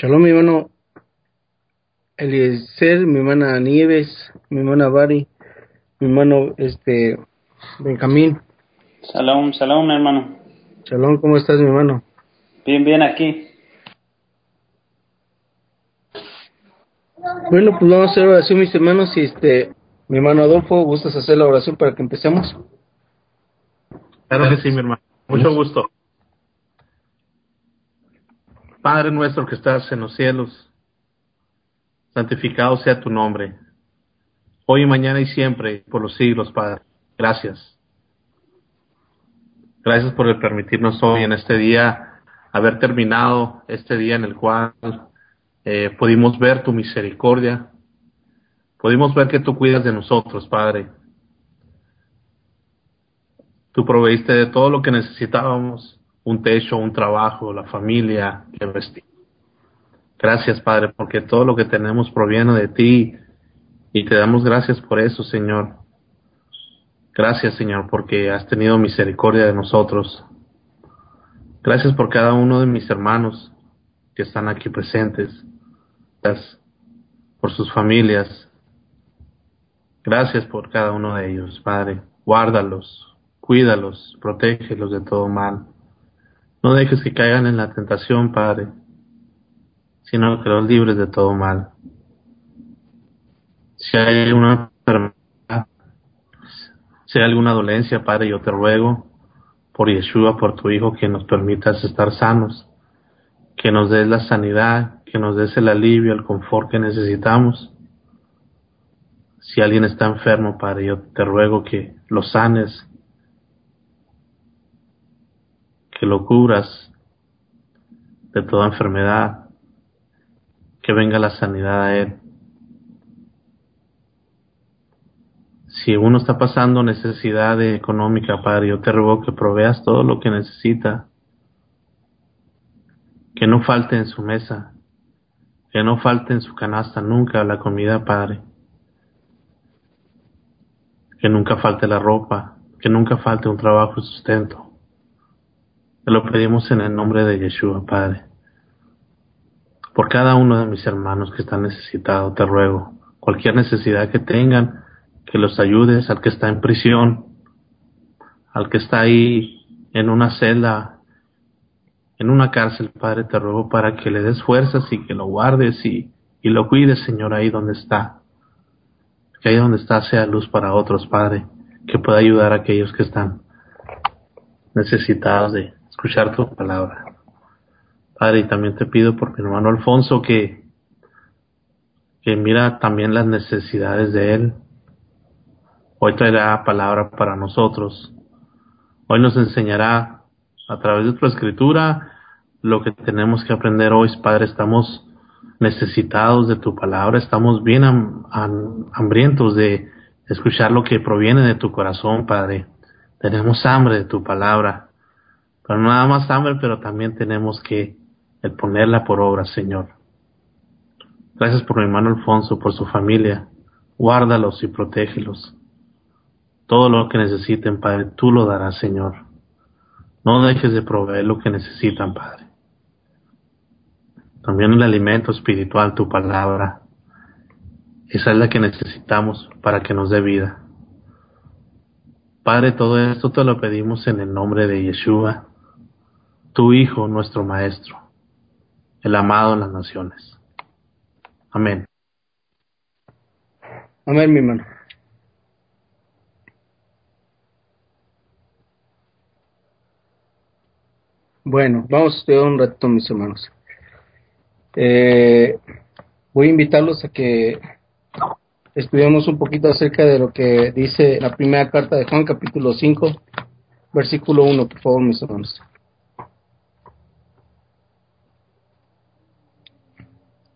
Shalom, mi hermano Eliezer, mi hermana Nieves, mi hermana Bari, mi hermano este Benjamín. Shalom, shalom, hermano. Shalom, ¿cómo estás, mi hermano? Bien, bien aquí. Bueno, pues vamos a hacer oración, mis hermanos, y este, mi hermano Adolfo, ¿gustas hacer la oración para que empecemos? Claro que sí, mi hermano. Mucho gusto. Padre nuestro que estás en los cielos, santificado sea tu nombre, hoy, mañana y siempre, por los siglos, Padre. Gracias. Gracias por permitirnos hoy en este día haber terminado este día en el cual eh, pudimos ver tu misericordia, pudimos ver que tú cuidas de nosotros, Padre. Tú proveíste de todo lo que necesitábamos un techo, un trabajo, la familia que vestir. Gracias, Padre, porque todo lo que tenemos proviene de ti y te damos gracias por eso, Señor. Gracias, Señor, porque has tenido misericordia de nosotros. Gracias por cada uno de mis hermanos que están aquí presentes. Gracias por sus familias. Gracias por cada uno de ellos, Padre. Guárdalos, cuídalos, protégelos de todo mal. No dejes que caigan en la tentación, Padre, sino que los libres de todo mal. Si hay una enfermedad, si hay alguna dolencia, Padre, yo te ruego por Yeshua, por tu Hijo, que nos permitas estar sanos, que nos des la sanidad, que nos des el alivio, el confort que necesitamos. Si alguien está enfermo, Padre, yo te ruego que lo sanes, que lo cubras de toda enfermedad, que venga la sanidad a Él. Si uno está pasando necesidad económica, Padre, yo te ruego que proveas todo lo que necesita, que no falte en su mesa, que no falte en su canasta nunca la comida, Padre, que nunca falte la ropa, que nunca falte un trabajo y sustento. Te lo pedimos en el nombre de Yeshua, Padre. Por cada uno de mis hermanos que están necesitados, te ruego, cualquier necesidad que tengan, que los ayudes, al que está en prisión, al que está ahí en una celda, en una cárcel, Padre, te ruego para que le des fuerzas y que lo guardes y, y lo cuides, Señor, ahí donde está. Que ahí donde está sea luz para otros, Padre, que pueda ayudar a aquellos que están necesitados de, escuchar tu palabra. Padre, y también te pido por mi hermano Alfonso que, que mira también las necesidades de él. Hoy traerá palabra para nosotros. Hoy nos enseñará a través de tu escritura lo que tenemos que aprender hoy, Padre. Estamos necesitados de tu palabra, estamos bien hambrientos de escuchar lo que proviene de tu corazón, Padre. Tenemos hambre de tu palabra. Pero nada más hambre, pero también tenemos que ponerla por obra, Señor. Gracias por mi hermano Alfonso, por su familia. Guárdalos y protégelos. Todo lo que necesiten, Padre, tú lo darás, Señor. No dejes de proveer lo que necesitan, Padre. También el alimento espiritual, tu palabra. Esa es la que necesitamos para que nos dé vida. Padre, todo esto te lo pedimos en el nombre de Yeshua, tu Hijo, nuestro Maestro, el amado en las naciones. Amén. Amén, mi hermano. Bueno, vamos a estudiar un rato, mis hermanos. Eh, voy a invitarlos a que estudiemos un poquito acerca de lo que dice la primera carta de Juan, capítulo 5, versículo 1, por favor, mis hermanos.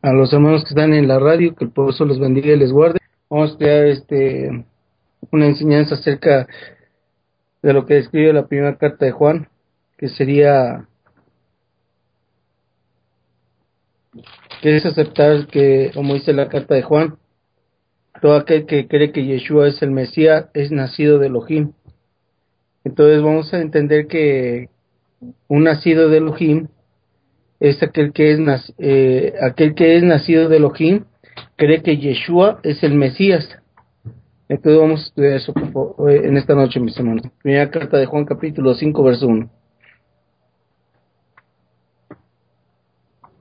A los hermanos que están en la radio, que el profesor los bendiga y les guarde. Vamos a estudiar este, una enseñanza acerca de lo que describe la primera carta de Juan, que sería que es aceptar que, como dice la carta de Juan, todo aquel que cree que Yeshua es el Mesías es nacido de Elohim. Entonces vamos a entender que un nacido de Elohim es aquel que es, eh, aquel que es nacido de Elohim, cree que Yeshua es el Mesías. Entonces vamos a estudiar eso en esta noche, mis hermanos. Primera carta de Juan capítulo 5, verso 1.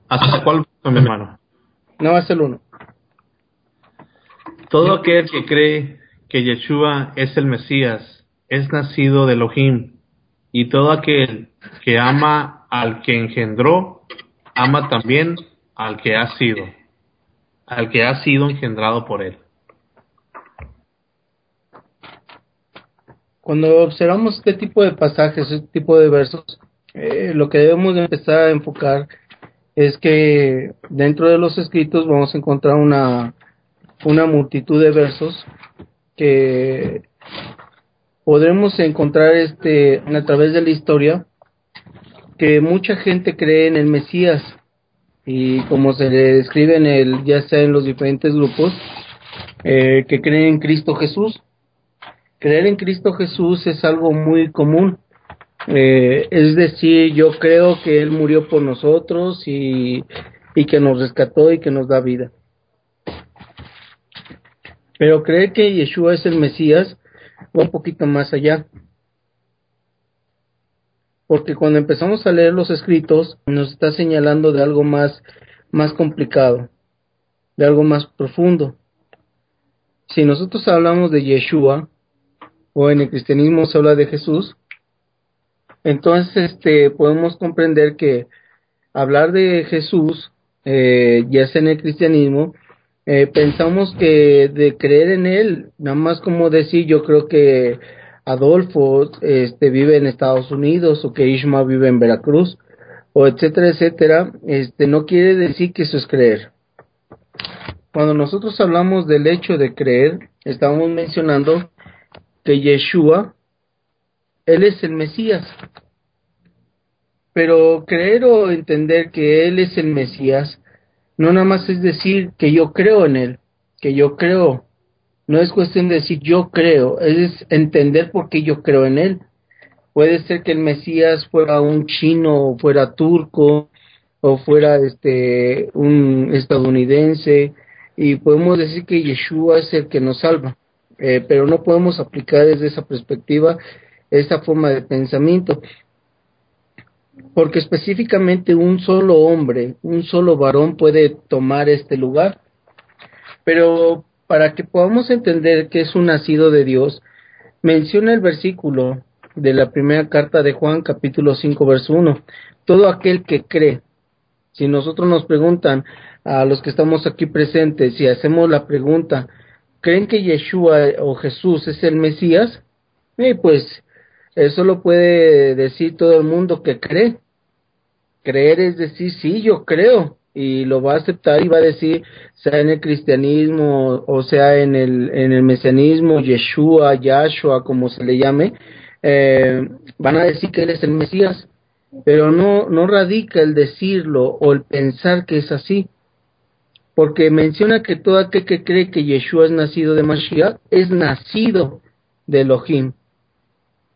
¿Hasta cuál, mi hermano? No, es el 1. Todo aquel que cree que Yeshua es el Mesías es nacido de Elohim, y todo aquel que ama al que engendró, ama también al que ha sido, al que ha sido engendrado por él. Cuando observamos este tipo de pasajes, este tipo de versos, eh, lo que debemos de empezar a enfocar es que dentro de los escritos vamos a encontrar una, una multitud de versos que podremos encontrar este a través de la historia que mucha gente cree en el Mesías. Y como se le describe en el ya sea en los diferentes grupos eh, que creen en Cristo Jesús. Creer en Cristo Jesús es algo muy común. Eh, es decir yo creo que él murió por nosotros y, y que nos rescató y que nos da vida. Pero creer que Yeshua es el Mesías un poquito más allá. Porque cuando empezamos a leer los escritos, nos está señalando de algo más, más complicado, de algo más profundo. Si nosotros hablamos de Yeshua, o en el cristianismo se habla de Jesús, entonces este, podemos comprender que hablar de Jesús, eh, ya sea en el cristianismo, eh, pensamos que de creer en él, nada más como decir, yo creo que Adolfo este, vive en Estados Unidos o que Ishma vive en Veracruz o etcétera, etcétera, este, no quiere decir que eso es creer. Cuando nosotros hablamos del hecho de creer, estamos mencionando que Yeshua, Él es el Mesías. Pero creer o entender que Él es el Mesías no nada más es decir que yo creo en Él, que yo creo. No es cuestión de decir yo creo, es entender por qué yo creo en Él. Puede ser que el Mesías fuera un chino, fuera turco, o fuera este un estadounidense, y podemos decir que Yeshua es el que nos salva. Eh, pero no podemos aplicar desde esa perspectiva esa forma de pensamiento porque específicamente un solo hombre, un solo varón puede tomar este lugar. Pero para que podamos entender que es un nacido de Dios, menciona el versículo de la primera carta de Juan, capítulo 5, verso 1. Todo aquel que cree. Si nosotros nos preguntan a los que estamos aquí presentes, si hacemos la pregunta, ¿creen que Yeshua o Jesús es el Mesías? Eh, pues eso lo puede decir todo el mundo que cree. Creer es decir, sí, yo creo, y lo va a aceptar y va a decir, sea en el cristianismo o sea en el, en el mesianismo, Yeshua, Yahshua, como se le llame, eh, van a decir que él es el Mesías, pero no, no radica el decirlo o el pensar que es así, porque menciona que todo aquel que cree que Yeshua es nacido de Mashiach es nacido de Elohim.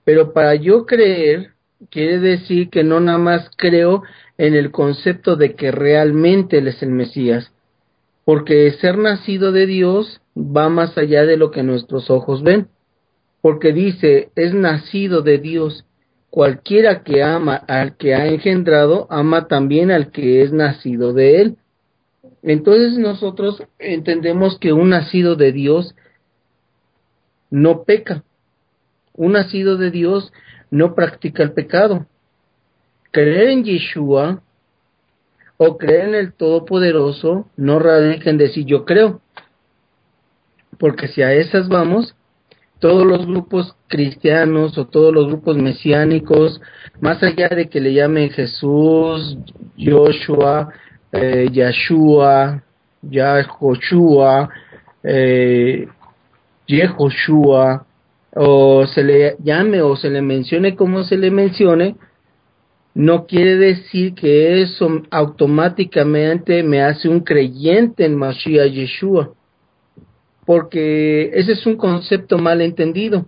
Pero para yo creer, quiere decir que no nada más creo en el concepto de que realmente Él es el Mesías, porque ser nacido de Dios va más allá de lo que nuestros ojos ven, porque dice, es nacido de Dios. Cualquiera que ama al que ha engendrado, ama también al que es nacido de Él. Entonces nosotros entendemos que un nacido de Dios no peca, un nacido de Dios no practica el pecado. Creer en Yeshua o creer en el Todopoderoso no radica en decir yo creo. Porque si a esas vamos, todos los grupos cristianos o todos los grupos mesiánicos, más allá de que le llamen Jesús, Joshua, eh, Yahshua, Yahoshua, eh, Yehoshua, o se le llame o se le mencione como se le mencione, no quiere decir que eso automáticamente me hace un creyente en Mashiach Yeshua, porque ese es un concepto mal entendido.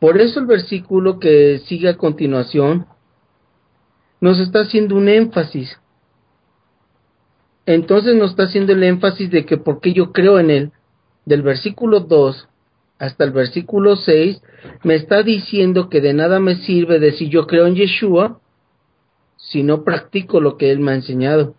Por eso el versículo que sigue a continuación nos está haciendo un énfasis entonces nos está haciendo el énfasis de que porque yo creo en él, del versículo 2 hasta el versículo 6, me está diciendo que de nada me sirve decir yo creo en Yeshua si no practico lo que él me ha enseñado.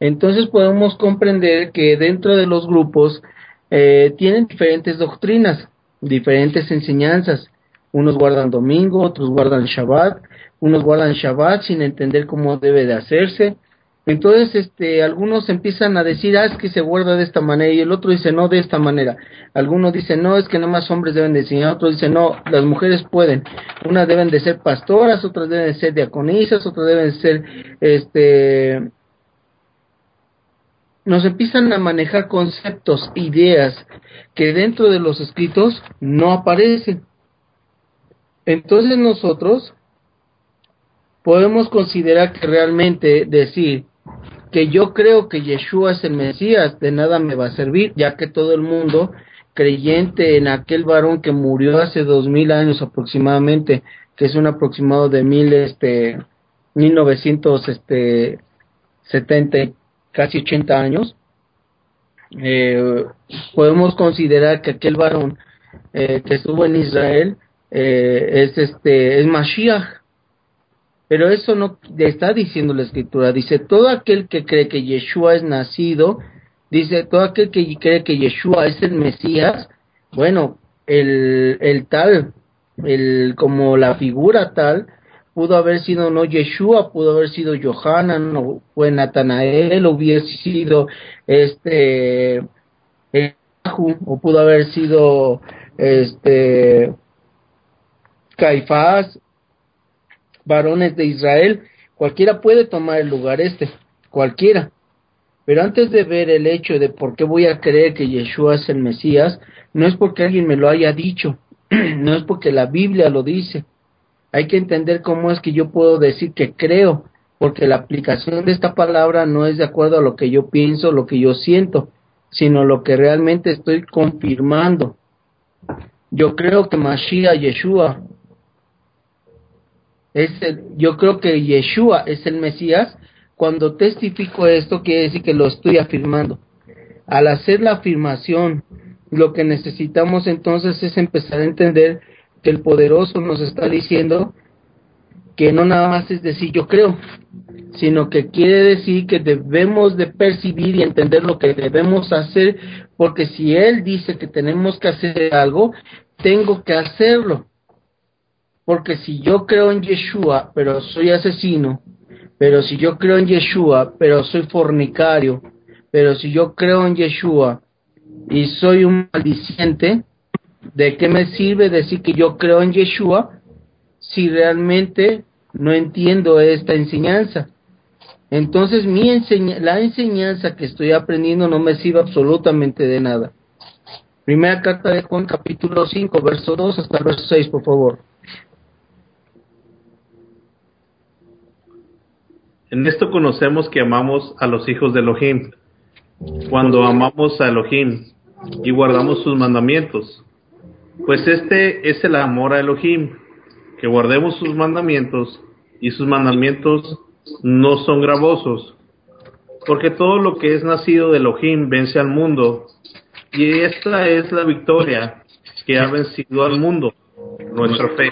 Entonces podemos comprender que dentro de los grupos eh, tienen diferentes doctrinas, diferentes enseñanzas. Unos guardan domingo, otros guardan Shabbat, unos guardan Shabbat sin entender cómo debe de hacerse, entonces, este, algunos empiezan a decir, ah, es que se guarda de esta manera, y el otro dice, no, de esta manera. Algunos dicen, no, es que nada más hombres deben de enseñar, otros dicen, no, las mujeres pueden. Unas deben de ser pastoras, otras deben de ser diaconisas, otras deben de ser, este, nos empiezan a manejar conceptos, ideas que dentro de los escritos no aparecen. Entonces nosotros podemos considerar que realmente decir que yo creo que Yeshua es el Mesías, de nada me va a servir, ya que todo el mundo creyente en aquel varón que murió hace dos mil años aproximadamente, que es un aproximado de mil, este, mil novecientos, este, setenta, casi ochenta años, eh, podemos considerar que aquel varón eh, que estuvo en Israel eh, es este, es Mashiach, pero eso no está diciendo la escritura. Dice, todo aquel que cree que Yeshua es nacido, dice, todo aquel que cree que Yeshua es el Mesías, bueno, el, el tal, el, como la figura tal, pudo haber sido no Yeshua, pudo haber sido Johanan, o fue Natanael, o hubiera sido este, o pudo haber sido este, Caifás, varones de Israel, cualquiera puede tomar el lugar este, cualquiera. Pero antes de ver el hecho de por qué voy a creer que Yeshua es el Mesías, no es porque alguien me lo haya dicho, no es porque la Biblia lo dice. Hay que entender cómo es que yo puedo decir que creo, porque la aplicación de esta palabra no es de acuerdo a lo que yo pienso, lo que yo siento, sino lo que realmente estoy confirmando. Yo creo que Mashiach Yeshua es yo creo que Yeshua es el Mesías. Cuando testifico esto, quiere decir que lo estoy afirmando. Al hacer la afirmación, lo que necesitamos entonces es empezar a entender que el poderoso nos está diciendo que no nada más es decir yo creo, sino que quiere decir que debemos de percibir y entender lo que debemos hacer, porque si Él dice que tenemos que hacer algo, tengo que hacerlo. Porque si yo creo en Yeshua, pero soy asesino, pero si yo creo en Yeshua, pero soy fornicario, pero si yo creo en Yeshua y soy un maldiciente, ¿de qué me sirve decir que yo creo en Yeshua si realmente no entiendo esta enseñanza? Entonces mi la enseñanza que estoy aprendiendo no me sirve absolutamente de nada. Primera carta de Juan capítulo 5, verso 2 hasta el verso 6, por favor. En esto conocemos que amamos a los hijos de Elohim, cuando amamos a Elohim y guardamos sus mandamientos. Pues este es el amor a Elohim, que guardemos sus mandamientos y sus mandamientos no son gravosos, porque todo lo que es nacido de Elohim vence al mundo, y esta es la victoria que ha vencido al mundo, nuestra fe.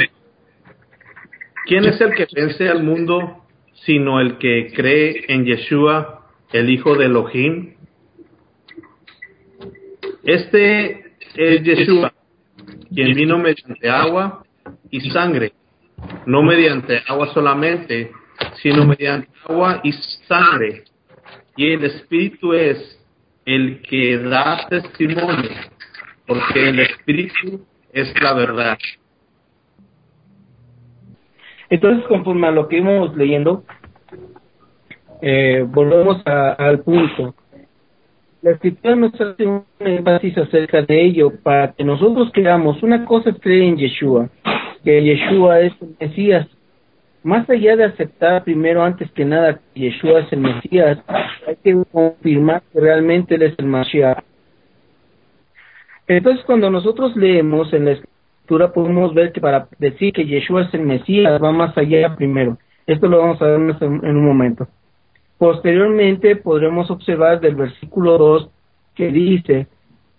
¿Quién es el que vence al mundo sino el que cree en Yeshua, el Hijo de Elohim. Este es Yeshua, quien vino mediante agua y sangre, no mediante agua solamente, sino mediante agua y sangre. Y el Espíritu es el que da testimonio, porque el Espíritu es la verdad. Entonces, conforme a lo que íbamos leyendo, eh, volvemos al punto. La escritura nos hace un énfasis acerca de ello para que nosotros creamos. Una cosa es creer en Yeshua, que Yeshua es el Mesías. Más allá de aceptar primero, antes que nada, que Yeshua es el Mesías, hay que confirmar que realmente Él es el Mashiach. Entonces, cuando nosotros leemos en la podemos ver que para decir que Yeshua es el Mesías va más allá primero. Esto lo vamos a ver en un momento. Posteriormente podremos observar del versículo 2 que dice,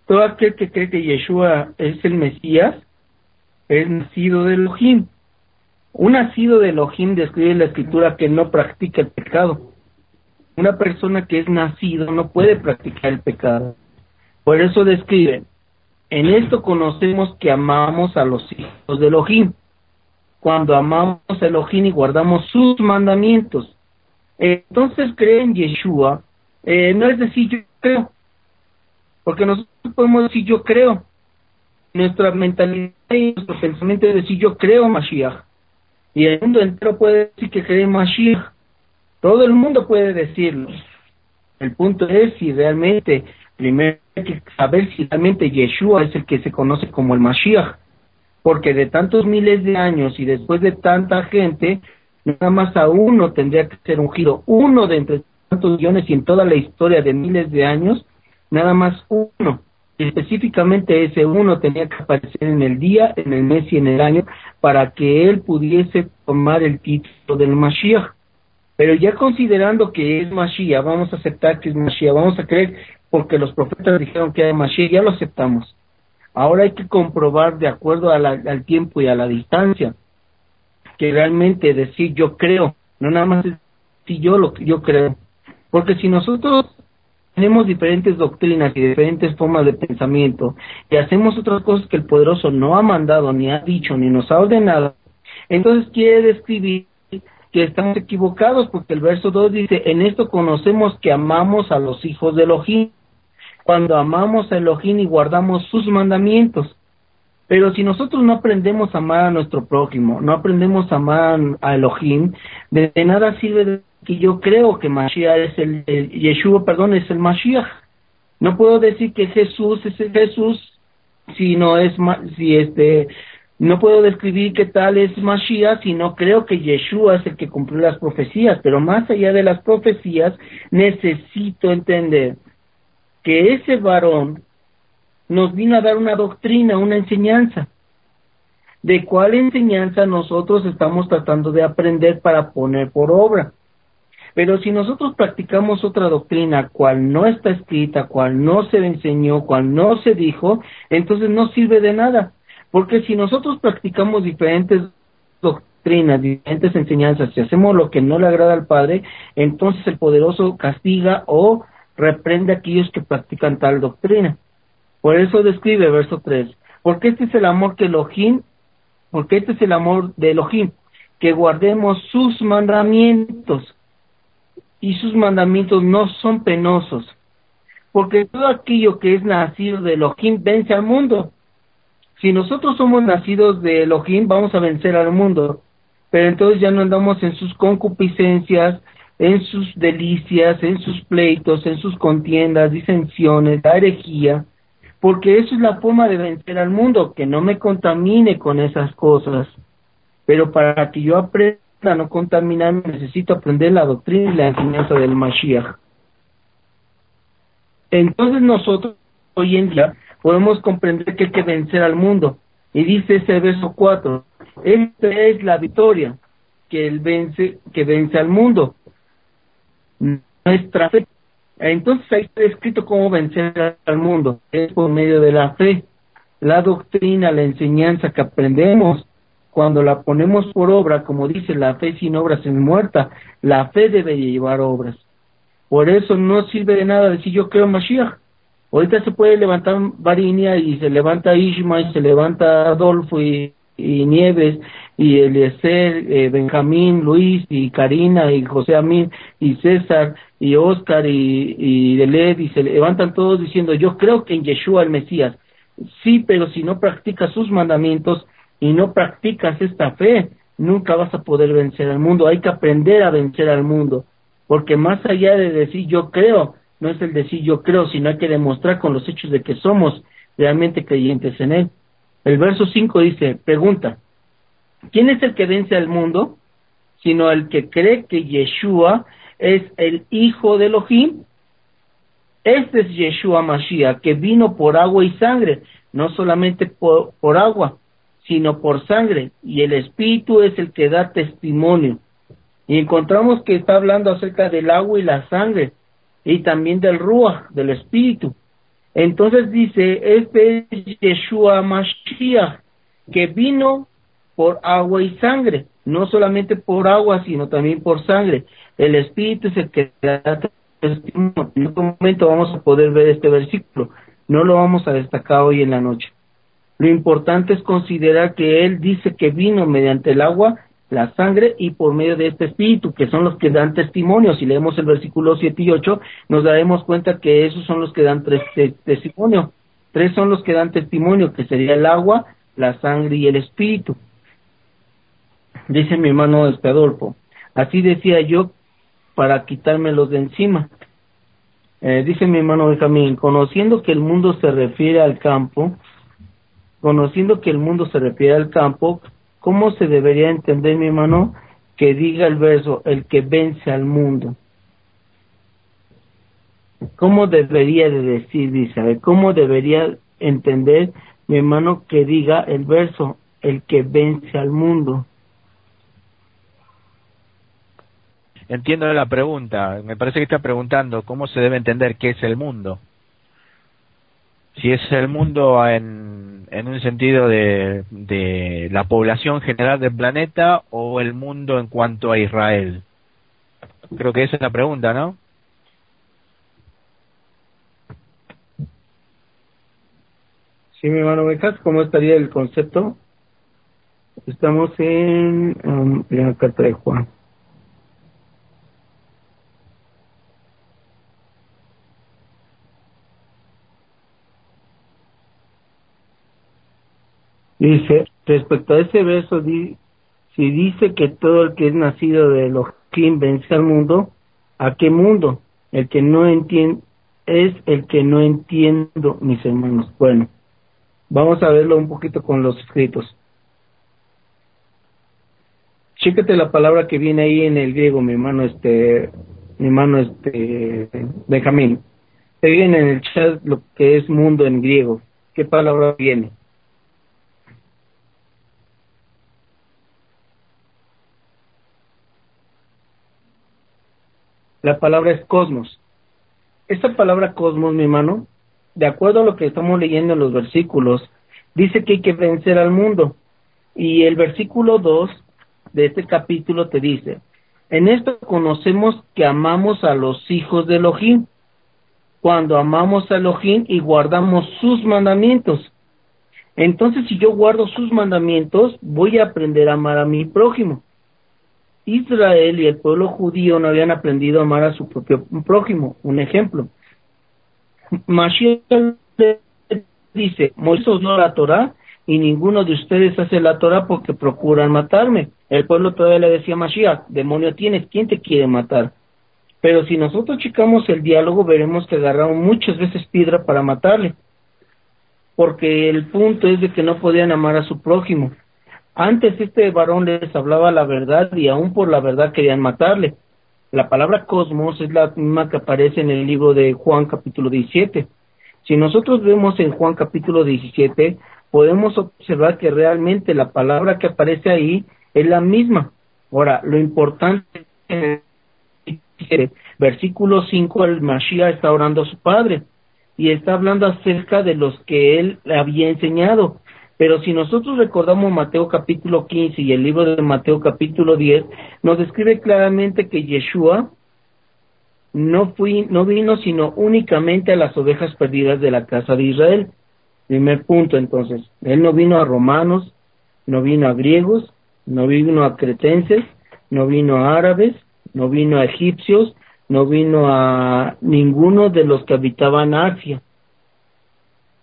todo aquel que cree que Yeshua es el Mesías es nacido de Elohim. Un nacido de Elohim describe la escritura que no practica el pecado. Una persona que es nacido no puede practicar el pecado. Por eso describe, en esto conocemos que amamos a los hijos de Elohim, cuando amamos a Elohim y guardamos sus mandamientos. Entonces creen en Yeshua, eh, no es decir yo creo, porque nosotros podemos decir yo creo. Nuestra mentalidad y nuestro pensamiento es decir yo creo Mashiach. Y el mundo entero puede decir que cree Mashiach. Todo el mundo puede decirlo. El punto es si realmente, primero hay que saber si realmente Yeshua es el que se conoce como el Mashiach. Porque de tantos miles de años y después de tanta gente, nada más a uno tendría que ser ungido. Uno de entre tantos millones y en toda la historia de miles de años, nada más uno específicamente ese uno tenía que aparecer en el día, en el mes y en el año para que él pudiese tomar el título del Mashiach. Pero ya considerando que es Mashiach, vamos a aceptar que es Mashiach, vamos a creer porque los profetas dijeron que era Mashiach, ya lo aceptamos. Ahora hay que comprobar de acuerdo al tiempo y a la distancia que realmente decir yo creo, no nada más si yo lo yo creo. Porque si nosotros tenemos diferentes doctrinas y diferentes formas de pensamiento y hacemos otras cosas que el poderoso no ha mandado, ni ha dicho, ni nos ha ordenado, entonces quiere describir que estamos equivocados porque el verso 2 dice, en esto conocemos que amamos a los hijos de Elohim, cuando amamos a Elohim y guardamos sus mandamientos. Pero si nosotros no aprendemos a amar a nuestro prójimo, no aprendemos a amar a Elohim, de nada sirve que yo creo que Mashiach es el, Yeshua, perdón, es el Mashiach. No puedo decir que Jesús es el Jesús si no es, si este, no puedo describir qué tal es Mashiach si no creo que Yeshua es el que cumplió las profecías, pero más allá de las profecías, necesito entender que ese varón nos vino a dar una doctrina, una enseñanza. ¿De cuál enseñanza nosotros estamos tratando de aprender para poner por obra? Pero si nosotros practicamos otra doctrina cual no está escrita, cual no se enseñó, cual no se dijo, entonces no sirve de nada. Porque si nosotros practicamos diferentes doctrinas, diferentes enseñanzas, si hacemos lo que no le agrada al Padre, entonces el poderoso castiga o reprende a aquellos que practican tal doctrina. Por eso describe verso 3, porque este es el amor que Elohim, porque este es el amor de Elohim, que guardemos sus mandamientos y sus mandamientos no son penosos, porque todo aquello que es nacido de Elohim vence al mundo. Si nosotros somos nacidos de Elohim, vamos a vencer al mundo, pero entonces ya no andamos en sus concupiscencias, en sus delicias, en sus pleitos, en sus contiendas, disensiones, la herejía, porque eso es la forma de vencer al mundo, que no me contamine con esas cosas. Pero para que yo aprenda no contaminarme, necesito aprender la doctrina y la enseñanza del Mashiach. Entonces nosotros hoy en día podemos comprender que hay que vencer al mundo. Y dice ese verso 4, esta es la victoria que él vence, que vence al mundo. Nuestra fe. Entonces ahí está escrito cómo vencer al mundo. Es por medio de la fe, la doctrina, la enseñanza que aprendemos cuando la ponemos por obra, como dice, la fe sin obras es muerta, la fe debe llevar obras. Por eso no sirve de nada decir yo creo en Mashiach. Ahorita se puede levantar Varinia y se levanta Ishma y se levanta Adolfo y, Nieves y Eliezer, eh, Benjamín, Luis y Karina y José Amín y César y Oscar y, y y se levantan todos diciendo yo creo que en Yeshua el Mesías. Sí, pero si no practica sus mandamientos, y no practicas esta fe, nunca vas a poder vencer al mundo. Hay que aprender a vencer al mundo, porque más allá de decir yo creo, no es el decir yo creo, sino hay que demostrar con los hechos de que somos realmente creyentes en él. El verso 5 dice, pregunta, ¿quién es el que vence al mundo? Sino el que cree que Yeshua es el Hijo de Elohim. Este es Yeshua Mashiach, que vino por agua y sangre, no solamente por, agua, sino por sangre, y el Espíritu es el que da testimonio. Y encontramos que está hablando acerca del agua y la sangre, y también del Ruach, del Espíritu. Entonces dice, este es Yeshua Mashiach, que vino por agua y sangre, no solamente por agua, sino también por sangre. El Espíritu es el que da testimonio. En otro momento vamos a poder ver este versículo, no lo vamos a destacar hoy en la noche. Lo importante es considerar que Él dice que vino mediante el agua, la sangre y por medio de este espíritu, que son los que dan testimonio. Si leemos el versículo 7 y 8, nos daremos cuenta que esos son los que dan tres testimonio. Tres son los que dan testimonio, que sería el agua, la sangre y el espíritu. Dice mi hermano Adolfo, así decía yo para quitármelos de encima. Eh, dice mi hermano Benjamín, conociendo que el mundo se refiere al campo, conociendo que el mundo se refiere al campo, ¿cómo se debería entender, mi hermano, que diga el verso, el que vence al mundo? ¿Cómo debería de decir, dice, cómo debería entender, mi hermano, que diga el verso, el que vence al mundo? Entiendo la pregunta. Me parece que está preguntando cómo se debe entender qué es el mundo. Si es el mundo en, en un sentido de, de la población general del planeta o el mundo en cuanto a Israel. Creo que esa es la pregunta, ¿no? Sí, mi hermano Bejas, ¿cómo estaría el concepto? Estamos en, um, la carta de Juan. Dice, respecto a ese verso, si dice que todo el que es nacido de Elohim vence al mundo, ¿a qué mundo? El que no entiende, es el que no entiendo, mis hermanos. Bueno, vamos a verlo un poquito con los escritos. Chécate la palabra que viene ahí en el griego, mi hermano, este, mi hermano, este, Benjamín. Te viene en el chat lo que es mundo en griego. ¿Qué palabra viene? La palabra es cosmos. Esta palabra cosmos, mi hermano, de acuerdo a lo que estamos leyendo en los versículos, dice que hay que vencer al mundo. Y el versículo 2 de este capítulo te dice, en esto conocemos que amamos a los hijos de Elohim, cuando amamos a Elohim y guardamos sus mandamientos. Entonces, si yo guardo sus mandamientos, voy a aprender a amar a mi prójimo. Israel y el pueblo judío no habían aprendido a amar a su propio prójimo. Un ejemplo. Mashiach dice, Moisés no la Torah y ninguno de ustedes hace la Torah porque procuran matarme. El pueblo todavía le decía a Mashiach, demonio tienes, ¿quién te quiere matar? Pero si nosotros checamos el diálogo, veremos que agarraron muchas veces piedra para matarle. Porque el punto es de que no podían amar a su prójimo. Antes este varón les hablaba la verdad y aún por la verdad querían matarle. La palabra cosmos es la misma que aparece en el libro de Juan capítulo 17. Si nosotros vemos en Juan capítulo 17, podemos observar que realmente la palabra que aparece ahí es la misma. Ahora, lo importante es que versículo 5 el Mashiach está orando a su padre y está hablando acerca de los que él había enseñado pero si nosotros recordamos Mateo capítulo 15 y el libro de Mateo capítulo 10, nos describe claramente que Yeshua no, no vino sino únicamente a las ovejas perdidas de la casa de Israel. Primer punto, entonces, él no vino a romanos, no vino a griegos, no vino a cretenses, no vino a árabes, no vino a egipcios, no vino a ninguno de los que habitaban Asia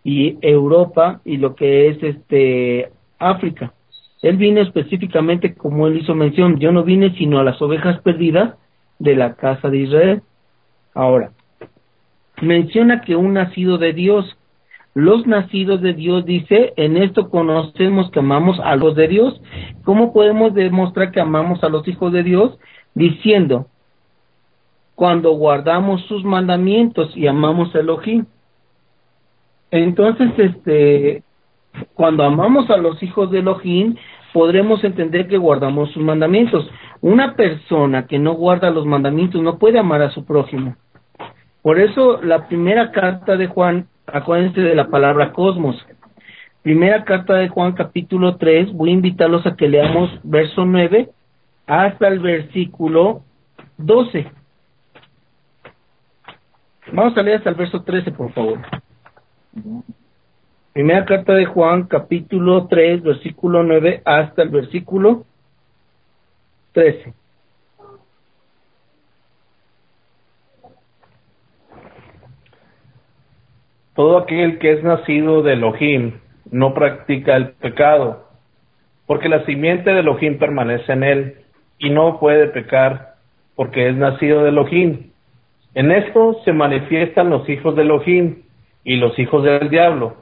y Europa y lo que es este África. Él vino específicamente, como él hizo mención, yo no vine sino a las ovejas perdidas de la casa de Israel. Ahora, menciona que un nacido de Dios, los nacidos de Dios, dice, en esto conocemos que amamos a los de Dios. ¿Cómo podemos demostrar que amamos a los hijos de Dios? Diciendo, cuando guardamos sus mandamientos y amamos a Elohim. Entonces, este, cuando amamos a los hijos de Elohim, podremos entender que guardamos sus mandamientos. Una persona que no guarda los mandamientos no puede amar a su prójimo. Por eso la primera carta de Juan, acuérdense de la palabra cosmos. Primera carta de Juan capítulo 3, voy a invitarlos a que leamos verso 9 hasta el versículo 12. Vamos a leer hasta el verso 13, por favor. Primera carta de Juan, capítulo 3, versículo 9 hasta el versículo 13. Todo aquel que es nacido de Elohim no practica el pecado, porque la simiente de Elohim permanece en él y no puede pecar porque es nacido de Elohim. En esto se manifiestan los hijos de Elohim y los hijos del diablo.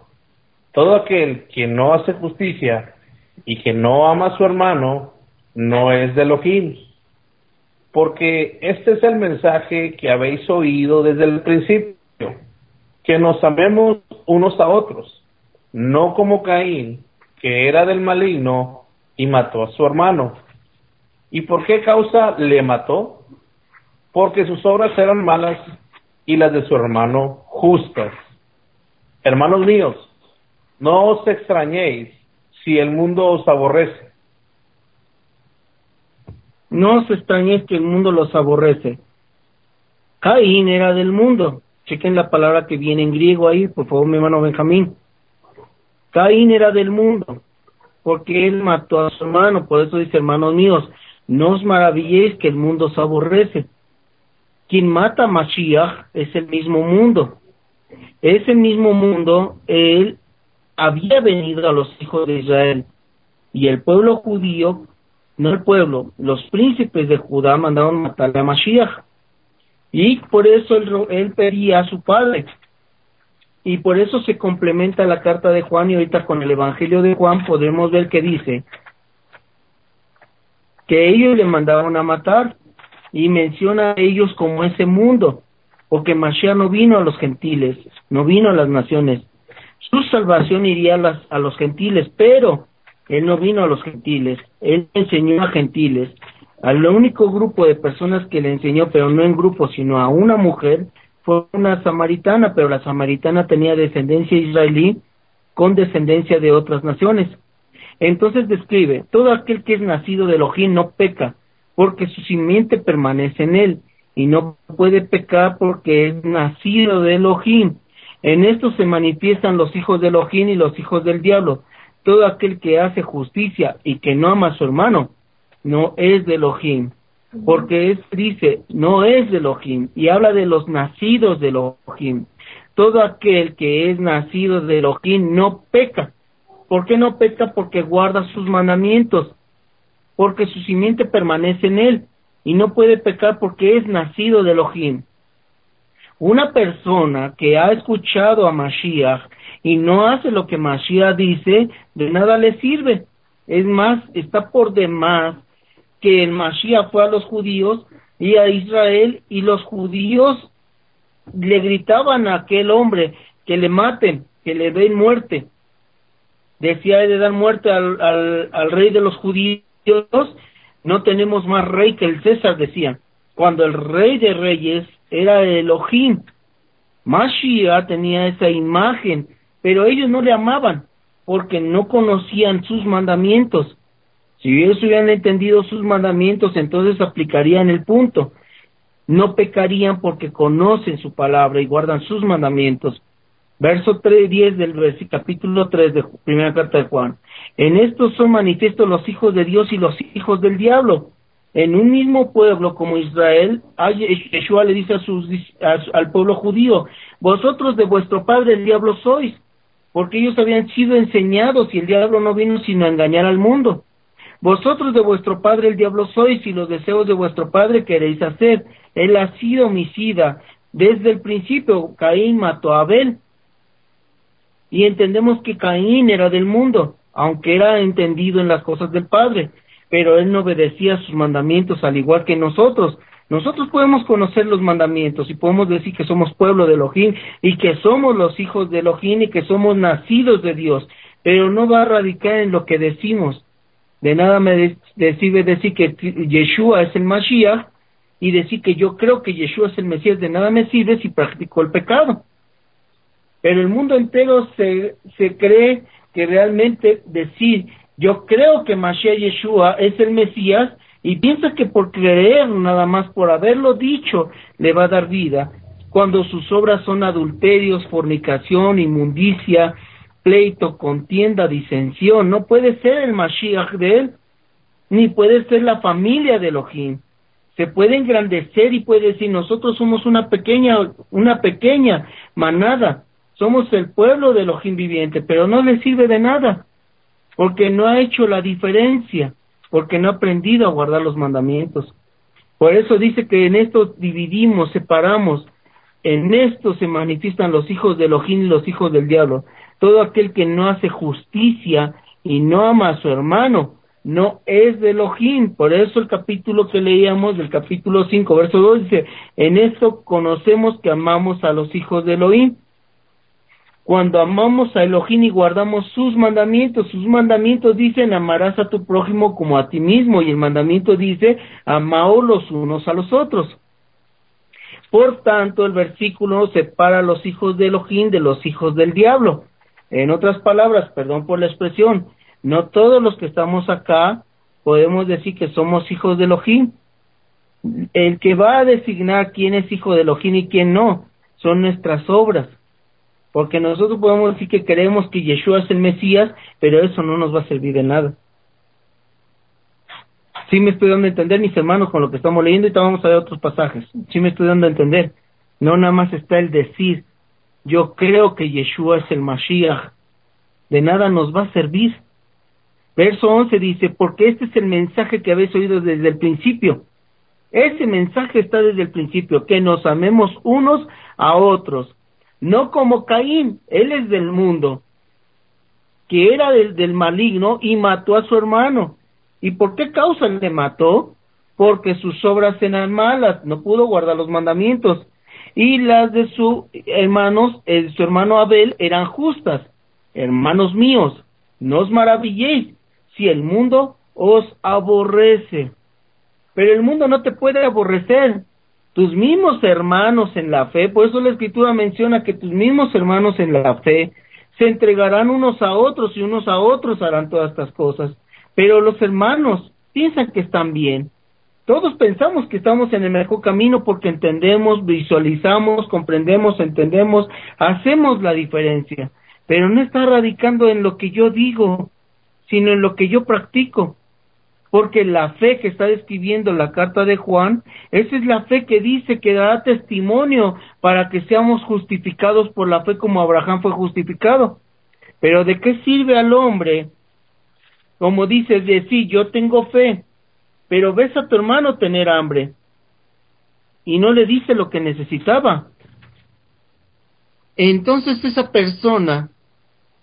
Todo aquel que no hace justicia y que no ama a su hermano no es de Elohim. Porque este es el mensaje que habéis oído desde el principio, que nos amemos unos a otros, no como Caín, que era del maligno y mató a su hermano. ¿Y por qué causa le mató? Porque sus obras eran malas y las de su hermano justas. Hermanos míos, no os extrañéis si el mundo os aborrece. No os extrañéis que el mundo los aborrece. Caín era del mundo. Chequen la palabra que viene en griego ahí, por favor, mi hermano Benjamín. Caín era del mundo, porque él mató a su hermano. Por eso dice, hermanos míos, no os maravilléis que el mundo os aborrece. Quien mata a Mashiach es el mismo mundo. Ese mismo mundo, él había venido a los hijos de Israel. Y el pueblo judío, no el pueblo, los príncipes de Judá mandaron matar a Mashiach. Y por eso él, él pedía a su padre. Y por eso se complementa la carta de Juan y ahorita con el Evangelio de Juan podemos ver que dice que ellos le mandaron a matar y menciona a ellos como ese mundo, porque Mashiach no vino a los gentiles, no vino a las naciones. Su salvación iría a, las, a los gentiles, pero él no vino a los gentiles, él enseñó a gentiles. Al único grupo de personas que le enseñó, pero no en grupo, sino a una mujer, fue una samaritana, pero la samaritana tenía descendencia israelí con descendencia de otras naciones. Entonces describe, todo aquel que es nacido de Elohim no peca, porque su simiente permanece en él, y no puede pecar porque es nacido de Elohim. En esto se manifiestan los hijos de Elohim y los hijos del diablo. Todo aquel que hace justicia y que no ama a su hermano, no es de Elohim. Porque es, dice, no es de Elohim, y habla de los nacidos de Elohim. Todo aquel que es nacido de Elohim no peca. ¿Por qué no peca? Porque guarda sus mandamientos porque su simiente permanece en él y no puede pecar porque es nacido de Elohim. Una persona que ha escuchado a Mashiach y no hace lo que Mashiach dice, de nada le sirve. Es más, está por demás que el Mashiach fue a los judíos y a Israel y los judíos le gritaban a aquel hombre que le maten, que le den muerte. Decía de dar muerte al, al, al rey de los judíos no tenemos más rey que el César, decían. Cuando el rey de reyes era Elohim. Mashiach tenía esa imagen, pero ellos no le amaban porque no conocían sus mandamientos. Si ellos hubieran entendido sus mandamientos, entonces aplicarían el punto. No pecarían porque conocen su palabra y guardan sus mandamientos. Verso 3, 10 del capítulo 3 de primera carta de Juan. En esto son manifiestos los hijos de Dios y los hijos del diablo. En un mismo pueblo como Israel, Yeshua le dice a sus, al pueblo judío, vosotros de vuestro padre el diablo sois, porque ellos habían sido enseñados y el diablo no vino sino a engañar al mundo. Vosotros de vuestro padre el diablo sois y los deseos de vuestro padre queréis hacer. Él ha sido homicida. Desde el principio Caín mató a Abel. Y entendemos que Caín era del mundo aunque era entendido en las cosas del Padre, pero él no obedecía sus mandamientos al igual que nosotros. Nosotros podemos conocer los mandamientos y podemos decir que somos pueblo de Elohim y que somos los hijos de Elohim y que somos nacidos de Dios, pero no va a radicar en lo que decimos, De nada me sirve decir que Yeshua es el Mashiach y decir que yo creo que Yeshua es el Mesías. De nada me sirve si practico el pecado. Pero el mundo entero se, se cree que realmente decir yo creo que Mashiach Yeshua es el Mesías y piensa que por creer nada más, por haberlo dicho, le va a dar vida, cuando sus obras son adulterios, fornicación, inmundicia, pleito, contienda, disensión. No puede ser el Mashiach de él, ni puede ser la familia de Elohim. Se puede engrandecer y puede decir, nosotros somos una pequeña, una pequeña manada, somos el pueblo de Elohim viviente, pero no le sirve de nada, porque no ha hecho la diferencia, porque no ha aprendido a guardar los mandamientos. Por eso dice que en esto dividimos, separamos, en esto se manifiestan los hijos de Elohim y los hijos del diablo. Todo aquel que no hace justicia y no ama a su hermano, no es de Elohim. Por eso el capítulo que leíamos del capítulo 5, verso 2 dice, en esto conocemos que amamos a los hijos de Elohim. Cuando amamos a Elohim y guardamos sus mandamientos, sus mandamientos dicen amarás a tu prójimo como a ti mismo y el mandamiento dice amaos los unos a los otros. Por tanto, el versículo separa a los hijos de Elohim de los hijos del diablo. En otras palabras, perdón por la expresión, no todos los que estamos acá podemos decir que somos hijos de Elohim. El que va a designar quién es hijo de Elohim y quién no son nuestras obras. Porque nosotros podemos decir que creemos que Yeshua es el Mesías, pero eso no nos va a servir de nada. Sí me estoy dando a entender, mis hermanos, con lo que estamos leyendo y vamos a ver otros pasajes. Sí me estoy dando a entender. No nada más está el decir, yo creo que Yeshua es el Mashiach. De nada nos va a servir. Verso 11 dice, porque este es el mensaje que habéis oído desde el principio. Ese mensaje está desde el principio, que nos amemos unos a otros. No como Caín, él es del mundo, que era del, del maligno y mató a su hermano. ¿Y por qué causa le mató? Porque sus obras eran malas, no pudo guardar los mandamientos. Y las de sus hermanos, eh, su hermano Abel, eran justas. Hermanos míos, no os maravilléis si el mundo os aborrece. Pero el mundo no te puede aborrecer. Tus mismos hermanos en la fe, por eso la escritura menciona que tus mismos hermanos en la fe se entregarán unos a otros y unos a otros harán todas estas cosas. Pero los hermanos piensan que están bien. Todos pensamos que estamos en el mejor camino porque entendemos, visualizamos, comprendemos, entendemos, hacemos la diferencia. Pero no está radicando en lo que yo digo, sino en lo que yo practico. Porque la fe que está describiendo la carta de Juan, esa es la fe que dice que dará testimonio para que seamos justificados por la fe como Abraham fue justificado. Pero ¿de qué sirve al hombre como dices de sí, yo tengo fe, pero ves a tu hermano tener hambre y no le dice lo que necesitaba. Entonces esa persona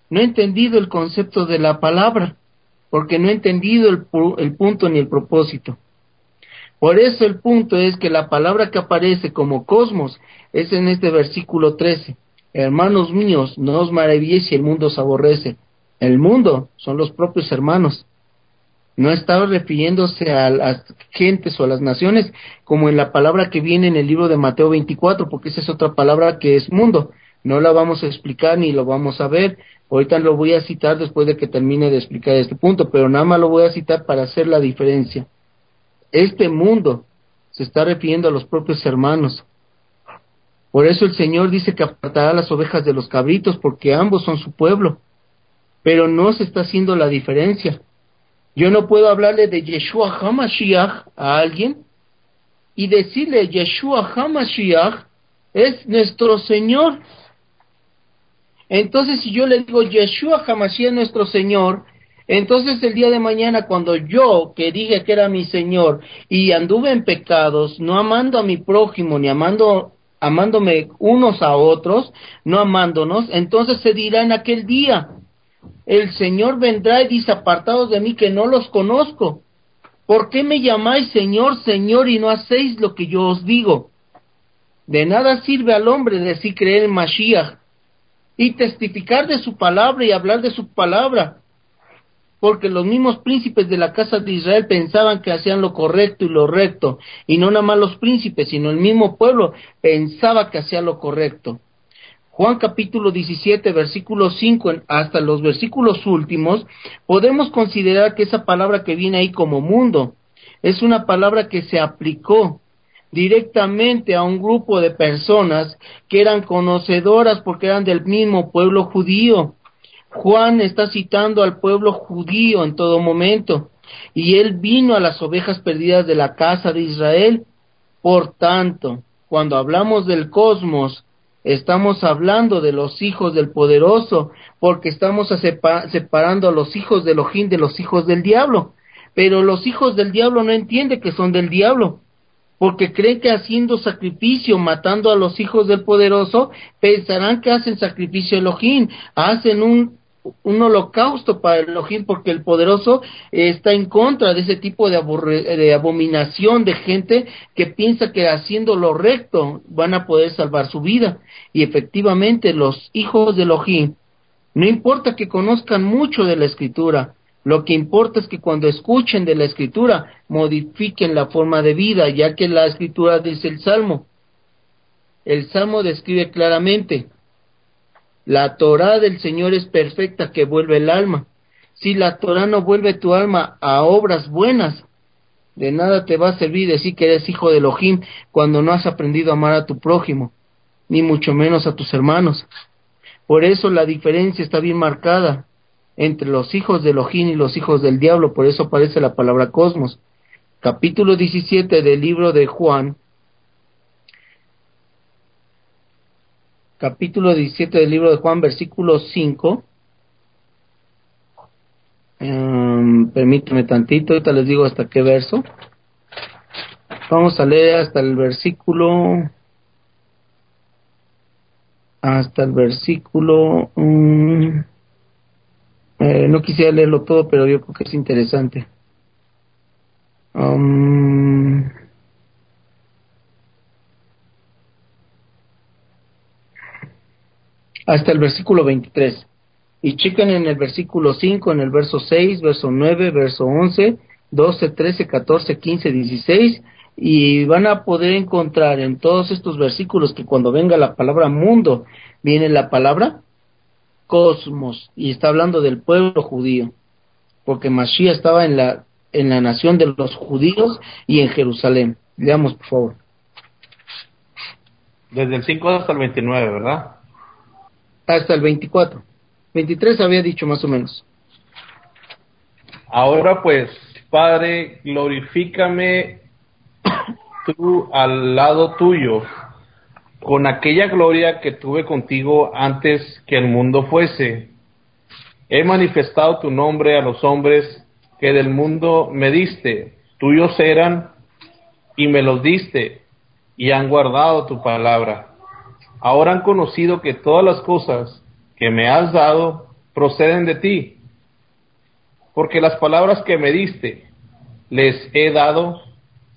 no ha entendido el concepto de la palabra, porque no ha entendido el, el punto ni el propósito. Por eso el punto es que la palabra que aparece como cosmos es en este versículo 13. Hermanos míos, no os maravilléis si el mundo os aborrece, el mundo son los propios hermanos. No estaba refiriéndose a las gentes o a las naciones como en la palabra que viene en el libro de Mateo 24, porque esa es otra palabra que es mundo. No la vamos a explicar ni lo vamos a ver. Ahorita lo voy a citar después de que termine de explicar este punto, pero nada más lo voy a citar para hacer la diferencia. Este mundo se está refiriendo a los propios hermanos. Por eso el Señor dice que apartará las ovejas de los cabritos, porque ambos son su pueblo pero no se está haciendo la diferencia. Yo no puedo hablarle de Yeshua HaMashiach a alguien y decirle Yeshua HaMashiach es nuestro Señor. Entonces, si yo le digo Yeshua HaMashiach es nuestro Señor, entonces el día de mañana cuando yo, que dije que era mi Señor, y anduve en pecados, no amando a mi prójimo, ni amando, amándome unos a otros, no amándonos, entonces se dirá en aquel día, el Señor vendrá y dice, apartados de mí que no los conozco. ¿Por qué me llamáis Señor, Señor y no hacéis lo que yo os digo? De nada sirve al hombre decir creer en Mashiach y testificar de su palabra y hablar de su palabra. porque los mismos príncipes de la casa de Israel pensaban que hacían lo correcto y lo recto, y no nada más los príncipes, sino el mismo pueblo pensaba que hacía lo correcto. Juan capítulo 17, versículo 5 hasta los versículos últimos, podemos considerar que esa palabra que viene ahí como mundo es una palabra que se aplicó directamente a un grupo de personas que eran conocedoras porque eran del mismo pueblo judío. Juan está citando al pueblo judío en todo momento y él vino a las ovejas perdidas de la casa de Israel. Por tanto, cuando hablamos del cosmos, estamos hablando de los hijos del poderoso, porque estamos separando a los hijos de Elohim de los hijos del diablo. Pero los hijos del diablo no entienden que son del diablo, porque creen que haciendo sacrificio, matando a los hijos del poderoso, pensarán que hacen sacrificio Elohim, hacen un, un holocausto para Elohim, porque el poderoso está en contra de ese tipo de, de abominación de gente que piensa que haciendo lo recto van a poder salvar su vida. Y efectivamente los hijos de Elohim, no importa que conozcan mucho de la escritura, lo que importa es que cuando escuchen de la escritura modifiquen la forma de vida, ya que la escritura dice el Salmo. El Salmo describe claramente, la Torah del Señor es perfecta que vuelve el alma. Si la Torah no vuelve tu alma a obras buenas, de nada te va a servir decir que eres hijo de Elohim cuando no has aprendido a amar a tu prójimo, ni mucho menos a tus hermanos. Por eso la diferencia está bien marcada entre los hijos de Elohim y los hijos del diablo, por eso aparece la palabra cosmos. Capítulo 17 del libro de Juan, capítulo 17 del libro de Juan, versículo 5. Um, em, permíteme tantito, ahorita les digo hasta qué verso. Vamos a leer hasta el versículo. Hasta el versículo. Um, eh, no quisiera leerlo todo, pero yo creo que es interesante. Um, hasta el versículo 23. Y chequen en el versículo 5, en el verso 6, verso 9, verso 11, 12, 13, 14, 15, 16. Y van a poder encontrar en todos estos versículos que cuando venga la palabra mundo, viene la palabra cosmos y está hablando del pueblo judío, porque Mashiach estaba en la en la nación de los judíos y en Jerusalén. Veamos, por favor. Desde el 5 hasta el 29, ¿verdad? Hasta el 24. 23 había dicho más o menos. Ahora pues, Padre, glorifícame tú al lado tuyo con aquella gloria que tuve contigo antes que el mundo fuese. He manifestado tu nombre a los hombres que del mundo me diste, tuyos eran y me los diste, y han guardado tu palabra. Ahora han conocido que todas las cosas que me has dado proceden de ti, porque las palabras que me diste les he dado,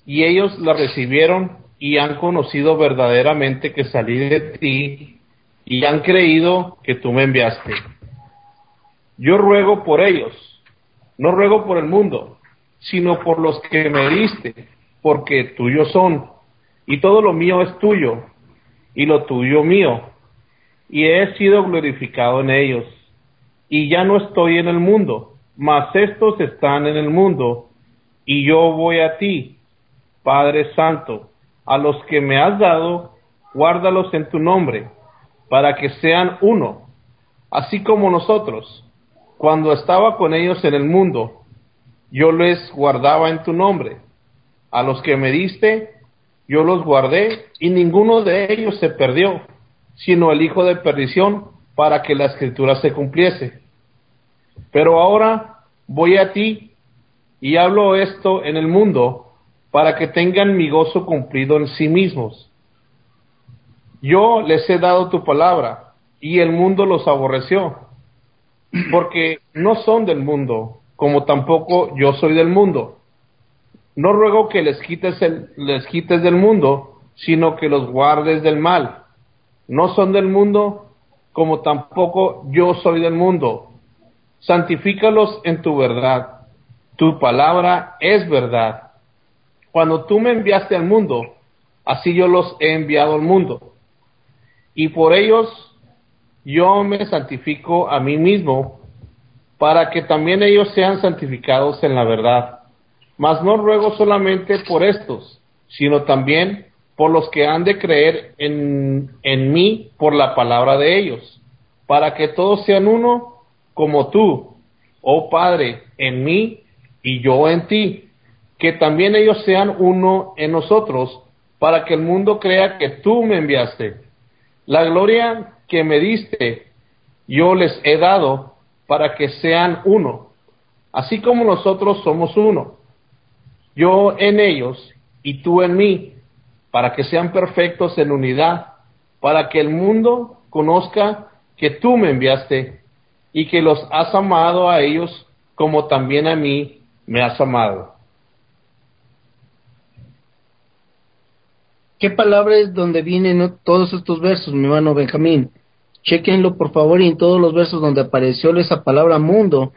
y ellos las recibieron y han conocido verdaderamente que salí de ti y han creído que tú me enviaste. Yo ruego por ellos, no ruego por el mundo, sino por los que me diste, porque tuyos son, y todo lo mío es tuyo, y lo tuyo mío, y he sido glorificado en ellos. Y ya no estoy en el mundo, mas estos están en el mundo, y yo voy a ti, Padre Santo a los que me has dado, guárdalos en tu nombre, para que sean uno, así como nosotros. Cuando estaba con ellos en el mundo, yo les guardaba en tu nombre. A los que me diste, yo los guardé, y ninguno de ellos se perdió, sino el hijo de perdición, para que la escritura se cumpliese. Pero ahora voy a ti y hablo esto en el mundo, para que tengan mi gozo cumplido en sí mismos. Yo les he dado tu palabra, y el mundo los aborreció, porque no son del mundo, como tampoco yo soy del mundo. No ruego que les quites, el, les quites del mundo, sino que los guardes del mal. No son del mundo, como tampoco yo soy del mundo. santifícalos en tu verdad. Tu palabra es verdad. Cuando tú me enviaste al mundo, así yo los he enviado al mundo. Y por ellos yo me santifico a mí mismo, para que también ellos sean santificados en la verdad. Mas no ruego solamente por estos, sino también por los que han de creer en, en mí por la palabra de ellos, para que todos sean uno como tú, oh Padre, en mí y yo en ti, que también ellos sean uno en nosotros, para que el mundo crea que tú me enviaste. La gloria que me diste, yo les he dado para que sean uno, así como nosotros somos uno. Yo en ellos y tú en mí, para que sean perfectos en unidad, para que el mundo conozca que tú me enviaste y que los has amado a ellos como también a mí me has amado. ¿Qué palabra es donde vienen todos estos versos, mi hermano Benjamín? Chequenlo por favor y en todos los versos donde apareció esa palabra mundo,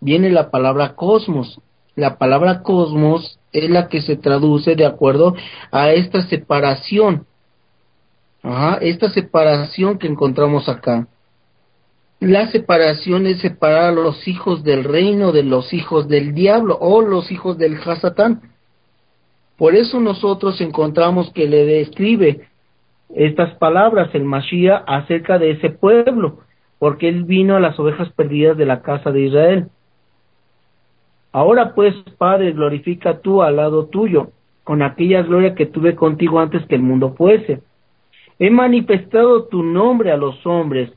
viene la palabra cosmos. La palabra cosmos es la que se traduce de acuerdo a esta separación. Ajá, esta separación que encontramos acá. La separación es separar a los hijos del reino de los hijos del diablo o los hijos del Hasatán. Por eso nosotros encontramos que le describe estas palabras el Mashiach acerca de ese pueblo, porque él vino a las ovejas perdidas de la casa de Israel. Ahora pues, Padre, glorifica tú al lado tuyo, con aquella gloria que tuve contigo antes que el mundo fuese. He manifestado tu nombre a los hombres,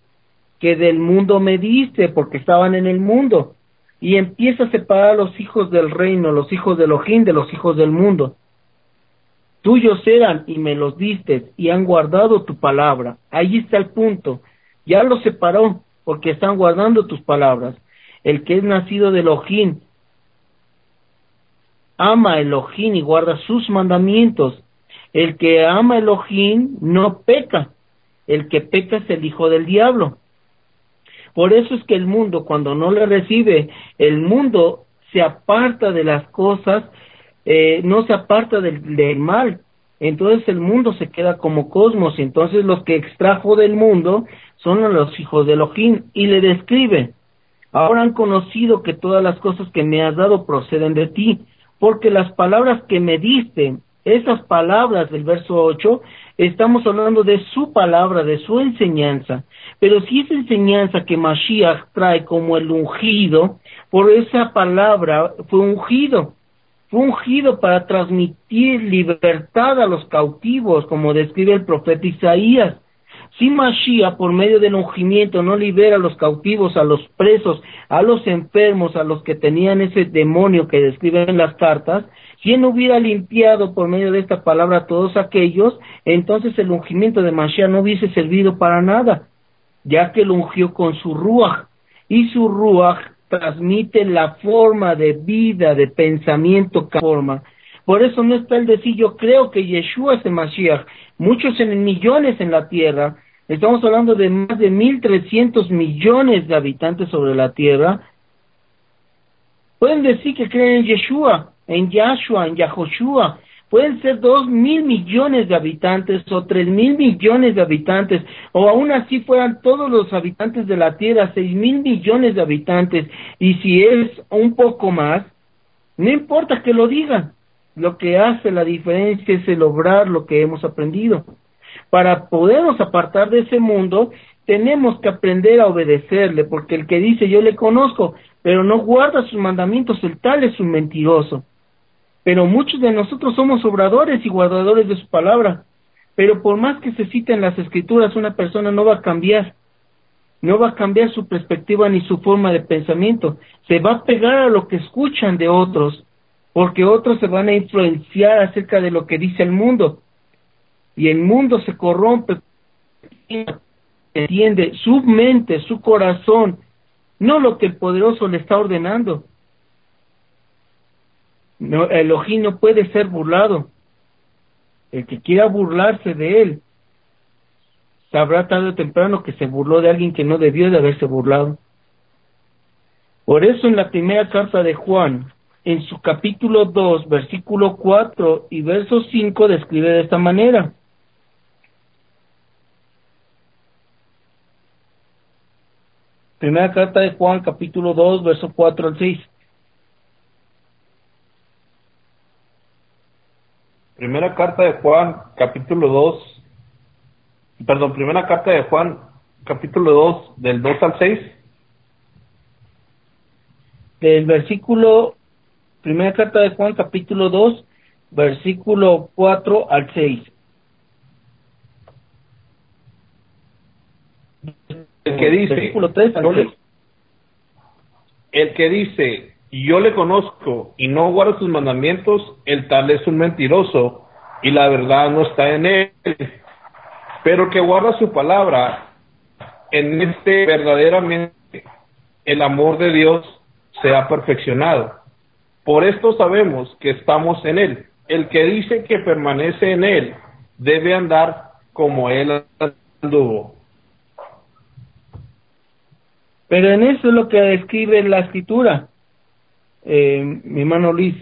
que del mundo me diste, porque estaban en el mundo. Y empieza a separar a los hijos del reino, los hijos de Elohim, de los hijos del mundo. Tuyos eran y me los diste, y han guardado tu palabra. Ahí está el punto. Ya los separó, porque están guardando tus palabras. El que es nacido de Elohim ama Elohim y guarda sus mandamientos. El que ama Elohim no peca. El que peca es el hijo del diablo. Por eso es que el mundo, cuando no le recibe, el mundo se aparta de las cosas, eh, no se aparta del, del mal. Entonces el mundo se queda como cosmos. Entonces los que extrajo del mundo son los hijos de Elohim y le describe. Ahora han conocido que todas las cosas que me has dado proceden de ti porque las palabras que me diste, esas palabras del verso 8, estamos hablando de su palabra, de su enseñanza. Pero si esa enseñanza que Mashiach trae como el ungido, por esa palabra fue ungido, ungido para transmitir libertad a los cautivos, como describe el profeta Isaías. Si Mashiach, por medio del ungimiento, no libera a los cautivos, a los presos, a los enfermos, a los que tenían ese demonio que describen las cartas, si él no hubiera limpiado por medio de esta palabra a todos aquellos, entonces el ungimiento de Mashiach no hubiese servido para nada, ya que lo ungió con su ruach, y su ruach transmite la forma de vida, de pensamiento, forma. Por eso no está el decir yo creo que Yeshua es el Mashiach, muchos en millones en la tierra, Estamos hablando de más de 1.300 millones de habitantes sobre la tierra. Pueden decir que creen en Yeshua, en Yahshua, en Yahoshua. Pueden ser dos mil millones de habitantes o tres mil millones de habitantes, o aún así fueran todos los habitantes de la tierra, seis mil millones de habitantes, y si es un poco más, no importa que lo digan. Lo que hace la diferencia es el obrar lo que hemos aprendido. Para podernos apartar de ese mundo, tenemos que aprender a obedecerle, porque el que dice yo le conozco, pero no guarda sus mandamientos, el tal es un mentiroso. Pero muchos de nosotros somos obradores y guardadores de su palabra. Pero por más que se citen las escrituras, una persona no va a cambiar. No va a cambiar su perspectiva ni su forma de pensamiento. Se va a pegar a lo que escuchan de otros, porque otros se van a influenciar acerca de lo que dice el mundo y el mundo se corrompe, entiende su mente, su corazón, no lo que el poderoso le está ordenando. No, el ojín no puede ser burlado. El que quiera burlarse de él sabrá tarde o temprano que se burló de alguien que no debió de haberse burlado. Por eso en la primera carta de Juan, en su capítulo 2, versículo 4 y verso 5, describe de esta manera. Primera carta de Juan, capítulo 2, verso 4 al 6. Primera carta de Juan, capítulo 2. Perdón, primera carta de Juan, capítulo 2, del 2 al 6. Del versículo, primera carta de Juan, capítulo 2, versículo 4 al 6. El que dice, Versículo 3 al yo le- 6. el que dice, yo le conozco y no guarda sus mandamientos, el tal es un mentiroso y la verdad no está en él. Pero que guarda su palabra, en este verdaderamente el amor de Dios se ha perfeccionado. Por esto sabemos que estamos en él. El que dice que permanece en él debe andar como él anduvo. Pero en eso es lo que describe la escritura. Eh, mi hermano Luis,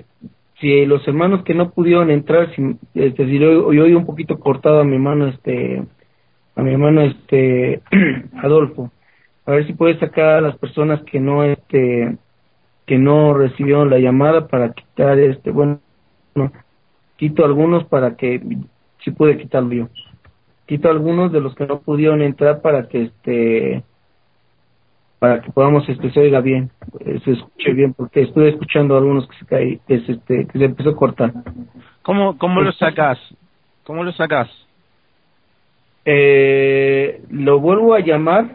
si los hermanos que no pudieron entrar, si, este, si yo, yo oí un poquito cortado a mi hermano, este, a mi hermano, este, Adolfo, a ver si puede sacar a las personas que no, este, que no recibieron la llamada para quitar, este, bueno, no, quito algunos para que, si puede quitarlo yo, quito algunos de los que no pudieron entrar para que, este, para que podamos este se oiga bien, eh, se escuche bien, porque estuve escuchando a algunos que se caí, que se, este, que se empezó a cortar. ¿Cómo, cómo lo sacas? ¿Cómo lo sacas? Eh, lo vuelvo a llamar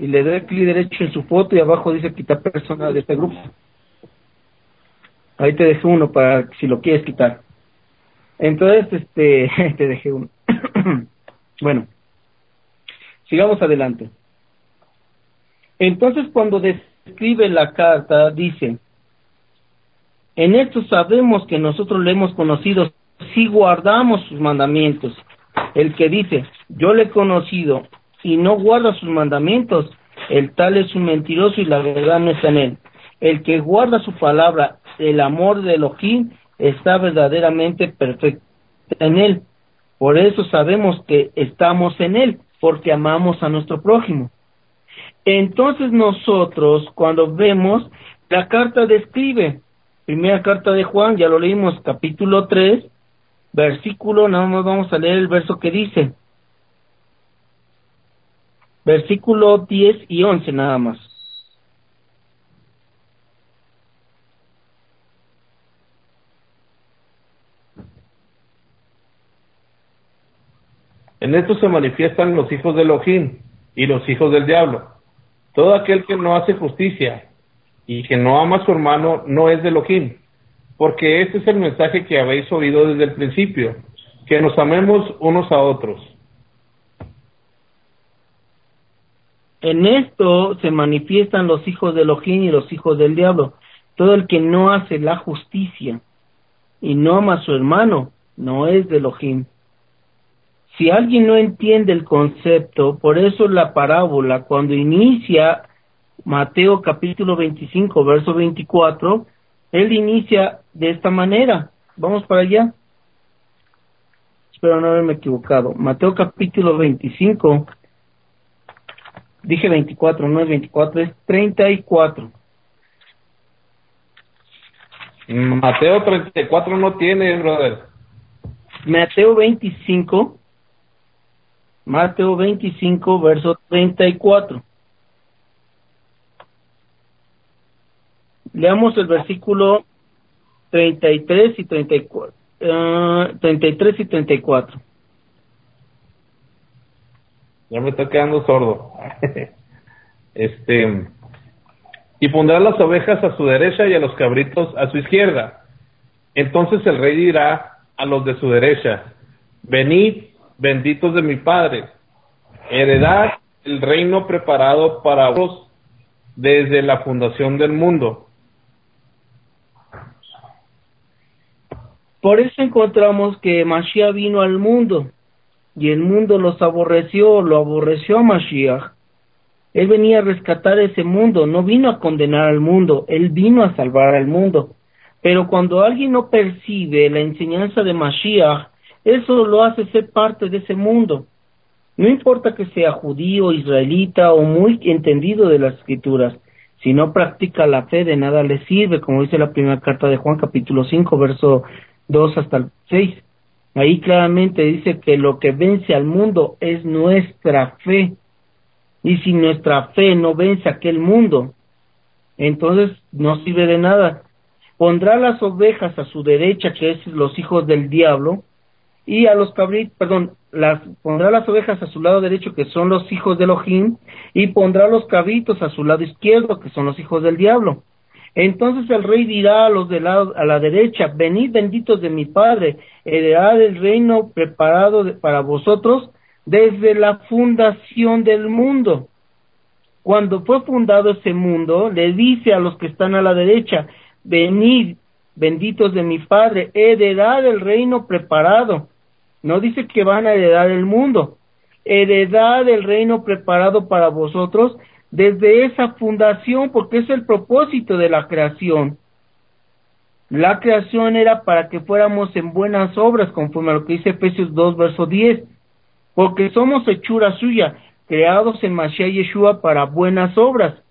y le doy clic derecho en su foto y abajo dice quitar persona de este grupo. Ahí te dejé uno para si lo quieres quitar. Entonces, este, te dejé uno. bueno, sigamos adelante. Entonces, cuando describe la carta, dice, en esto sabemos que nosotros le hemos conocido si guardamos sus mandamientos. El que dice, yo le he conocido y no guarda sus mandamientos, el tal es un mentiroso y la verdad no está en él. El que guarda su palabra, el amor de Elohim, está verdaderamente perfecto en él. Por eso sabemos que estamos en él, porque amamos a nuestro prójimo. Entonces nosotros, cuando vemos, la carta describe, primera carta de Juan, ya lo leímos, capítulo 3, versículo, nada más vamos a leer el verso que dice. Versículo 10 y 11 nada más. En esto se manifiestan los hijos de Elohim y los hijos del diablo. Todo aquel que no hace justicia y que no ama a su hermano no es de Elohim, porque este es el mensaje que habéis oído desde el principio, que nos amemos unos a otros. En esto se manifiestan los hijos de Elohim y los hijos del diablo. Todo el que no hace la justicia y no ama a su hermano no es de Elohim. Si alguien no entiende el concepto, por eso la parábola, cuando inicia Mateo capítulo 25, verso 24, él inicia de esta manera. Vamos para allá. Espero no haberme equivocado. Mateo capítulo 25, dije 24, no es 24, es 34. Mateo 34 no tiene, brother. Mateo 25, Mateo 25, verso 34. Leamos el versículo 33 y 34. Uh, 33 y 34. Ya me está quedando sordo. este. Y pondrá las ovejas a su derecha y a los cabritos a su izquierda. Entonces el rey dirá a los de su derecha: Venid, benditos de mi Padre, heredad el reino preparado para vos desde la fundación del mundo. Por eso encontramos que Mashiach vino al mundo y el mundo los aborreció, lo aborreció a Mashiach. Él venía a rescatar ese mundo, no vino a condenar al mundo, Él vino a salvar al mundo. Pero cuando alguien no percibe la enseñanza de Mashiach, eso lo hace ser parte de ese mundo. No importa que sea judío, israelita o muy entendido de las escrituras, si no practica la fe de nada le sirve, como dice la primera carta de Juan capítulo 5, verso 2 hasta el 6. Ahí claramente dice que lo que vence al mundo es nuestra fe. Y si nuestra fe no vence aquel mundo, entonces no sirve de nada. Pondrá las ovejas a su derecha, que es los hijos del diablo, y a los cabritos, perdón, las, pondrá las ovejas a su lado derecho, que son los hijos de Elohim, y pondrá los cabritos a su lado izquierdo, que son los hijos del diablo. Entonces el rey dirá a los de lado, a la derecha, venid benditos de mi Padre, heredad el reino preparado para vosotros desde la fundación del mundo. Cuando fue fundado ese mundo, le dice a los que están a la derecha, venid benditos de mi Padre, heredad el reino preparado. No dice que van a heredar el mundo, heredad el reino preparado para vosotros desde esa fundación, porque es el propósito de la creación. La creación era para que fuéramos en buenas obras, conforme a lo que dice Efesios 2, verso 10, porque somos hechura suya, creados en Mashiach Yeshua para buenas obras.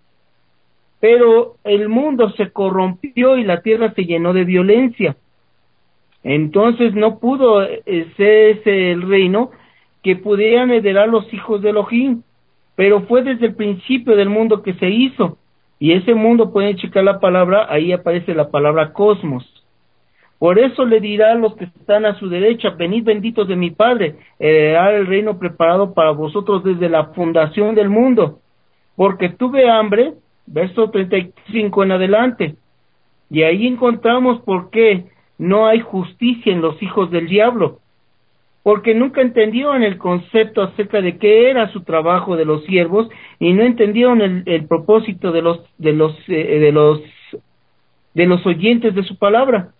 Pero el mundo se corrompió y la tierra se llenó de violencia. Entonces no pudo eh, ser ese el reino que pudieran heredar los hijos de Elohim pero fue desde el principio del mundo que se hizo. Y ese mundo, pueden checar la palabra, ahí aparece la palabra cosmos. Por eso le dirá a los que están a su derecha, venid benditos de mi Padre, heredar el reino preparado para vosotros desde la fundación del mundo. Porque tuve hambre, verso 35 en adelante. Y ahí encontramos por qué no hay justicia en los hijos del diablo porque nunca entendieron el concepto acerca de qué era su trabajo de los siervos y no entendieron el, propósito de los de los eh, de los de los oyentes de su palabra.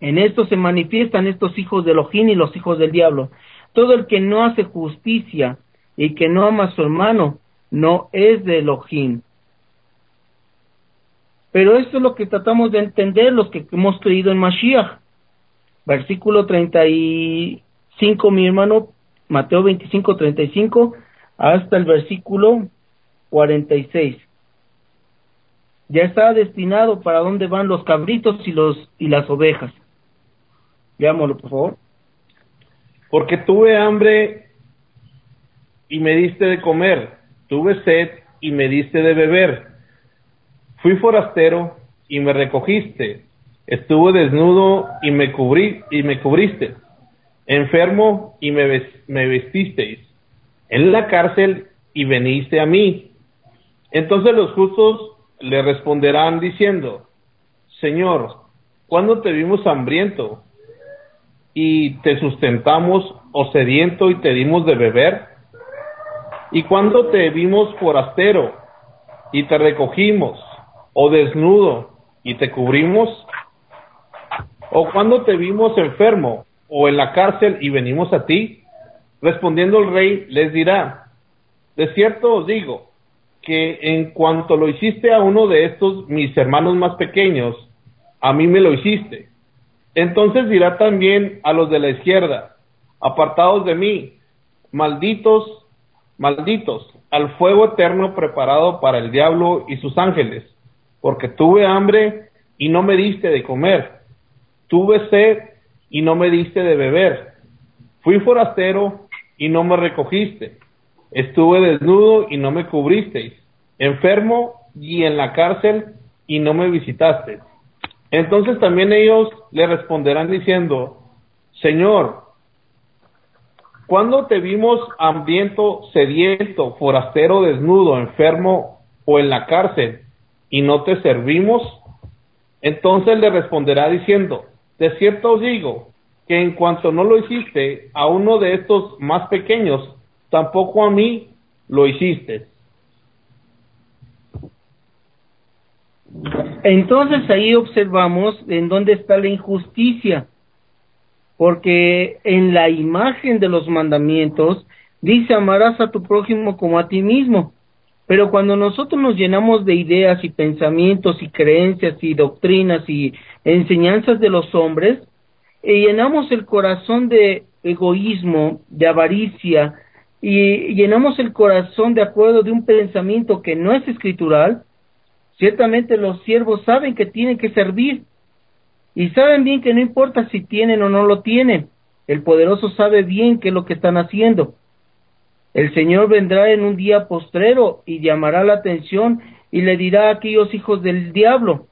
En esto se manifiestan estos hijos de Elohim y los hijos del diablo. Todo el que no hace justicia y que no ama a su hermano no es de Elohim. Pero esto es lo que tratamos de entender los que hemos creído en Mashiach. Versículo 30 y 5, mi hermano, Mateo 25, 35, hasta el versículo 46. Ya está destinado para dónde van los cabritos y, los, y las ovejas. Veámoslo, por favor. Porque tuve hambre y me diste de comer, tuve sed y me diste de beber. Fui forastero y me recogiste, estuve desnudo y me cubrí y me cubriste enfermo y me, vestisteis, en la cárcel y veniste a mí. Entonces los justos le responderán diciendo, Señor, ¿cuándo te vimos hambriento y te sustentamos o sediento y te dimos de beber? ¿Y cuándo te vimos forastero y te recogimos o desnudo y te cubrimos? ¿O cuándo te vimos enfermo o en la cárcel y venimos a ti? Respondiendo el rey les dirá, de cierto os digo, que en cuanto lo hiciste a uno de estos mis hermanos más pequeños, a mí me lo hiciste. Entonces dirá también a los de la izquierda, apartados de mí, malditos, malditos, al fuego eterno preparado para el diablo y sus ángeles, porque tuve hambre y no me diste de comer, tuve sed y no me diste de beber. Fui forastero y no me recogiste. Estuve desnudo y no me cubristeis. Enfermo y en la cárcel y no me visitaste. Entonces también ellos le responderán diciendo, Señor, ¿cuándo te vimos hambriento, sediento, forastero, desnudo, enfermo o en la cárcel y no te servimos? Entonces le responderá diciendo, de cierto os digo que en cuanto no lo hiciste a uno de estos más pequeños, tampoco a mí lo hiciste. Entonces ahí observamos en dónde está la injusticia, porque en la imagen de los mandamientos dice amarás a tu prójimo como a ti mismo, Pero cuando nosotros nos llenamos de ideas y pensamientos y creencias y doctrinas y enseñanzas de los hombres, y llenamos el corazón de egoísmo, de avaricia, y llenamos el corazón de acuerdo de un pensamiento que no es escritural, ciertamente los siervos saben que tienen que servir y saben bien que no importa si tienen o no lo tienen, el poderoso sabe bien qué es lo que están haciendo. El Señor vendrá en un día postrero y llamará la atención y le dirá a aquellos hijos del diablo.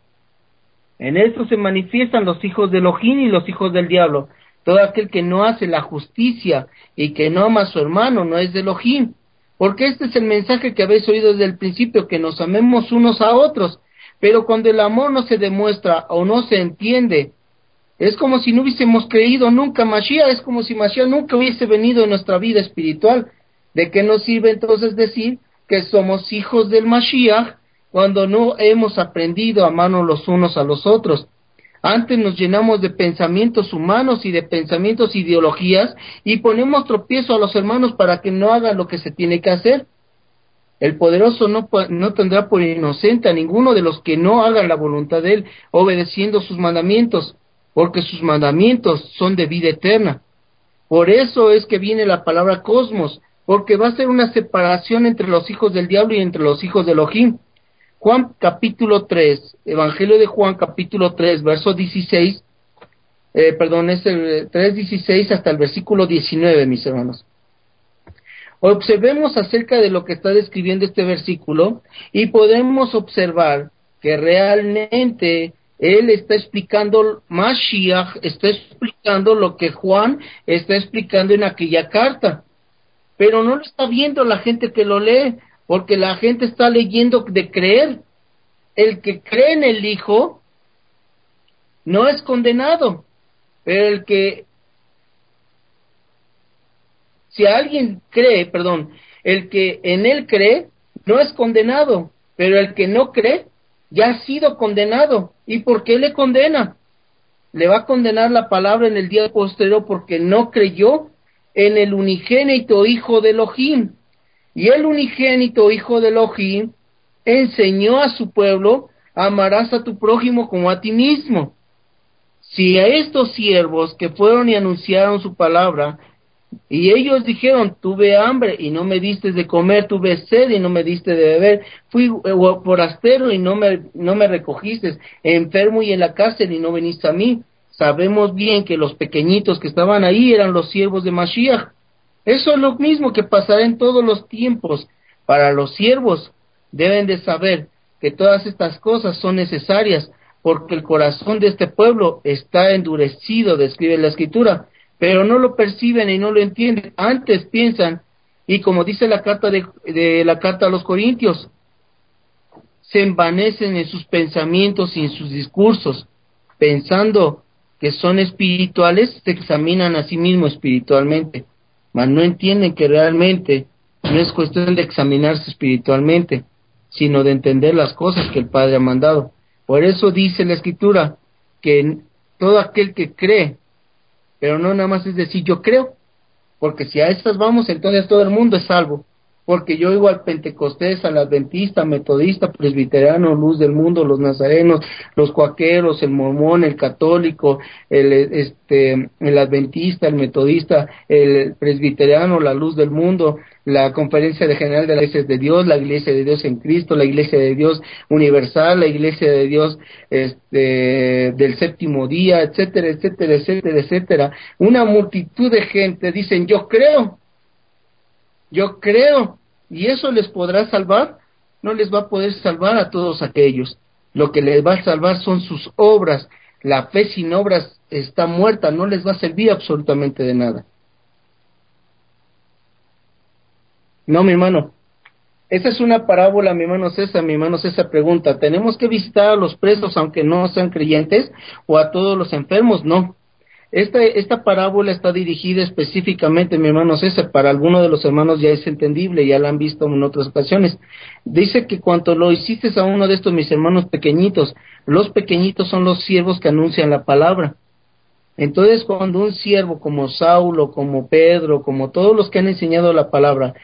En esto se manifiestan los hijos de Elohim y los hijos del diablo. Todo aquel que no hace la justicia y que no ama a su hermano no es de Elohim. Porque este es el mensaje que habéis oído desde el principio, que nos amemos unos a otros. Pero cuando el amor no se demuestra o no se entiende, es como si no hubiésemos creído nunca Mashiach, es como si Mashiach nunca hubiese venido en nuestra vida espiritual. ¿De qué nos sirve entonces decir que somos hijos del Mashiach cuando no hemos aprendido a amarnos los unos a los otros? Antes nos llenamos de pensamientos humanos y de pensamientos ideologías y ponemos tropiezo a los hermanos para que no hagan lo que se tiene que hacer. El poderoso no, no tendrá por inocente a ninguno de los que no hagan la voluntad de él, obedeciendo sus mandamientos, porque sus mandamientos son de vida eterna. Por eso es que viene la palabra cosmos, porque va a ser una separación entre los hijos del diablo y entre los hijos de Elohim. Juan capítulo 3, Evangelio de Juan capítulo 3, verso 16, eh, perdón, es el 3.16 hasta el versículo 19, mis hermanos. Observemos acerca de lo que está describiendo este versículo y podemos observar que realmente él está explicando, Mashiach está explicando lo que Juan está explicando en aquella carta, pero no lo está viendo la gente que lo lee, porque la gente está leyendo de creer. El que cree en el Hijo no es condenado, pero el que, si alguien cree, perdón, el que en él cree no es condenado, pero el que no cree ya ha sido condenado. ¿Y por qué le condena? Le va a condenar la palabra en el día posterior porque no creyó en el unigénito Hijo de Elohim. Y el unigénito Hijo de Elohim enseñó a su pueblo, amarás a tu prójimo como a ti mismo. Si a estos siervos que fueron y anunciaron su palabra, y ellos dijeron, tuve hambre y no me diste de comer, tuve sed y no me diste de beber, fui eh, forastero y no me, no me recogiste, enfermo y en la cárcel y no viniste a mí. Sabemos bien que los pequeñitos que estaban ahí eran los siervos de Mashiach. Eso es lo mismo que pasará en todos los tiempos. Para los siervos deben de saber que todas estas cosas son necesarias porque el corazón de este pueblo está endurecido, describe la escritura, pero no lo perciben y no lo entienden. Antes piensan, y como dice la carta de, de la carta a los Corintios, se envanecen en sus pensamientos y en sus discursos, pensando que son espirituales, se examinan a sí mismos espiritualmente mas no entienden que realmente no es cuestión de examinarse espiritualmente, sino de entender las cosas que el Padre ha mandado. Por eso dice la Escritura que todo aquel que cree, pero no nada más es decir yo creo, porque si a estas vamos, entonces todo el mundo es salvo porque yo oigo al pentecostés, al adventista, metodista, presbiteriano, luz del mundo, los nazarenos, los cuaqueros, el mormón, el católico, el, este, el adventista, el metodista, el presbiteriano, la luz del mundo, la conferencia de general de las iglesias de Dios, la iglesia de Dios en Cristo, la iglesia de Dios universal, la iglesia de Dios este, del séptimo día, etcétera, etcétera, etcétera, etcétera. Una multitud de gente dicen yo creo, yo creo, y eso les podrá salvar, no les va a poder salvar a todos aquellos. Lo que les va a salvar son sus obras. La fe sin obras está muerta, no les va a servir absolutamente de nada. No, mi hermano. Esa es una parábola, mi hermano César, mi hermano César pregunta, ¿tenemos que visitar a los presos aunque no sean creyentes o a todos los enfermos? No. Esta, esta parábola está dirigida específicamente, mi hermano César, para algunos de los hermanos ya es entendible, ya la han visto en otras ocasiones. Dice que cuando lo hiciste a uno de estos mis hermanos pequeñitos, los pequeñitos son los siervos que anuncian la palabra. Entonces, cuando un siervo como Saulo, como Pedro, como todos los que han enseñado la palabra,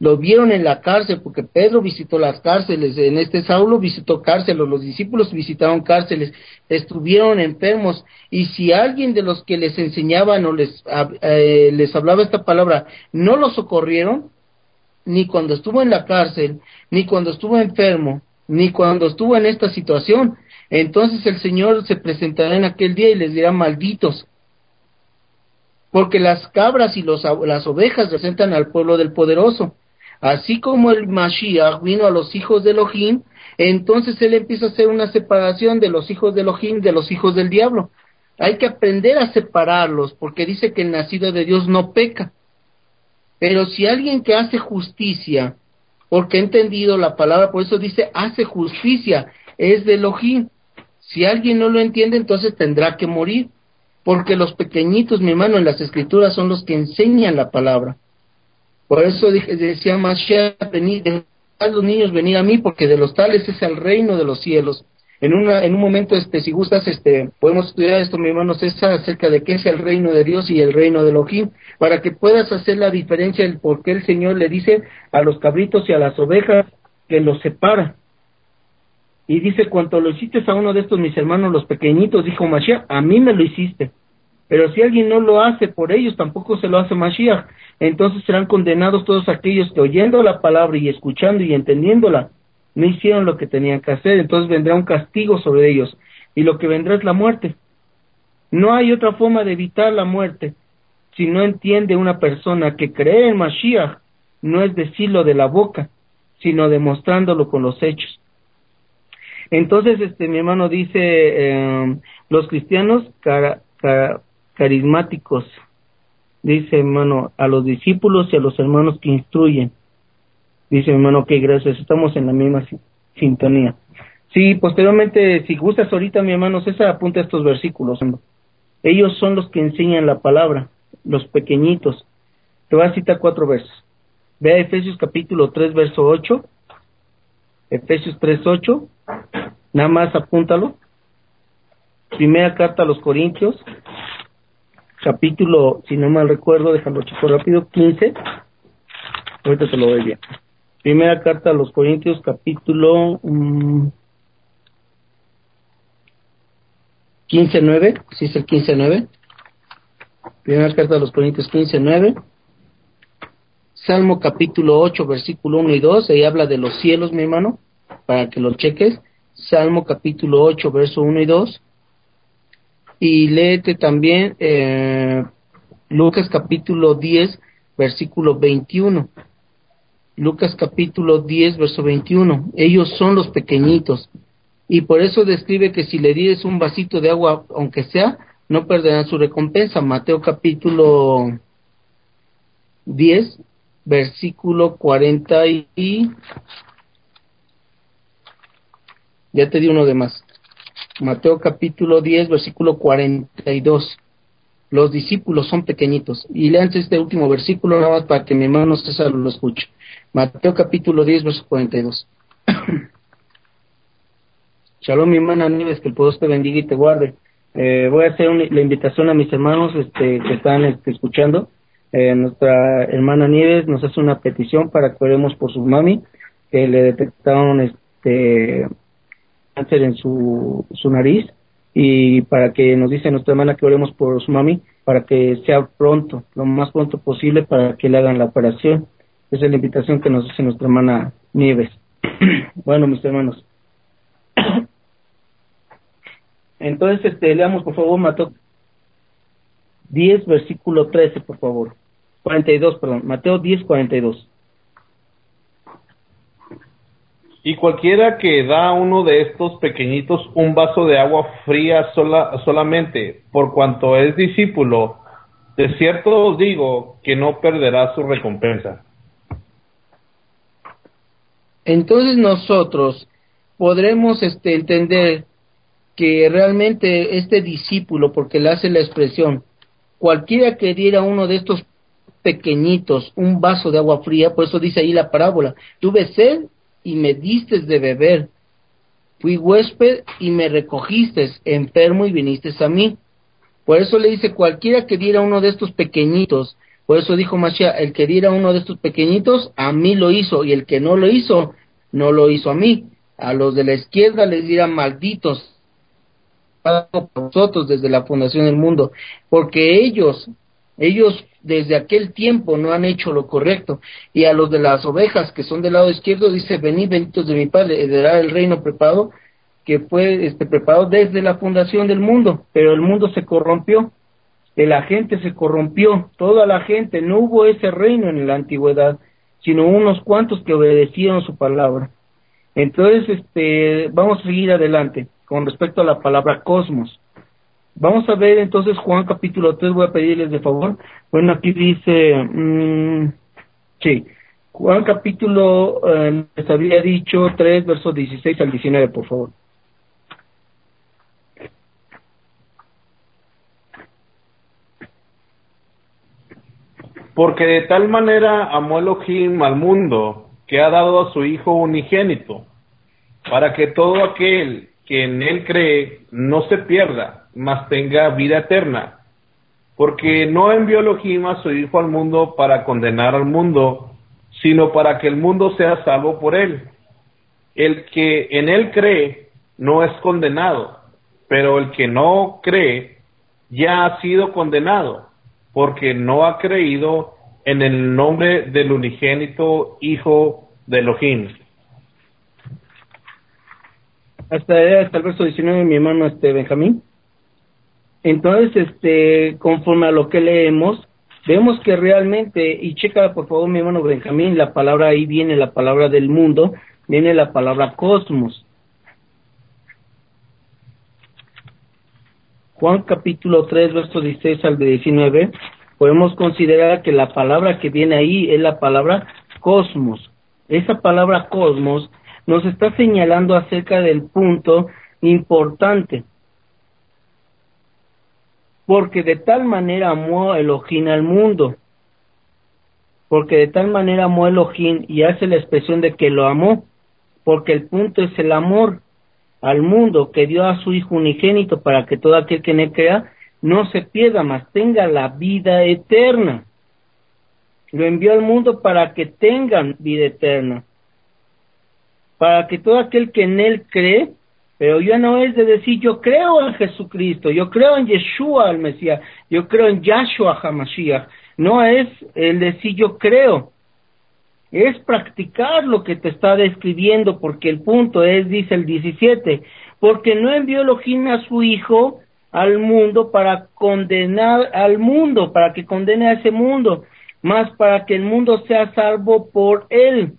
lo vieron en la cárcel, porque Pedro visitó las cárceles, en este Saulo visitó cárceles, los discípulos visitaron cárceles, estuvieron enfermos, y si alguien de los que les enseñaban o les, eh, les hablaba esta palabra no lo socorrieron, ni cuando estuvo en la cárcel, ni cuando estuvo enfermo, ni cuando estuvo en esta situación, entonces el Señor se presentará en aquel día y les dirá malditos, porque las cabras y los, las ovejas representan al pueblo del poderoso, Así como el Mashiach vino a los hijos de Elohim, entonces él empieza a hacer una separación de los hijos de Elohim de los hijos del diablo. Hay que aprender a separarlos, porque dice que el nacido de Dios no peca. Pero si alguien que hace justicia, porque ha entendido la palabra, por eso dice hace justicia, es de Elohim. Si alguien no lo entiende, entonces tendrá que morir, porque los pequeñitos, mi hermano, en las escrituras son los que enseñan la palabra. Por eso dije, decía Mashiach, venid, a los niños venir a mí, porque de los tales es el reino de los cielos. En, una, en un momento, este, si gustas, este, podemos estudiar esto, mi hermano César, acerca de qué es el reino de Dios y el reino de Elohim, para que puedas hacer la diferencia del por qué el Señor le dice a los cabritos y a las ovejas que los separa. Y dice, cuanto lo hiciste a uno de estos mis hermanos, los pequeñitos, dijo Mashiach, a mí me lo hiciste. Pero si alguien no lo hace por ellos, tampoco se lo hace Mashiach. Entonces serán condenados todos aquellos que oyendo la palabra y escuchando y entendiéndola, no hicieron lo que tenían que hacer. Entonces vendrá un castigo sobre ellos. Y lo que vendrá es la muerte. No hay otra forma de evitar la muerte. Si no entiende una persona que cree en Mashiach, no es decirlo de la boca, sino demostrándolo con los hechos. Entonces, este, mi hermano dice, eh, los cristianos carismáticos, dice hermano, a los discípulos y a los hermanos que instruyen. Dice hermano, que gracias, estamos en la misma sintonía. Sí, posteriormente, si gustas ahorita, mi hermano César, apunta estos versículos. Ellos son los que enseñan la palabra, los pequeñitos. Te voy a citar cuatro versos. Ve a Efesios capítulo 3, verso 8. Efesios 3, 8. Nada más apúntalo. Primera carta a los Corintios, capítulo, si no mal recuerdo, déjalo chico rápido, 15. Ahorita te lo doy bien. Primera carta a los Corintios, capítulo um, 15, 9. Sí, es el 15, 9. Primera carta a los Corintios 15, 9. Salmo capítulo 8, versículo 1 y 2. Ahí habla de los cielos, mi hermano, para que lo cheques. Salmo capítulo 8, verso 1 y 2 y léete también eh, Lucas capítulo 10, versículo 21. Lucas capítulo 10, verso 21. Ellos son los pequeñitos. Y por eso describe que si le dices un vasito de agua, aunque sea, no perderán su recompensa. Mateo capítulo 10, versículo 40 y... Ya te di uno de más. Mateo capítulo 10, versículo 42. Los discípulos son pequeñitos. Y lean este último versículo nada más para que mi hermano César lo escuche. Mateo capítulo 10, verso 42. Shalom, mi hermana Nieves, que el poder te bendiga y te guarde. Eh, voy a hacer la invitación a mis hermanos este, que están este, escuchando. Eh, nuestra hermana Nieves nos hace una petición para que oremos por su mami, que le detectaron este cáncer en su, su nariz y para que nos dice nuestra hermana que oremos por su mami para que sea pronto, lo más pronto posible para que le hagan la operación. Esa es la invitación que nos hace nuestra hermana Nieves. bueno, mis hermanos. Entonces, este, leamos por favor Mateo 10, versículo 13, por favor. 42, perdón. Mateo 10, 42. Y cualquiera que da a uno de estos pequeñitos un vaso de agua fría sola, solamente por cuanto es discípulo, de cierto os digo que no perderá su recompensa. Entonces nosotros podremos este, entender que realmente este discípulo, porque le hace la expresión, cualquiera que diera uno de estos pequeñitos un vaso de agua fría, por eso dice ahí la parábola, tuve sed y me diste de beber. Fui huésped y me recogiste, enfermo y viniste a mí. Por eso le dice, cualquiera que diera uno de estos pequeñitos Por eso dijo Mashiach, el que diera uno de estos pequeñitos, a mí lo hizo, y el que no lo hizo, no lo hizo a mí. A los de la izquierda les dirá malditos para nosotros desde la fundación del mundo, porque ellos, ellos desde aquel tiempo no han hecho lo correcto. Y a los de las ovejas que son del lado izquierdo dice, venid benditos de mi Padre, heredará el reino preparado, que fue este, preparado desde la fundación del mundo, pero el mundo se corrompió la gente se corrompió, toda la gente, no hubo ese reino en la antigüedad, sino unos cuantos que obedecieron su palabra. Entonces, este, vamos a seguir adelante con respecto a la palabra cosmos. Vamos a ver entonces Juan capítulo 3, voy a pedirles de favor. Bueno, aquí dice, mmm, sí, Juan capítulo, eh, les había dicho 3, versos 16 al 19, por favor. Porque de tal manera amó Elohim al mundo, que ha dado a su Hijo unigénito, para que todo aquel que en él cree no se pierda, mas tenga vida eterna. Porque no envió Elohim a su Hijo al mundo para condenar al mundo, sino para que el mundo sea salvo por él. El que en él cree no es condenado, pero el que no cree ya ha sido condenado porque no ha creído en el nombre del unigénito Hijo de Elohim. Hasta, hasta el verso 19, mi hermano este Benjamín. Entonces, este, conforme a lo que leemos, vemos que realmente, y checa por favor mi hermano Benjamín, la palabra ahí viene la palabra del mundo, viene la palabra cosmos. Juan capítulo 3, verso 16 al 19, podemos considerar que la palabra que viene ahí es la palabra cosmos. Esa palabra cosmos nos está señalando acerca del punto importante. Porque de tal manera amó Elohim al mundo. Porque de tal manera amó Elohim y hace la expresión de que lo amó. Porque el punto es el amor al mundo que dio a su Hijo unigénito para que todo aquel que le crea no se pierda, mas tenga la vida eterna. Lo envió al mundo para que tengan vida eterna. Para que todo aquel que en él cree, pero ya no es de decir yo creo en Jesucristo, yo creo en Yeshua el Mesías, yo creo en Yahshua HaMashiach. No es el decir yo creo, es practicar lo que te está describiendo, porque el punto es, dice el 17, porque no envió Elohim a su Hijo al mundo para condenar al mundo, para que condene a ese mundo, más para que el mundo sea salvo por él.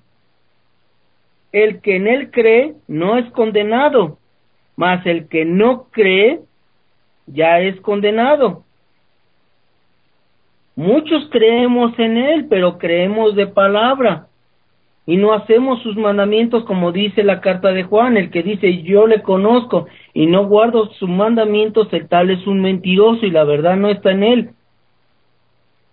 El que en él cree no es condenado, mas el que no cree ya es condenado, Muchos creemos en Él, pero creemos de palabra y no hacemos sus mandamientos como dice la carta de Juan, el que dice yo le conozco y no guardo sus mandamientos, el tal es un mentiroso y la verdad no está en él.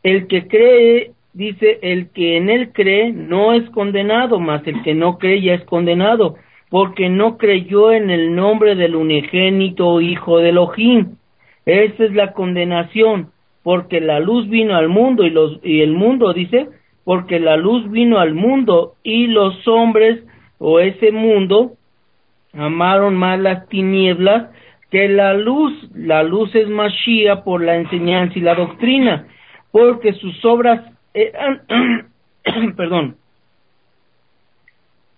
El que cree, dice, el que en él cree no es condenado, mas el que no cree ya es condenado, porque no creyó en el nombre del unigénito Hijo de Elohim. Esa es la condenación porque la luz vino al mundo y los y el mundo dice porque la luz vino al mundo y los hombres o ese mundo amaron más las tinieblas que la luz. La luz es Mashiach por la enseñanza y la doctrina, porque sus obras eran, perdón,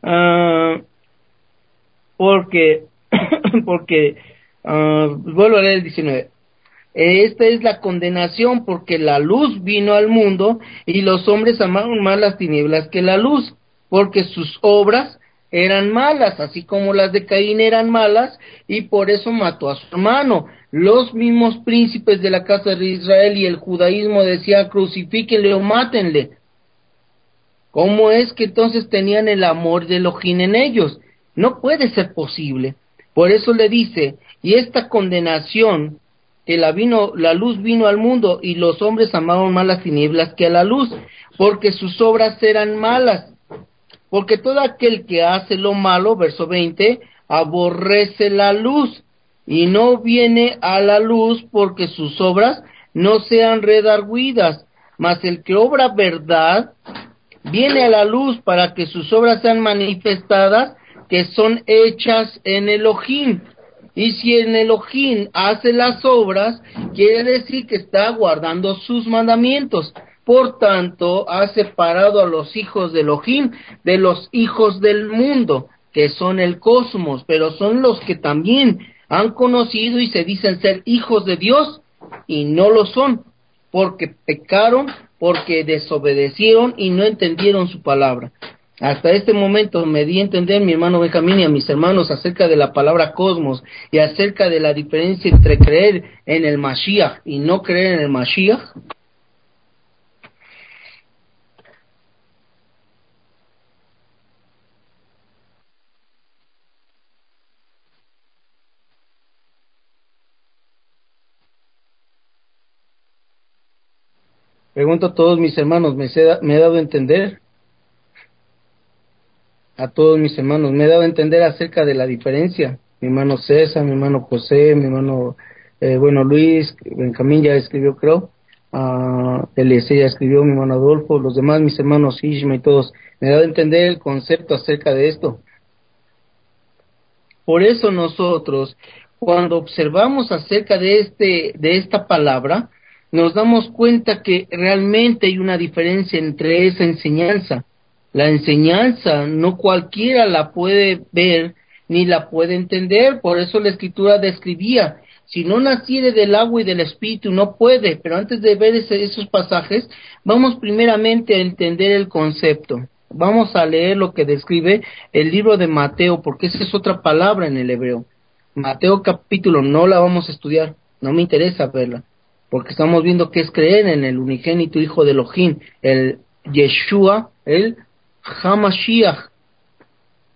uh, porque, porque, uh, vuelvo a leer el 19, esta es la condenación porque la luz vino al mundo y los hombres amaron más las tinieblas que la luz, porque sus obras eran malas, así como las de Caín eran malas, y por eso mató a su hermano. Los mismos príncipes de la casa de Israel y el judaísmo decían crucifíquenle o mátenle. ¿Cómo es que entonces tenían el amor de Elohim en ellos? No puede ser posible. Por eso le dice, y esta condenación que la, vino, la luz vino al mundo y los hombres amaron más las tinieblas que a la luz, porque sus obras eran malas. Porque todo aquel que hace lo malo, verso 20, aborrece la luz y no viene a la luz porque sus obras no sean redarguidas. mas el que obra verdad viene a la luz para que sus obras sean manifestadas que son hechas en Elohim. Y si en Elohim hace las obras, quiere decir que está guardando sus mandamientos. Por tanto, ha separado a los hijos de Elohim de los hijos del mundo, que son el cosmos, pero son los que también han conocido y se dicen ser hijos de Dios y no lo son, porque pecaron, porque desobedecieron y no entendieron su palabra. Hasta este momento me di a entender, mi hermano Benjamín y a mis hermanos, acerca de la palabra cosmos y acerca de la diferencia entre creer en el Mashiach y no creer en el Mashiach. Pregunto a todos mis hermanos, ¿me, he dado a entender? A todos mis hermanos, me he dado a entender acerca de la diferencia. Mi hermano César, mi hermano José, mi hermano, eh, bueno, Luis, Benjamín ya escribió, creo. Uh, ya escribió, mi hermano Adolfo, los demás, mis hermanos Ishma y todos. Me he dado a entender el concepto acerca de esto. Por eso nosotros, cuando observamos acerca de este, de esta palabra, nos damos cuenta que realmente hay una diferencia entre esa enseñanza. La enseñanza no cualquiera la puede ver ni la puede entender, por eso la escritura describía, si no naciere del agua y del espíritu no puede, pero antes de ver esos pasajes, vamos primeramente a entender el concepto. Vamos a leer lo que describe el libro de Mateo, porque esa es otra palabra en el hebreo. Mateo capítulo, no la vamos a estudiar, no me interesa verla porque estamos viendo que es creer en el unigénito Hijo de Elohim, el Yeshua, el Hamashiach.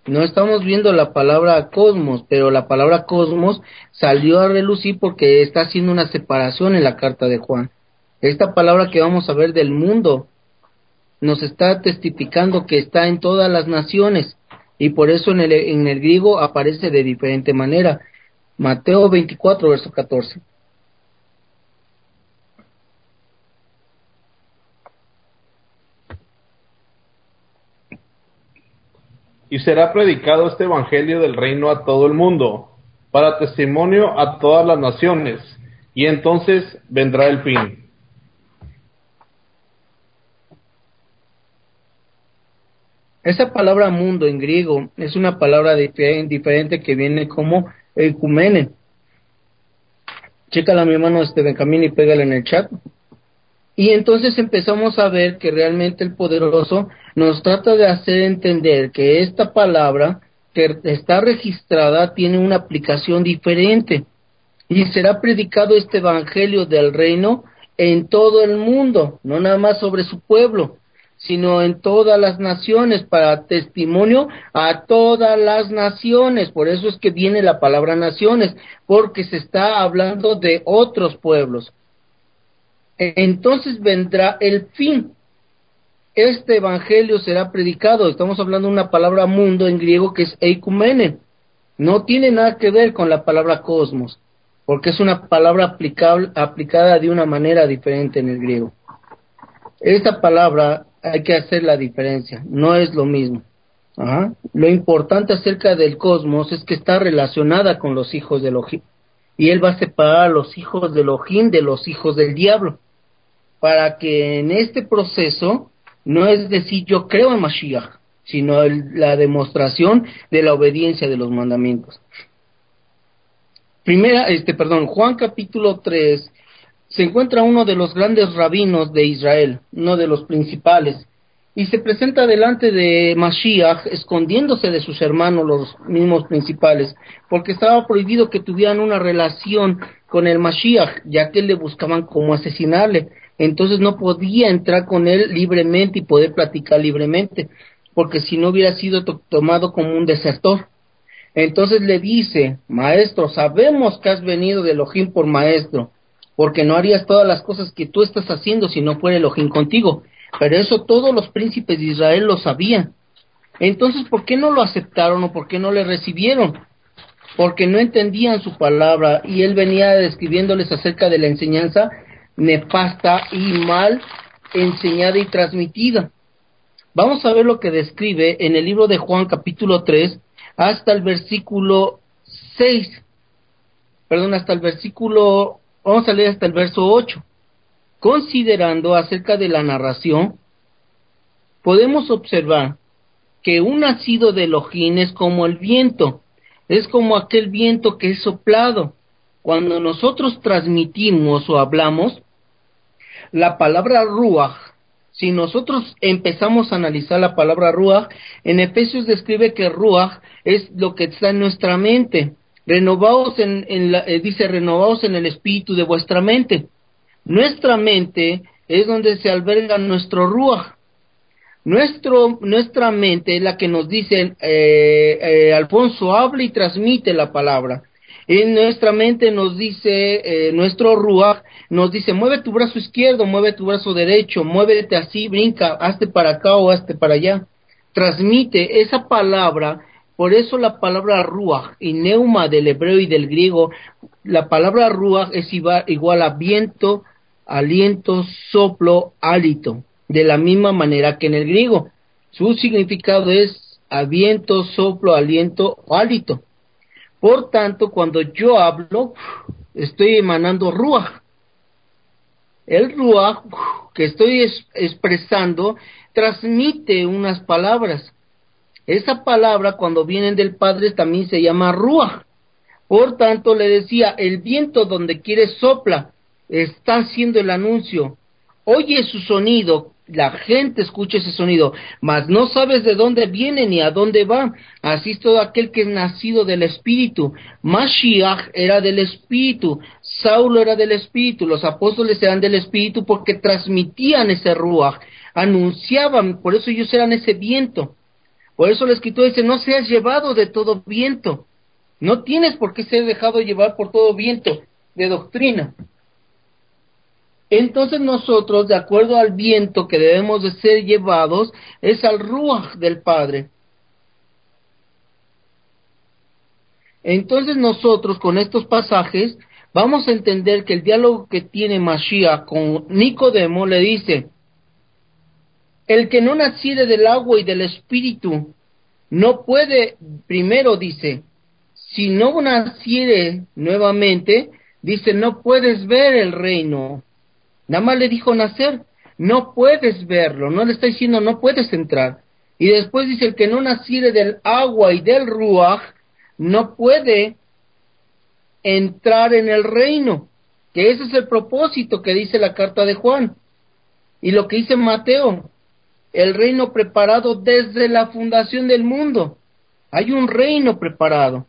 No estamos viendo la palabra cosmos, pero la palabra cosmos salió a relucir porque está haciendo una separación en la carta de Juan. Esta palabra que vamos a ver del mundo nos está testificando que está en todas las naciones y por eso en el, en el griego aparece de diferente manera. Mateo 24, verso 14. Y será predicado este Evangelio del reino a todo el mundo, para testimonio a todas las naciones, y entonces vendrá el fin. Esa palabra mundo en griego es una palabra diferente que viene como ecumene. Chécala mi hermano este Benjamín y pégala en el chat. Y entonces empezamos a ver que realmente el poderoso nos trata de hacer entender que esta palabra que está registrada tiene una aplicación diferente y será predicado este evangelio del reino en todo el mundo, no nada más sobre su pueblo, sino en todas las naciones para testimonio a todas las naciones. Por eso es que viene la palabra naciones, porque se está hablando de otros pueblos entonces vendrá el fin. Este evangelio será predicado. Estamos hablando de una palabra mundo en griego que es eikumene. No tiene nada que ver con la palabra cosmos, porque es una palabra aplicable, aplicada de una manera diferente en el griego. Esta palabra hay que hacer la diferencia, no es lo mismo. Lo importante acerca del cosmos es que está relacionada con los hijos de Elohim. Y él va a separar a los hijos de Elohim de los hijos del diablo para que en este proceso no es decir yo creo en Mashiach, sino la demostración de la obediencia de los mandamientos. Primera, este, perdón, Juan capítulo 3, se encuentra uno de los grandes rabinos de Israel, uno de los principales, y se presenta delante de Mashiach escondiéndose de sus hermanos, los mismos principales, porque estaba prohibido que tuvieran una relación con el Mashiach, ya que le buscaban cómo asesinarle entonces no podía entrar con él libremente y poder platicar libremente, porque si no hubiera sido tomado como un desertor. Entonces le dice, maestro, sabemos que has venido de Elohim por maestro, porque no harías todas las cosas que tú estás haciendo si no fuera Elohim contigo. Pero eso todos los príncipes de Israel lo sabían. Entonces, ¿por qué no lo aceptaron o por qué no le recibieron? Porque no entendían su palabra y él venía describiéndoles acerca de la enseñanza nefasta y mal enseñada y transmitida. Vamos a ver lo que describe en el libro de Juan capítulo 3 hasta el versículo 6. Perdón, hasta el versículo, vamos a leer hasta el verso 8. Considerando acerca de la narración, podemos observar que un nacido de Elohim es como el viento, es como aquel viento que es soplado. Cuando nosotros transmitimos o hablamos, la palabra ruach, si nosotros empezamos a analizar la palabra ruach, en Efesios describe que ruach es lo que está en nuestra mente. Renovaos en, en eh, dice renovaos en el espíritu de vuestra mente. Nuestra mente es donde se alberga nuestro ruach. Nuestro, nuestra mente es la que nos dice, eh, eh, Alfonso, habla y transmite la palabra. En nuestra mente nos dice, eh, nuestro ruach nos dice, mueve tu brazo izquierdo, mueve tu brazo derecho, muévete así, brinca, hazte para acá o hazte para allá. Transmite esa palabra, por eso la palabra ruach y neuma del hebreo y del griego, la palabra ruach es igual a viento, aliento, soplo, hálito de la misma manera que en el griego. Su significado es viento, soplo, aliento o hálito. Por tanto, cuando yo hablo, estoy emanando ruach. El ruach que estoy expresando transmite unas palabras. Esa palabra cuando vienen del Padre también se llama ruach. Por tanto, le decía, el viento donde quiere sopla, está haciendo el anuncio. Oye su sonido, la gente escucha ese sonido, mas no sabes de dónde viene ni a dónde va. Así es todo aquel que es nacido del Espíritu. Mashiach era del Espíritu, Saulo era del Espíritu, los apóstoles eran del Espíritu porque transmitían ese ruach, anunciaban, por eso ellos eran ese viento. Por eso la Escritura dice, no seas llevado de todo viento. No tienes por qué ser dejado llevar por todo viento de doctrina. Entonces nosotros, de acuerdo al viento que debemos de ser llevados, es al ruach del Padre. Entonces nosotros con estos pasajes vamos a entender que el diálogo que tiene Mashiach con Nicodemo le dice, el que no naciere del agua y del espíritu no puede, primero dice, si no naciere nuevamente, dice, no puedes ver el reino Nada más le dijo nacer, no puedes verlo, no le está diciendo no puedes entrar. Y después dice el que no naciere del agua y del ruaj, no puede entrar en el reino. Que ese es el propósito que dice la carta de Juan. Y lo que dice Mateo, el reino preparado desde la fundación del mundo. Hay un reino preparado.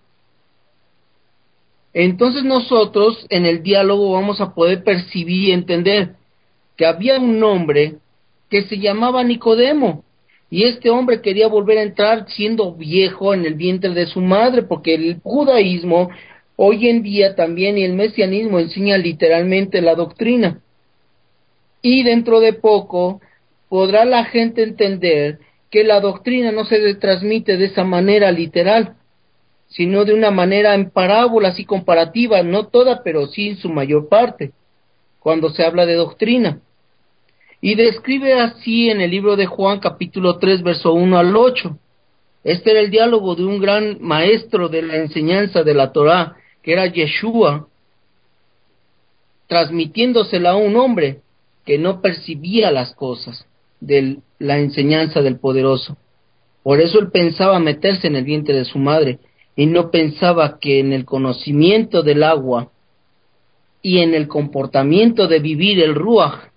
Entonces nosotros en el diálogo vamos a poder percibir y entender que había un hombre que se llamaba Nicodemo y este hombre quería volver a entrar siendo viejo en el vientre de su madre porque el judaísmo hoy en día también y el mesianismo enseña literalmente la doctrina. Y dentro de poco podrá la gente entender que la doctrina no se transmite de esa manera literal, sino de una manera en parábolas y comparativas, no toda, pero sí en su mayor parte, cuando se habla de doctrina. Y describe así en el libro de Juan capítulo 3, verso 1 al 8. Este era el diálogo de un gran maestro de la enseñanza de la Torá, que era Yeshua, transmitiéndosela a un hombre que no percibía las cosas de la enseñanza del poderoso. Por eso él pensaba meterse en el vientre de su madre y no pensaba que en el conocimiento del agua y en el comportamiento de vivir el ruach,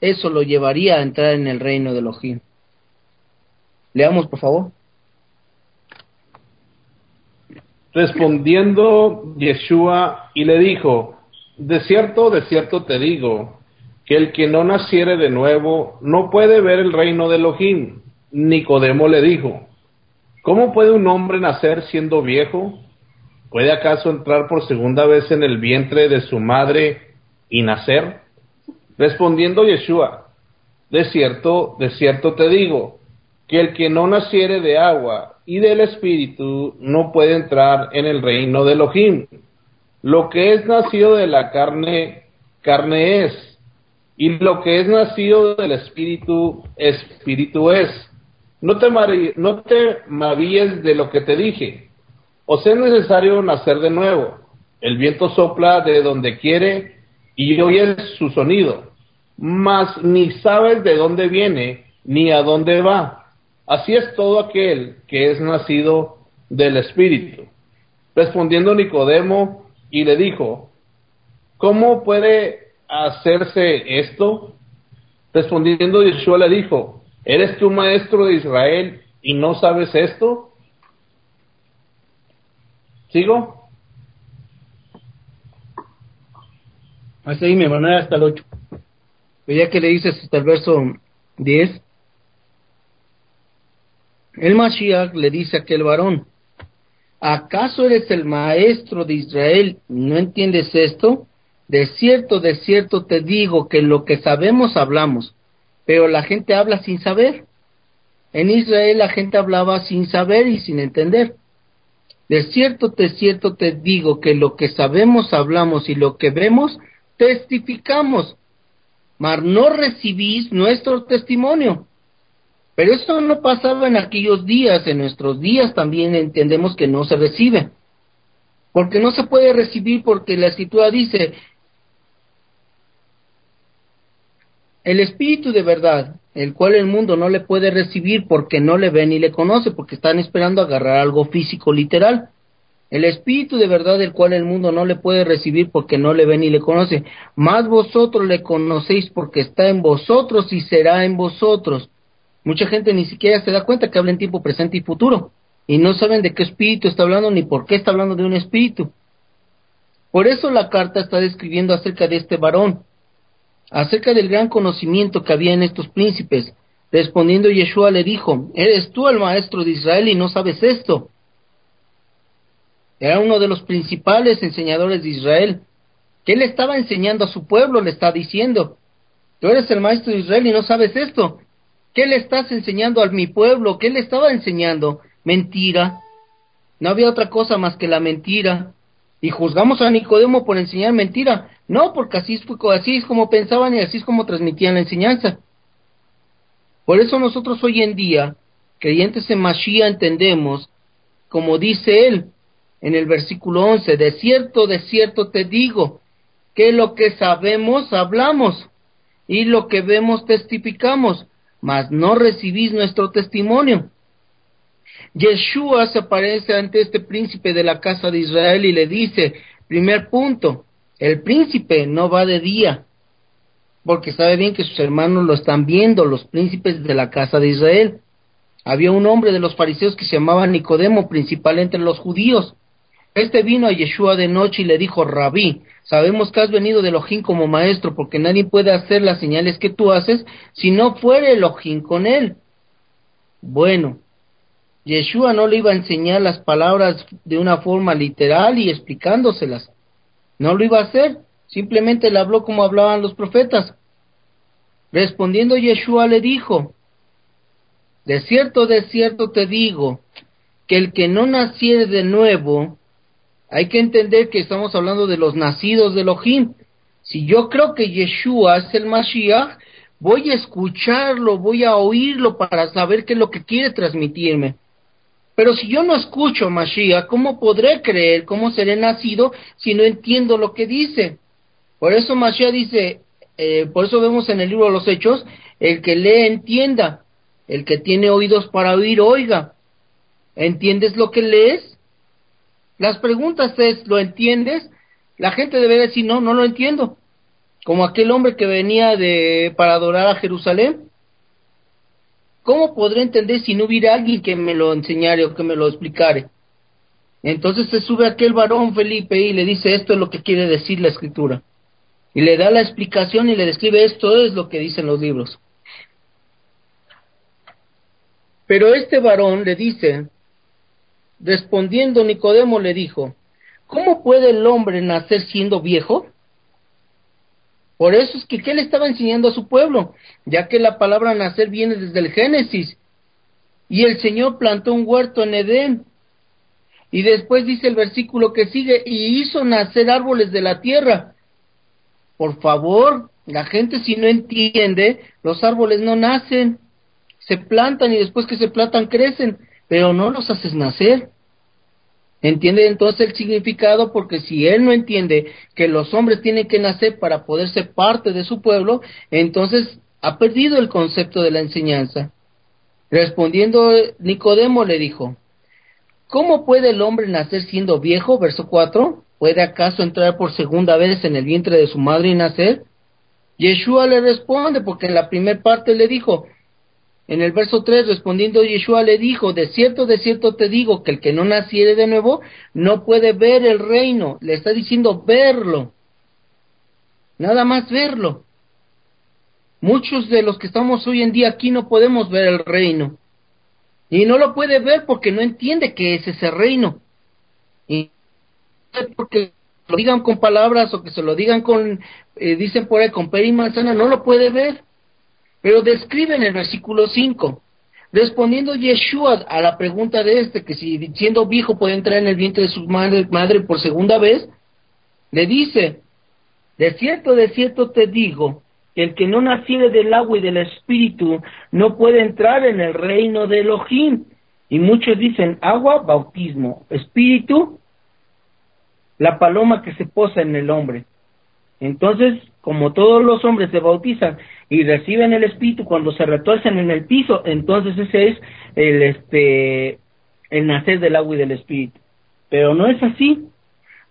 eso lo llevaría a entrar en el reino de Elohim. Leamos, por favor. Respondiendo Yeshua y le dijo, de cierto, de cierto te digo, que el que no naciere de nuevo no puede ver el reino de Elohim. Nicodemo le dijo, ¿Cómo puede un hombre nacer siendo viejo? ¿Puede acaso entrar por segunda vez en el vientre de su madre y nacer? Respondiendo Yeshua, de cierto, de cierto te digo, que el que no naciere de agua y del espíritu no puede entrar en el reino de Elohim. Lo que es nacido de la carne, carne es, y lo que es nacido del Espíritu, Espíritu es. No te, no te maravilles de lo que te dije. Os es necesario nacer de nuevo. El viento sopla de donde quiere y oyes su sonido, mas ni sabes de dónde viene ni a dónde va. Así es todo aquel que es nacido del Espíritu. Respondiendo Nicodemo y le dijo, ¿cómo puede hacerse esto? Respondiendo Yeshua le dijo, ¿eres tú maestro de Israel y no sabes esto? ¿Sigo? Hasta ahí me van a hasta el 8. Pero ya que le dices hasta el verso 10, el Mashiach le dice a aquel varón, ¿acaso eres el maestro de Israel no entiendes esto? De cierto, de cierto te digo que lo que sabemos hablamos, pero la gente habla sin saber. En Israel la gente hablaba sin saber y sin entender. De cierto, de cierto te digo que lo que sabemos hablamos y lo que vemos testificamos, mas no recibís nuestro testimonio. Pero eso no pasaba en aquellos días, en nuestros días también entendemos que no se recibe. Porque no se puede recibir porque la escritura dice, el Espíritu de verdad, el cual el mundo no le puede recibir porque no le ve ni le conoce, porque están esperando agarrar algo físico literal. El Espíritu de verdad, el cual el mundo no le puede recibir porque no le ve ni le conoce. Más vosotros le conocéis porque está en vosotros y será en vosotros. Mucha gente ni siquiera se da cuenta que habla en tiempo presente y futuro. Y no saben de qué espíritu está hablando ni por qué está hablando de un espíritu. Por eso la carta está describiendo acerca de este varón, acerca del gran conocimiento que había en estos príncipes. Respondiendo Yeshua le dijo, ¿eres tú el maestro de Israel y no sabes esto? Era uno de los principales enseñadores de Israel. ¿Qué le estaba enseñando a su pueblo? Le está diciendo, tú eres el maestro de Israel y no sabes esto. ¿Qué le estás enseñando a mi pueblo? ¿Qué le estaba enseñando? Mentira. No había otra cosa más que la mentira y juzgamos a Nicodemo por enseñar mentira. No, porque así es, así es como pensaban y así es como transmitían la enseñanza. Por eso nosotros hoy en día, creyentes en Mashiach, entendemos, como dice él en el versículo 11, de cierto, de cierto te digo, que lo que sabemos hablamos y lo que vemos testificamos, mas no recibís nuestro testimonio. Yeshua se aparece ante este príncipe de la casa de Israel y le dice, primer punto, el príncipe no va de día, porque sabe bien que sus hermanos lo están viendo, los príncipes de la casa de Israel. Había un hombre de los fariseos que se llamaba Nicodemo, principal entre los judíos. Este vino a Yeshua de noche y le dijo, Rabí, sabemos que has venido de Elohim como maestro, porque nadie puede hacer las señales que tú haces si no fuere Elohim con él. Bueno, Yeshua no le iba a enseñar las palabras de una forma literal y explicándoselas. No lo iba a hacer, simplemente le habló como hablaban los profetas. Respondiendo Yeshua le dijo, De cierto, de cierto te digo, que el que no naciere de nuevo, hay que entender que estamos hablando de los nacidos de Elohim. Si yo creo que Yeshua es el Mashiach, voy a escucharlo, voy a oírlo para saber qué es lo que quiere transmitirme. Pero si yo no escucho Mashiach, ¿cómo podré creer? ¿Cómo seré nacido si no entiendo lo que dice? Por eso Mashiach dice, eh, por eso vemos en el libro de los Hechos, el que lee entienda, el que tiene oídos para oír, oiga. ¿Entiendes lo que lees? Las preguntas es, ¿lo entiendes? La gente debe decir, no, no lo entiendo. Como aquel hombre que venía de, para adorar a Jerusalén. ¿Cómo podré entender si no hubiera alguien que me lo enseñara o que me lo explicara? Entonces se sube aquel varón Felipe y le dice esto es lo que quiere decir la escritura. Y le da la explicación y le describe esto es lo que dicen los libros. Pero este varón le dice, respondiendo Nicodemo le dijo, ¿cómo puede el hombre nacer siendo viejo? Por eso es que ¿qué le estaba enseñando a su pueblo? Ya que la palabra nacer viene desde el Génesis. Y el Señor plantó un huerto en Edén. Y después dice el versículo que sigue, y hizo nacer árboles de la tierra. Por favor, La gente si no entiende, los árboles no nacen, se plantan y después que se plantan crecen, pero no los haces nacer. ¿Entiende entonces el significado? Porque si él no entiende que los hombres tienen que nacer para poder ser parte de su pueblo, entonces ha perdido el concepto de la enseñanza. Respondiendo Nicodemo le dijo, ¿Cómo puede el hombre nacer siendo viejo? Verso 4. ¿Puede acaso entrar por segunda vez en el vientre de su madre y nacer? Yeshua le responde, porque en la primera parte le dijo, en el verso 3, respondiendo Yeshua le dijo, de cierto, de cierto te digo, que el que no naciere de nuevo no puede ver el reino. Le está diciendo verlo. Nada más verlo. Muchos de los que estamos hoy en día aquí no podemos ver el reino. Y no lo puede ver porque no entiende que es ese reino. Y porque lo digan con palabras o que se lo digan con, eh, dicen por ahí, con pera y manzana, no lo puede ver. Pero describe en el versículo 5, respondiendo Yeshua a la pregunta de este, que si siendo viejo puede entrar en el vientre de su madre, madre por segunda vez, le dice, de cierto, de cierto te digo, el que no naciere del agua y del espíritu no puede entrar en el reino de Elohim. Y muchos dicen agua, bautismo, espíritu, la paloma que se posa en el hombre. Entonces, como todos los hombres se bautizan y reciben el espíritu cuando se retuercen en el piso, entonces ese es el este el nacer del agua y del espíritu. Pero no es así,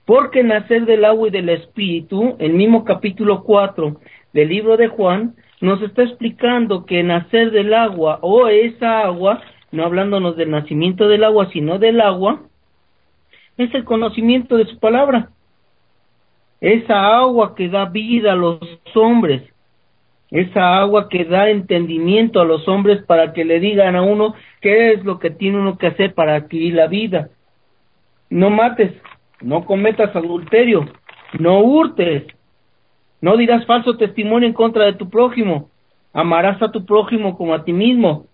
porque nacer del agua y del espíritu, el mismo capítulo 4 del libro de Juan nos está explicando que nacer del agua o esa agua, no hablándonos del nacimiento del agua, sino del agua, es el conocimiento de su palabra. Esa agua que da vida a los hombres, esa agua que da entendimiento a los hombres para que le digan a uno qué es lo que tiene uno que hacer para adquirir la vida. No mates, no cometas adulterio, no hurtes, no dirás falso testimonio en contra de tu prójimo. Amarás a tu prójimo como a ti mismo.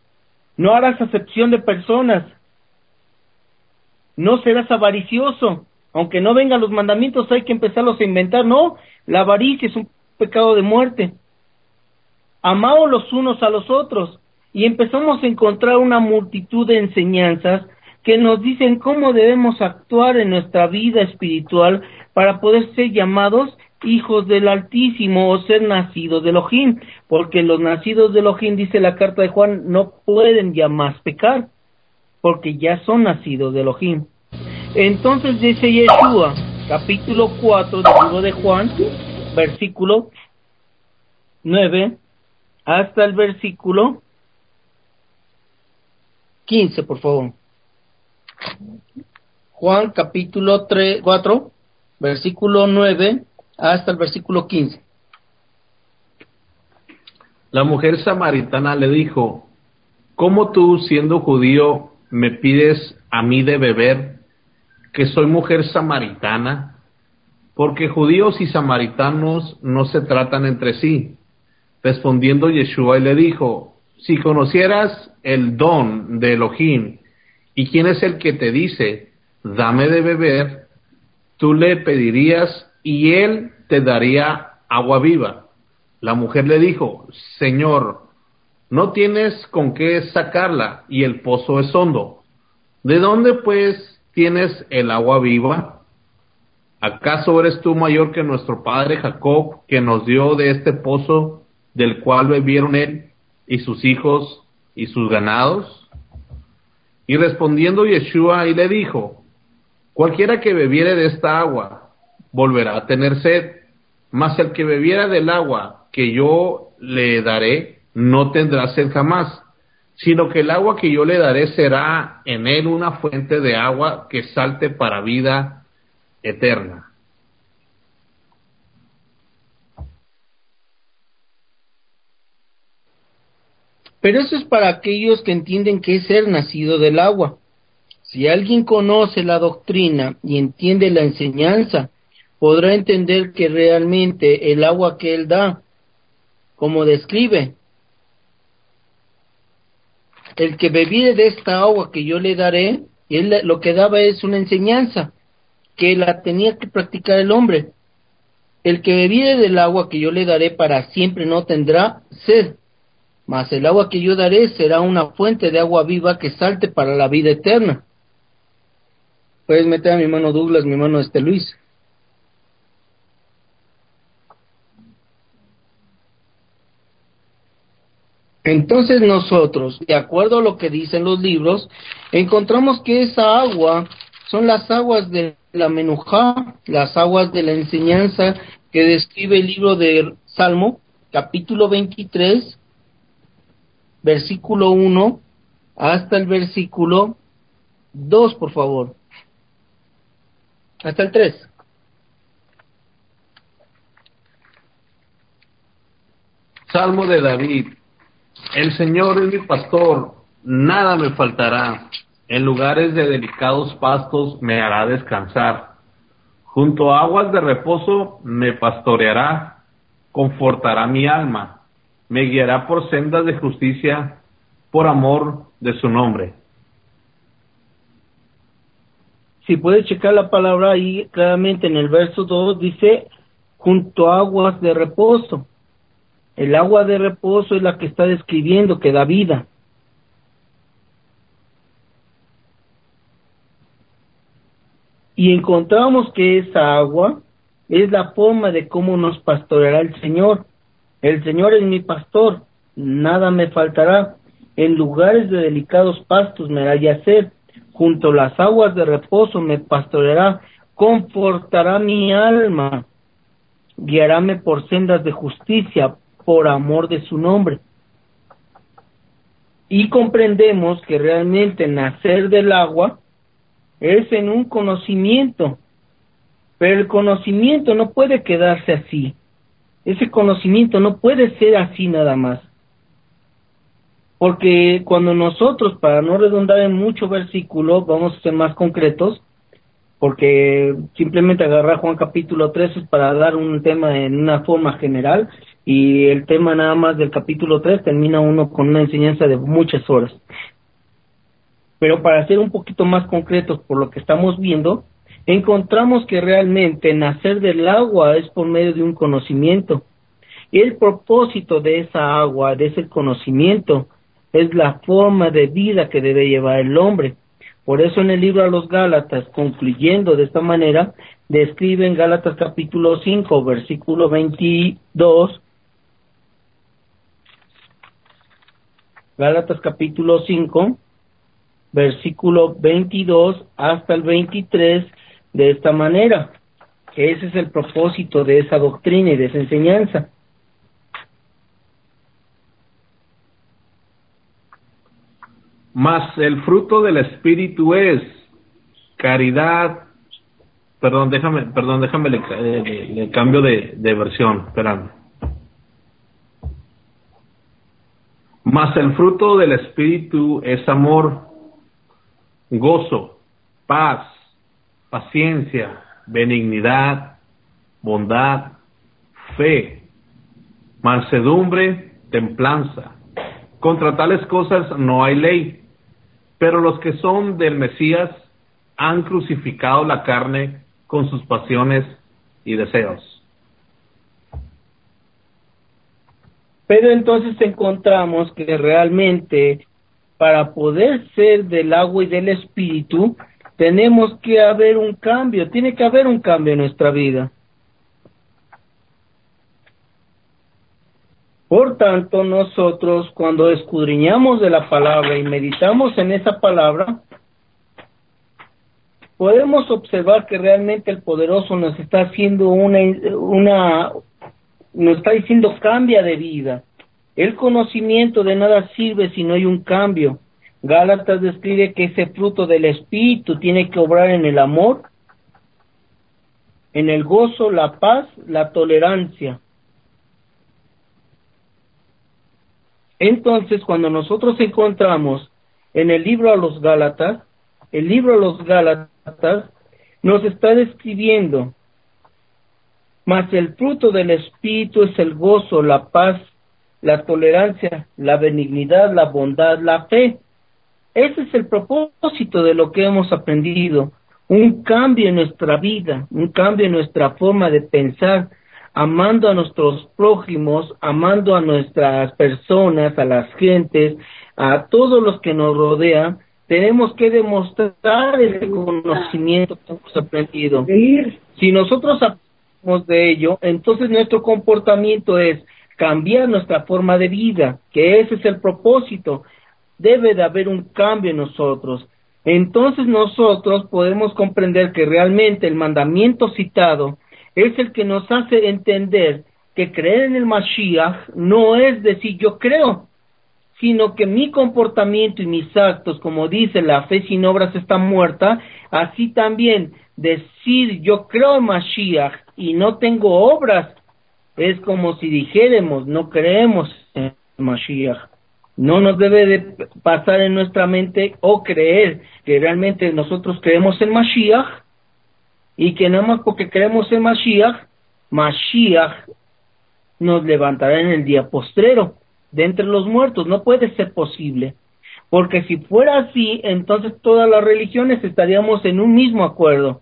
No harás acepción de personas. No serás avaricioso. Aunque no vengan los mandamientos, hay que empezarlos a inventar. No, la avaricia es un pecado de muerte. Amaos los unos a los otros. Y empezamos a encontrar una multitud de enseñanzas que nos dicen cómo debemos actuar en nuestra vida espiritual para poder ser llamados hijos del Altísimo o ser nacidos de Elohim, porque los nacidos de Elohim, dice la carta de Juan, no pueden ya más pecar, porque ya son nacidos de Elohim. Entonces dice Yeshua, capítulo 4 del libro de Juan, versículo 9 hasta el versículo 15, por favor. Juan capítulo 3, 4, versículo 9 hasta el versículo 15. La mujer samaritana le dijo, ¿cómo tú, siendo judío, me pides a mí de beber, que soy mujer samaritana? Porque judíos y samaritanos no se tratan entre sí. Respondiendo Yeshua le dijo, si conocieras el don de Elohim, y quién es el que te dice, dame de beber, tú le pedirías y él te daría agua viva. La mujer le dijo, Señor, no tienes con qué sacarla y el pozo es hondo. ¿De dónde pues tienes el agua viva? ¿Acaso eres tú mayor que nuestro padre Jacob, que nos dio de este pozo del cual bebieron él y sus hijos y sus ganados? Y respondiendo Yeshua y le dijo, cualquiera que bebiere de esta agua volverá a tener sed, mas el que bebiera del agua que yo le daré no tendrá sed jamás, sino que el agua que yo le daré será en él una fuente de agua que salte para vida eterna. Pero eso es para aquellos que entienden que es ser nacido del agua. Si alguien conoce la doctrina y entiende la enseñanza, podrá entender que realmente el agua que Él da, como describe, el que bebiere de esta agua que yo le daré, él lo que daba es una enseñanza que la tenía que practicar el hombre. el que bebiere del agua que yo le daré para siempre no tendrá sed, mas el agua que yo daré será una fuente de agua viva que salte para la vida eterna. Puedes meter a mi mano Douglas, mi mano este Luis. Entonces nosotros, de acuerdo a lo que dicen los libros, encontramos que esa agua son las aguas de la menujá, las aguas de la enseñanza que describe el libro de Salmo, capítulo 23, versículo 1 hasta el versículo 2, por favor. Hasta el 3. Salmo de David. El Señor es mi pastor, nada me faltará. En lugares de delicados pastos me hará descansar. Junto a aguas de reposo me pastoreará, confortará mi alma, me guiará por sendas de justicia, por amor de su nombre. Si puedes checar la palabra ahí claramente en el verso 2 dice junto a aguas de reposo. El agua de reposo es la que está describiendo que da vida. Y encontramos que esa agua es la forma de cómo nos pastoreará el Señor. El Señor es mi pastor, nada me faltará. En lugares de delicados pastos me hará yacer, junto a las aguas de reposo me pastoreará, confortará mi alma, guiaráme por sendas de justicia por amor de su nombre. Y comprendemos que realmente nacer del agua es en un conocimiento, pero el conocimiento no puede quedarse así. Ese conocimiento no puede ser así nada más. Porque cuando nosotros, para no redundar en mucho versículo, vamos a ser más concretos, porque simplemente agarrar Juan capítulo 3 es para dar un tema en una forma general y el tema nada más del capítulo 3 termina uno con una enseñanza de muchas horas. Pero para ser un poquito más concretos por lo que estamos viendo, encontramos que realmente nacer del agua es por medio de un conocimiento. Y el propósito de esa agua, de ese conocimiento, es la forma de vida que debe llevar el hombre. Por eso en el libro a los Gálatas, concluyendo de esta manera, describe en Gálatas capítulo 5, versículo 22, Gálatas capítulo 5, versículo 22 hasta el 23 de esta manera. Ese es el propósito de esa doctrina y de esa enseñanza. Mas el fruto del espíritu es caridad. Perdón, déjame, perdón, déjame el, cambio de, de versión. Esperando. Mas el fruto del espíritu es amor, gozo, paz, paciencia, benignidad, bondad, fe, mansedumbre, templanza. Contra tales cosas no hay ley, pero los que son del Mesías han crucificado la carne con sus pasiones y deseos. Pero entonces encontramos que realmente para poder ser del agua y del espíritu, tenemos que haber un cambio, tiene que haber un cambio en nuestra vida. Por tanto, nosotros cuando escudriñamos de la palabra y meditamos en esa palabra, podemos observar que realmente el poderoso nos está haciendo una, una nos está diciendo cambia de vida. El conocimiento de nada sirve si no hay un cambio. Gálatas describe que ese fruto del Espíritu tiene que obrar en el amor, en el gozo, la paz, la tolerancia. Entonces, cuando nosotros encontramos en el libro a los Gálatas, el libro a los Gálatas nos está describiendo, mas el fruto del Espíritu es el gozo, la paz, la tolerancia, la benignidad, la bondad, la fe. Ese es el propósito de lo que hemos aprendido, un cambio en nuestra vida, un cambio en nuestra forma de pensar, amando a nuestros prójimos, amando a nuestras personas, a las gentes, a todos los que nos rodean, tenemos que demostrar el conocimiento que hemos aprendido. Si nosotros aprendemos de ello, entonces nuestro comportamiento es cambiar nuestra forma de vida, que ese es el propósito. Debe de haber un cambio en nosotros. Entonces nosotros podemos comprender que realmente el mandamiento citado es el que nos hace entender que creer en el Mashiach no es decir yo creo, sino que mi comportamiento y mis actos, como dice la fe sin obras está muerta, así también decir yo creo en Mashiach y no tengo obras, es como si dijéramos no creemos en Mashiach. No nos debe de pasar en nuestra mente o creer que realmente nosotros creemos en Mashiach y que nada más porque creemos en Mashiach, Mashiach nos levantará en el día postrero de entre los muertos. No puede ser posible. Porque si fuera así, entonces todas las religiones estaríamos en un mismo acuerdo.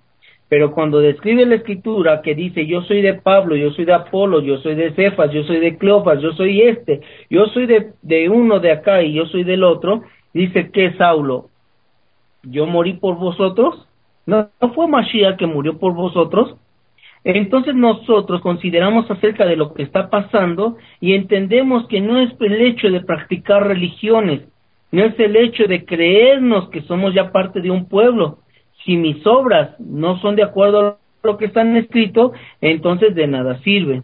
Pero cuando describe la escritura que dice yo soy de Pablo, yo soy de Apolo, yo soy de Cefas, yo soy de Cleofas, yo soy este, yo soy de, uno de acá y yo soy del otro, dice que Saulo, yo morí por vosotros. No, no fue Mashiach que murió por vosotros, entonces nosotros consideramos acerca de lo que está pasando y entendemos que no es el hecho de practicar religiones, no es el hecho de creernos que somos ya parte de un pueblo. Si mis obras no son de acuerdo a lo que están escrito, entonces de nada sirve.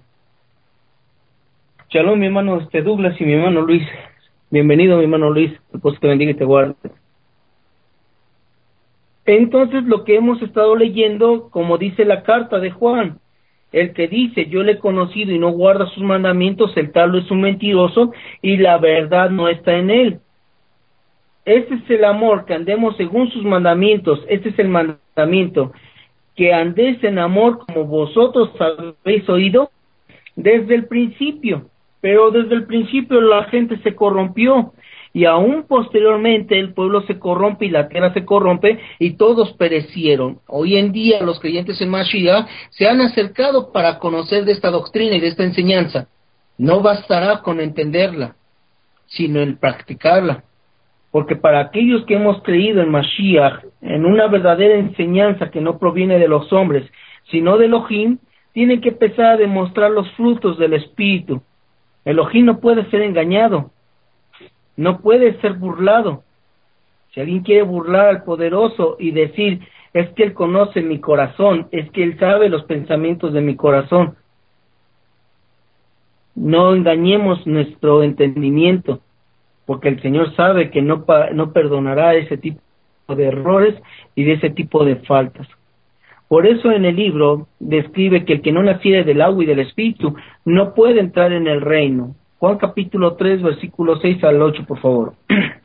Shalom, mi hermano este Douglas y mi hermano Luis. Bienvenido, mi hermano Luis. Pues que bendiga y te guarde. Entonces lo que hemos estado leyendo, como dice la carta de Juan, el que dice yo le he conocido y no guarda sus mandamientos, el tal es un mentiroso y la verdad no está en él. Este es el amor, que andemos según sus mandamientos, este es el mandamiento, que andéis en amor como vosotros habéis oído desde el principio, pero desde el principio la gente se corrompió y aún posteriormente el pueblo se corrompe y la tierra se corrompe y todos perecieron. Hoy en día los creyentes en Mashiach se han acercado para conocer de esta doctrina y de esta enseñanza. No bastará con entenderla, sino en practicarla. Porque para aquellos que hemos creído en Mashiach, en una verdadera enseñanza que no proviene de los hombres, sino de Elohim, tienen que empezar a demostrar los frutos del Espíritu. Elohim no puede ser engañado, no puede ser burlado. Si alguien quiere burlar al poderoso y decir, es que Él conoce mi corazón, es que Él sabe los pensamientos de mi corazón, no engañemos nuestro entendimiento, porque el Señor sabe que no, no perdonará ese tipo de errores y de ese tipo de faltas. Por eso en el libro describe que el que no naciere del agua y del espíritu no puede entrar en el reino. Juan capítulo 3, versículo 6 al 8, por favor.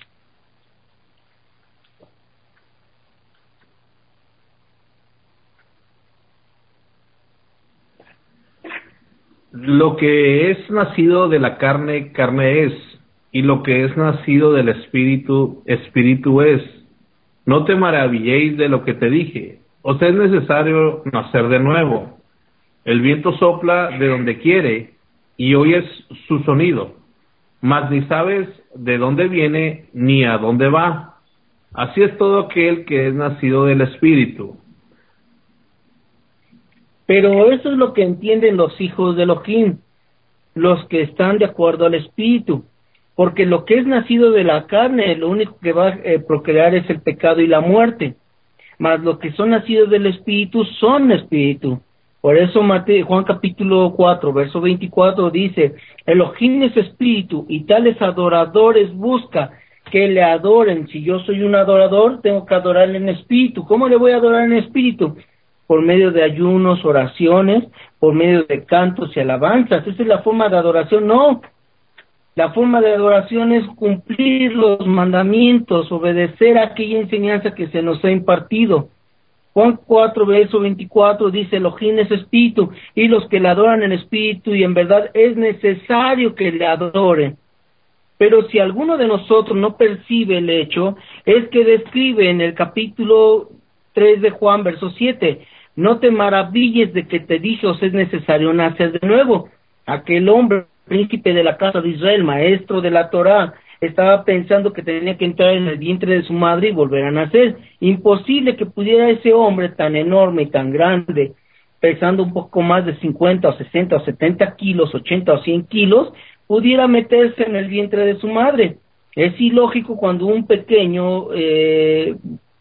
Lo que es nacido de la carne, carne es, y lo que es nacido del espíritu, espíritu es. No te maravilléis de lo que te dije, os es necesario nacer de nuevo. El viento sopla de donde quiere y oyes su sonido, mas ni sabes de dónde viene ni a dónde va. Así es todo aquel que es nacido del Espíritu. Pero eso es lo que entienden los hijos de Elohim, los que están de acuerdo al Espíritu, porque lo que es nacido de la carne, lo único que va a eh, procrear es el pecado y la muerte, mas los que son nacidos del Espíritu son Espíritu. Por eso Juan capítulo 4, verso 24 dice, Elohim es espíritu y tales adoradores busca que le adoren. Si yo soy un adorador, tengo que adorarle en espíritu. ¿Cómo le voy a adorar en espíritu? Por medio de ayunos, oraciones, por medio de cantos y alabanzas. Esa es la forma de adoración. No, la forma de adoración es cumplir los mandamientos, obedecer aquella enseñanza que se nos ha impartido. Juan 4, verso 24 dice, Elohim es espíritu, y los que le adoran en espíritu y en verdad es necesario que le adoren. Pero si alguno de nosotros no percibe el hecho, es que describe en el capítulo 3 de Juan, verso 7, no te maravilles de que te dije es necesario nacer de nuevo. Aquel hombre, príncipe de la casa de Israel, maestro de la Torá, estaba pensando que tenía que entrar en el vientre de su madre y volver a nacer. Imposible que pudiera ese hombre tan enorme y tan grande, pesando un poco más de 50 o 60 o 70 kilos, 80 o 100 kilos, pudiera meterse en el vientre de su madre. Es ilógico cuando un pequeño eh,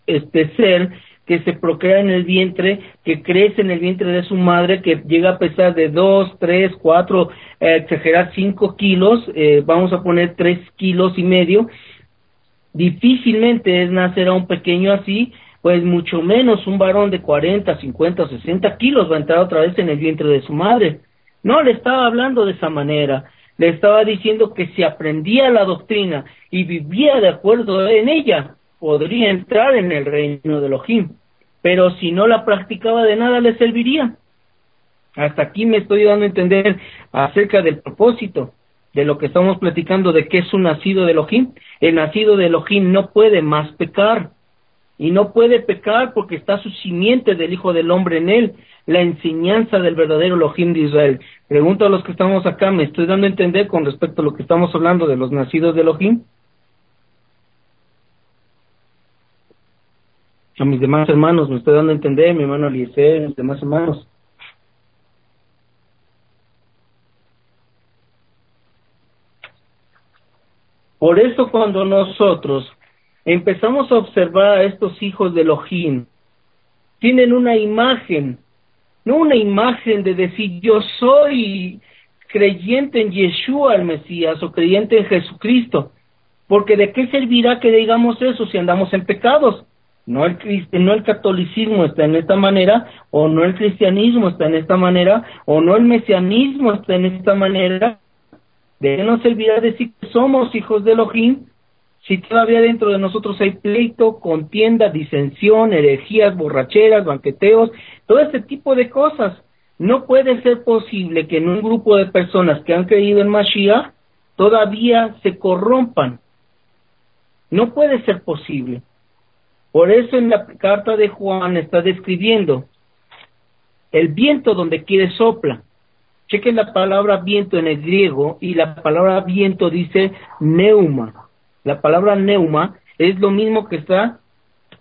este ser que se procrea en el vientre, que crece en el vientre de su madre, que llega a pesar de dos, tres, cuatro, eh, exagerar cinco kilos, eh, vamos a poner tres kilos y medio, difícilmente es nacer a un pequeño así, pues mucho menos un varón de 40, 50 o 60 kilos va a entrar otra vez en el vientre de su madre. No le estaba hablando de esa manera, le estaba diciendo que si aprendía la doctrina y vivía de acuerdo en ella, podría entrar en el reino de Elohim, pero si no la practicaba de nada le serviría. Hasta aquí me estoy dando a entender acerca del propósito de lo que estamos platicando de que es un nacido de Elohim. El nacido de Elohim no puede más pecar. Y no puede pecar porque está su simiente del Hijo del Hombre en él, la enseñanza del verdadero Elohim de Israel. Pregunto a los que estamos acá, ¿me estoy dando a entender con respecto a lo que estamos hablando de los nacidos de Elohim? A mis demás hermanos, me estoy dando a entender, mi hermano Eliezer, mis demás hermanos. Por eso cuando nosotros empezamos a observar a estos hijos de Elohim, tienen una imagen, no una imagen de decir yo soy creyente en Yeshua el Mesías o creyente en Jesucristo, porque de qué servirá que digamos eso si andamos en pecados. No el, no el catolicismo está en esta manera, o no el cristianismo está en esta manera, o no el mesianismo está en esta manera. ¿De qué nos servirá decir que somos hijos de Elohim si todavía dentro de nosotros hay pleito, contienda, disensión, herejías, borracheras, banqueteos, todo este tipo de cosas? No puede ser posible que en un grupo de personas que han creído en Mashiach todavía se corrompan. No puede ser posible. Por eso en la carta de Juan está describiendo el viento donde quiere sopla. Chequen la palabra viento en el griego y la palabra viento dice neuma. La palabra neuma es lo mismo que está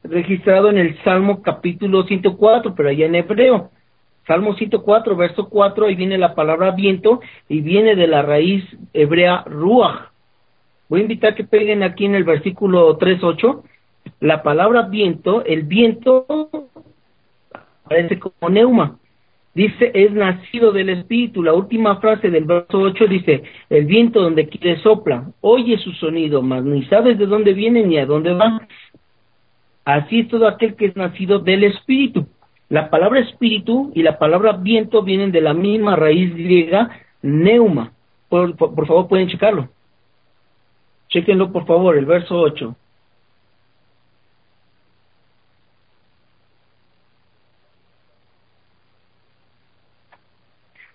registrado en el Salmo capítulo 104, pero allá en hebreo. Salmo 104, verso 4, ahí viene la palabra viento y viene de la raíz hebrea ruach. Voy a invitar que peguen aquí en el versículo 3.8 la palabra viento, el viento aparece como neuma. Dice, es nacido del Espíritu. La última frase del verso 8 dice, el viento donde quiere sopla, oye su sonido, mas ni sabes de dónde viene ni a dónde va. Así es todo aquel que es nacido del Espíritu. La palabra espíritu y la palabra viento vienen de la misma raíz griega, neuma. Por, por favor, pueden checarlo. Chequenlo, por favor, el verso 8.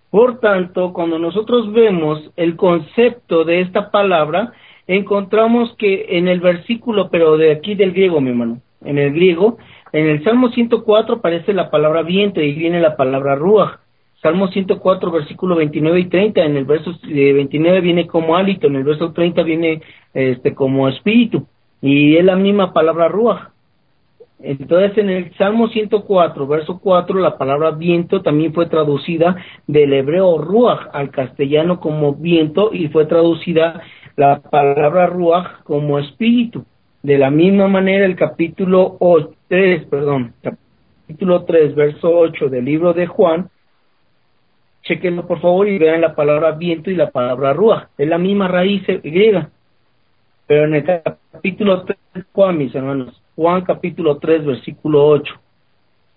Por tanto, cuando nosotros vemos el concepto de esta palabra, encontramos que en el versículo, pero de aquí del griego, mi hermano, en el griego, en el Salmo 104 aparece la palabra viento y viene la palabra ruach. Salmo 104, versículo 29 y 30, en el verso 29 viene como hálito, en el verso 30 viene este como espíritu, y es la misma palabra ruach. Entonces en el Salmo 104, verso 4, la palabra viento también fue traducida del hebreo ruach al castellano como viento y fue traducida la palabra ruach como espíritu. De la misma manera el capítulo 3, perdón, capítulo 3, verso 8 del libro de Juan, chequenlo por favor y vean la palabra viento y la palabra ruach, es la misma raíz griega. Pero en el capítulo 3 Juan, mis hermanos, Juan capítulo 3, versículo 8.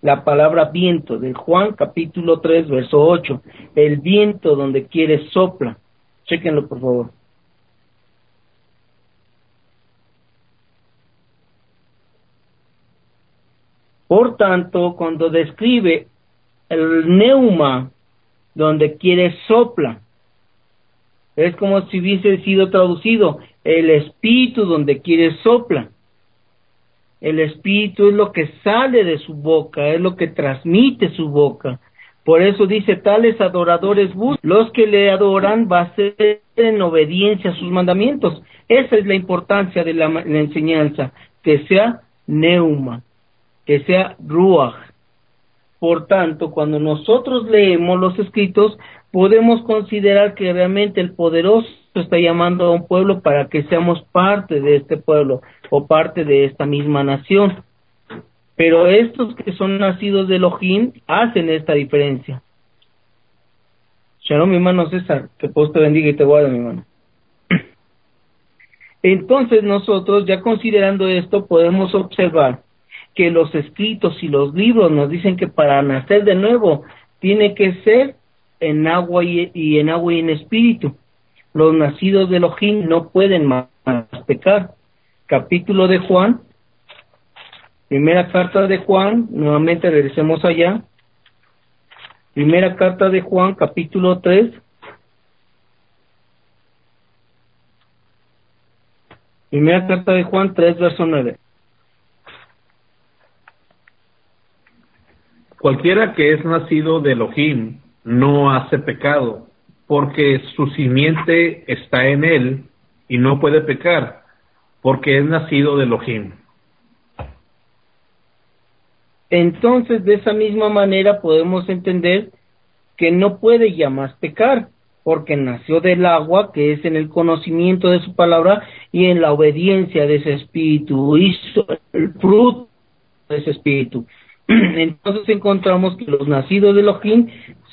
La palabra viento del Juan capítulo 3, verso 8. El viento donde quiere sopla. Chequenlo, por favor. Por tanto, cuando describe el neuma donde quiere sopla, es como si hubiese sido traducido el espíritu donde quiere sopla. El espíritu es lo que sale de su boca, es lo que transmite su boca. Por eso dice, tales adoradores los que le adoran va a ser en obediencia a sus mandamientos. Esa es la importancia de la, la enseñanza, que sea neuma, que sea ruach. Por tanto, cuando nosotros leemos los escritos, podemos considerar que realmente el poderoso está llamando a un pueblo para que seamos parte de este pueblo o parte de esta misma nación. Pero estos que son nacidos de Elohim hacen esta diferencia. Shalom, mi hermano César, que Dios te bendiga y te guarde, mi hermano. Entonces nosotros, ya considerando esto, podemos observar que los escritos y los libros nos dicen que para nacer de nuevo tiene que ser en agua y, en agua y en espíritu. Los nacidos de Elohim no pueden más pecar. Capítulo de Juan, primera carta de Juan, nuevamente regresemos allá. Primera carta de Juan, capítulo 3. Primera carta de Juan 3, verso 9. Cualquiera que es nacido de Elohim no hace pecado, porque su simiente está en él y no puede pecar, porque es nacido de Elohim. Entonces, de esa misma manera podemos entender que no puede ya más pecar, porque nació del agua, que es en el conocimiento de su palabra y en la obediencia de ese espíritu, hizo el fruto de ese espíritu. Entonces encontramos que los nacidos de Elohim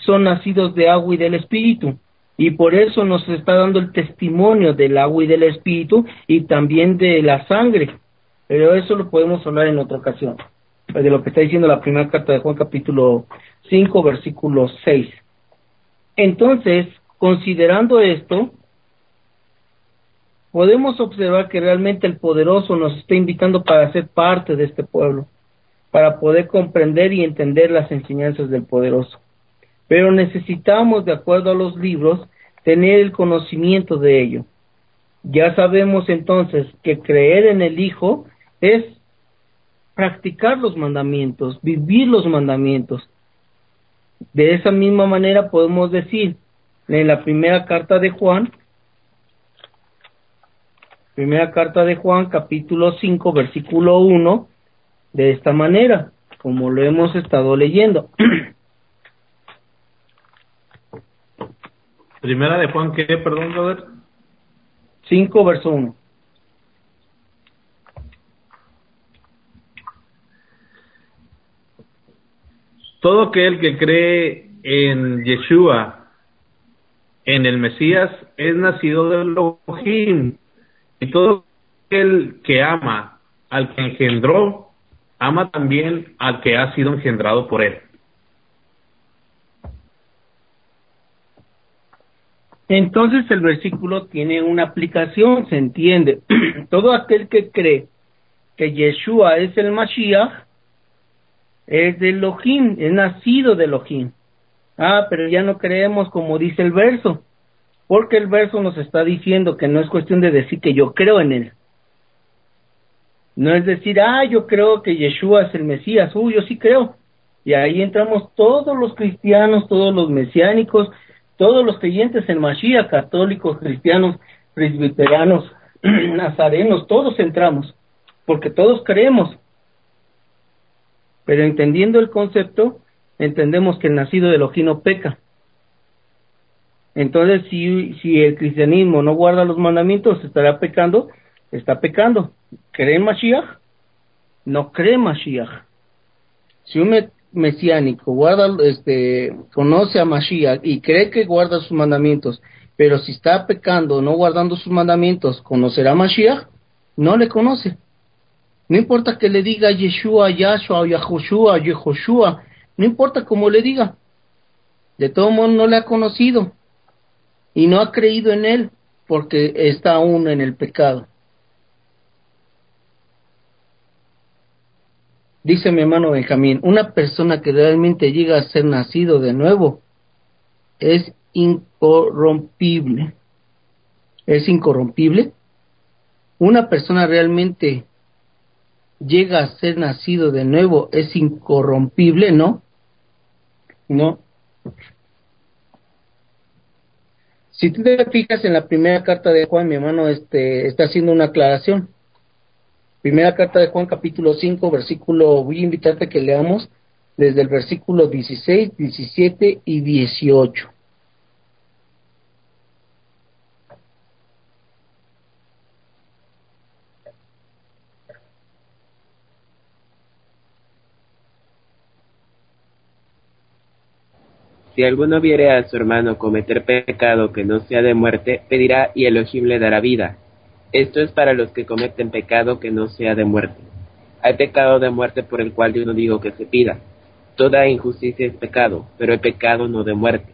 son nacidos de agua y del espíritu. Y por eso nos está dando el testimonio del agua y del espíritu y también de la sangre. Pero eso lo podemos hablar en otra ocasión. De lo que está diciendo la primera carta de Juan capítulo 5 versículo 6. Entonces, considerando esto, podemos observar que realmente el poderoso nos está invitando para ser parte de este pueblo, para poder comprender y entender las enseñanzas del poderoso pero necesitamos, de acuerdo a los libros, tener el conocimiento de ello. Ya sabemos entonces que creer en el Hijo es practicar los mandamientos, vivir los mandamientos. De esa misma manera podemos decir en la primera carta de Juan, primera carta de Juan, capítulo 5, versículo 1, de esta manera, como lo hemos estado leyendo. Primera de Juan, ¿qué? Perdón, brother. 5, verso 1. Todo aquel que cree en Yeshua, en el Mesías, es nacido del Elohim. Y todo aquel que ama al que engendró, ama también al que ha sido engendrado por él. Entonces el versículo tiene una aplicación, se entiende. Todo aquel que cree que Yeshua es el Mashiach es de Elohim, es nacido de Elohim. Ah, pero ya no creemos como dice el verso, porque el verso nos está diciendo que no es cuestión de decir que yo creo en él. No es decir, ah, yo creo que Yeshua es el Mesías, uy, yo sí creo. Y ahí entramos todos los cristianos, todos los mesiánicos, todos los creyentes en Mashiach, católicos, cristianos, presbiterianos, nazarenos, todos entramos, porque todos creemos. Pero entendiendo el concepto, entendemos que el nacido de Elohim peca. Entonces, si, si el cristianismo no guarda los mandamientos, estará pecando, está pecando. ¿Cree en Mashiach? No cree en Mashiach. Si un, mesiánico, guarda, este, conoce a Mashiach y cree que guarda sus mandamientos, pero si está pecando, no guardando sus mandamientos, ¿conocerá a Mashiach? No le conoce. No importa que le diga Yeshua, Yahshua, Yahoshua, Yehoshua, no importa cómo le diga. De todo modo no le ha conocido y no ha creído en él porque está aún en el pecado. Dice mi hermano Benjamín, una persona que realmente llega a ser nacido de nuevo es incorrompible. ¿Es incorrompible? Una persona realmente llega a ser nacido de nuevo es incorrompible, ¿no? No. Si tú te fijas en la primera carta de Juan, mi hermano este, está haciendo una aclaración. Primera carta de Juan, capítulo 5, versículo, voy a invitarte a que leamos desde el versículo 16, 17 y 18. Si alguno viere a su hermano cometer pecado que no sea de muerte, pedirá y Elohim le dará vida. Esto es para los que cometen pecado que no sea de muerte. Hay pecado de muerte por el cual yo no digo que se pida. Toda injusticia es pecado, pero hay pecado no de muerte.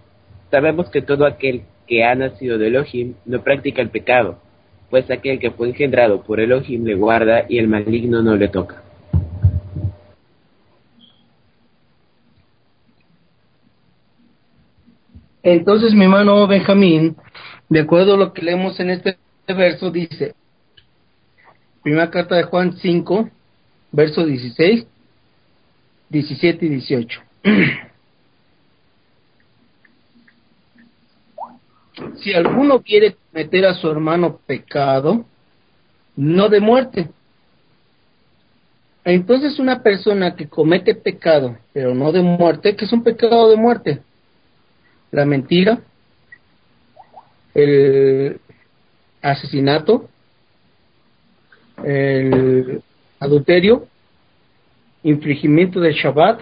Sabemos que todo aquel que ha nacido de Elohim no practica el pecado, pues aquel que fue engendrado por Elohim le guarda y el maligno no le toca. Entonces, mi hermano Benjamín, de acuerdo a lo que leemos en este verso, dice, primera carta de Juan 5, verso 16, 17 y 18. si alguno quiere meter a su hermano pecado, no de muerte. Entonces una persona que comete pecado, pero no de muerte, que es un pecado de muerte, la mentira, el asesinato, el adulterio, infringimiento del Shabbat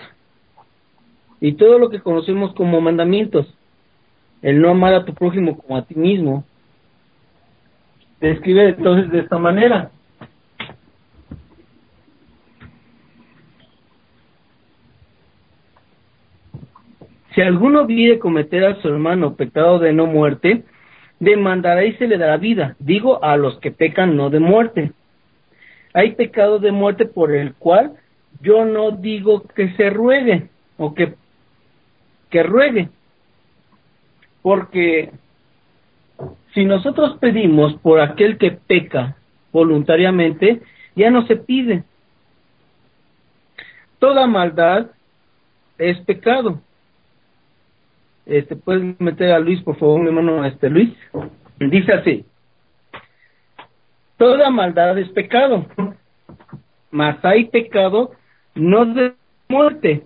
y todo lo que conocemos como mandamientos. El no amar a tu prójimo como a ti mismo. Describe entonces de esta manera. Si alguno viene cometer a su hermano pecado de no muerte, demandará y se le dará vida. Digo a los que pecan no de muerte. Hay pecado de muerte por el cual yo no digo que se ruegue o que, que ruegue. Porque si nosotros pedimos por aquel que peca voluntariamente, ya no se pide. Toda maldad es pecado este, puedes meter a Luis, por favor, mi hermano, este Luis. Dice así: Toda maldad es pecado, mas hay pecado no de muerte.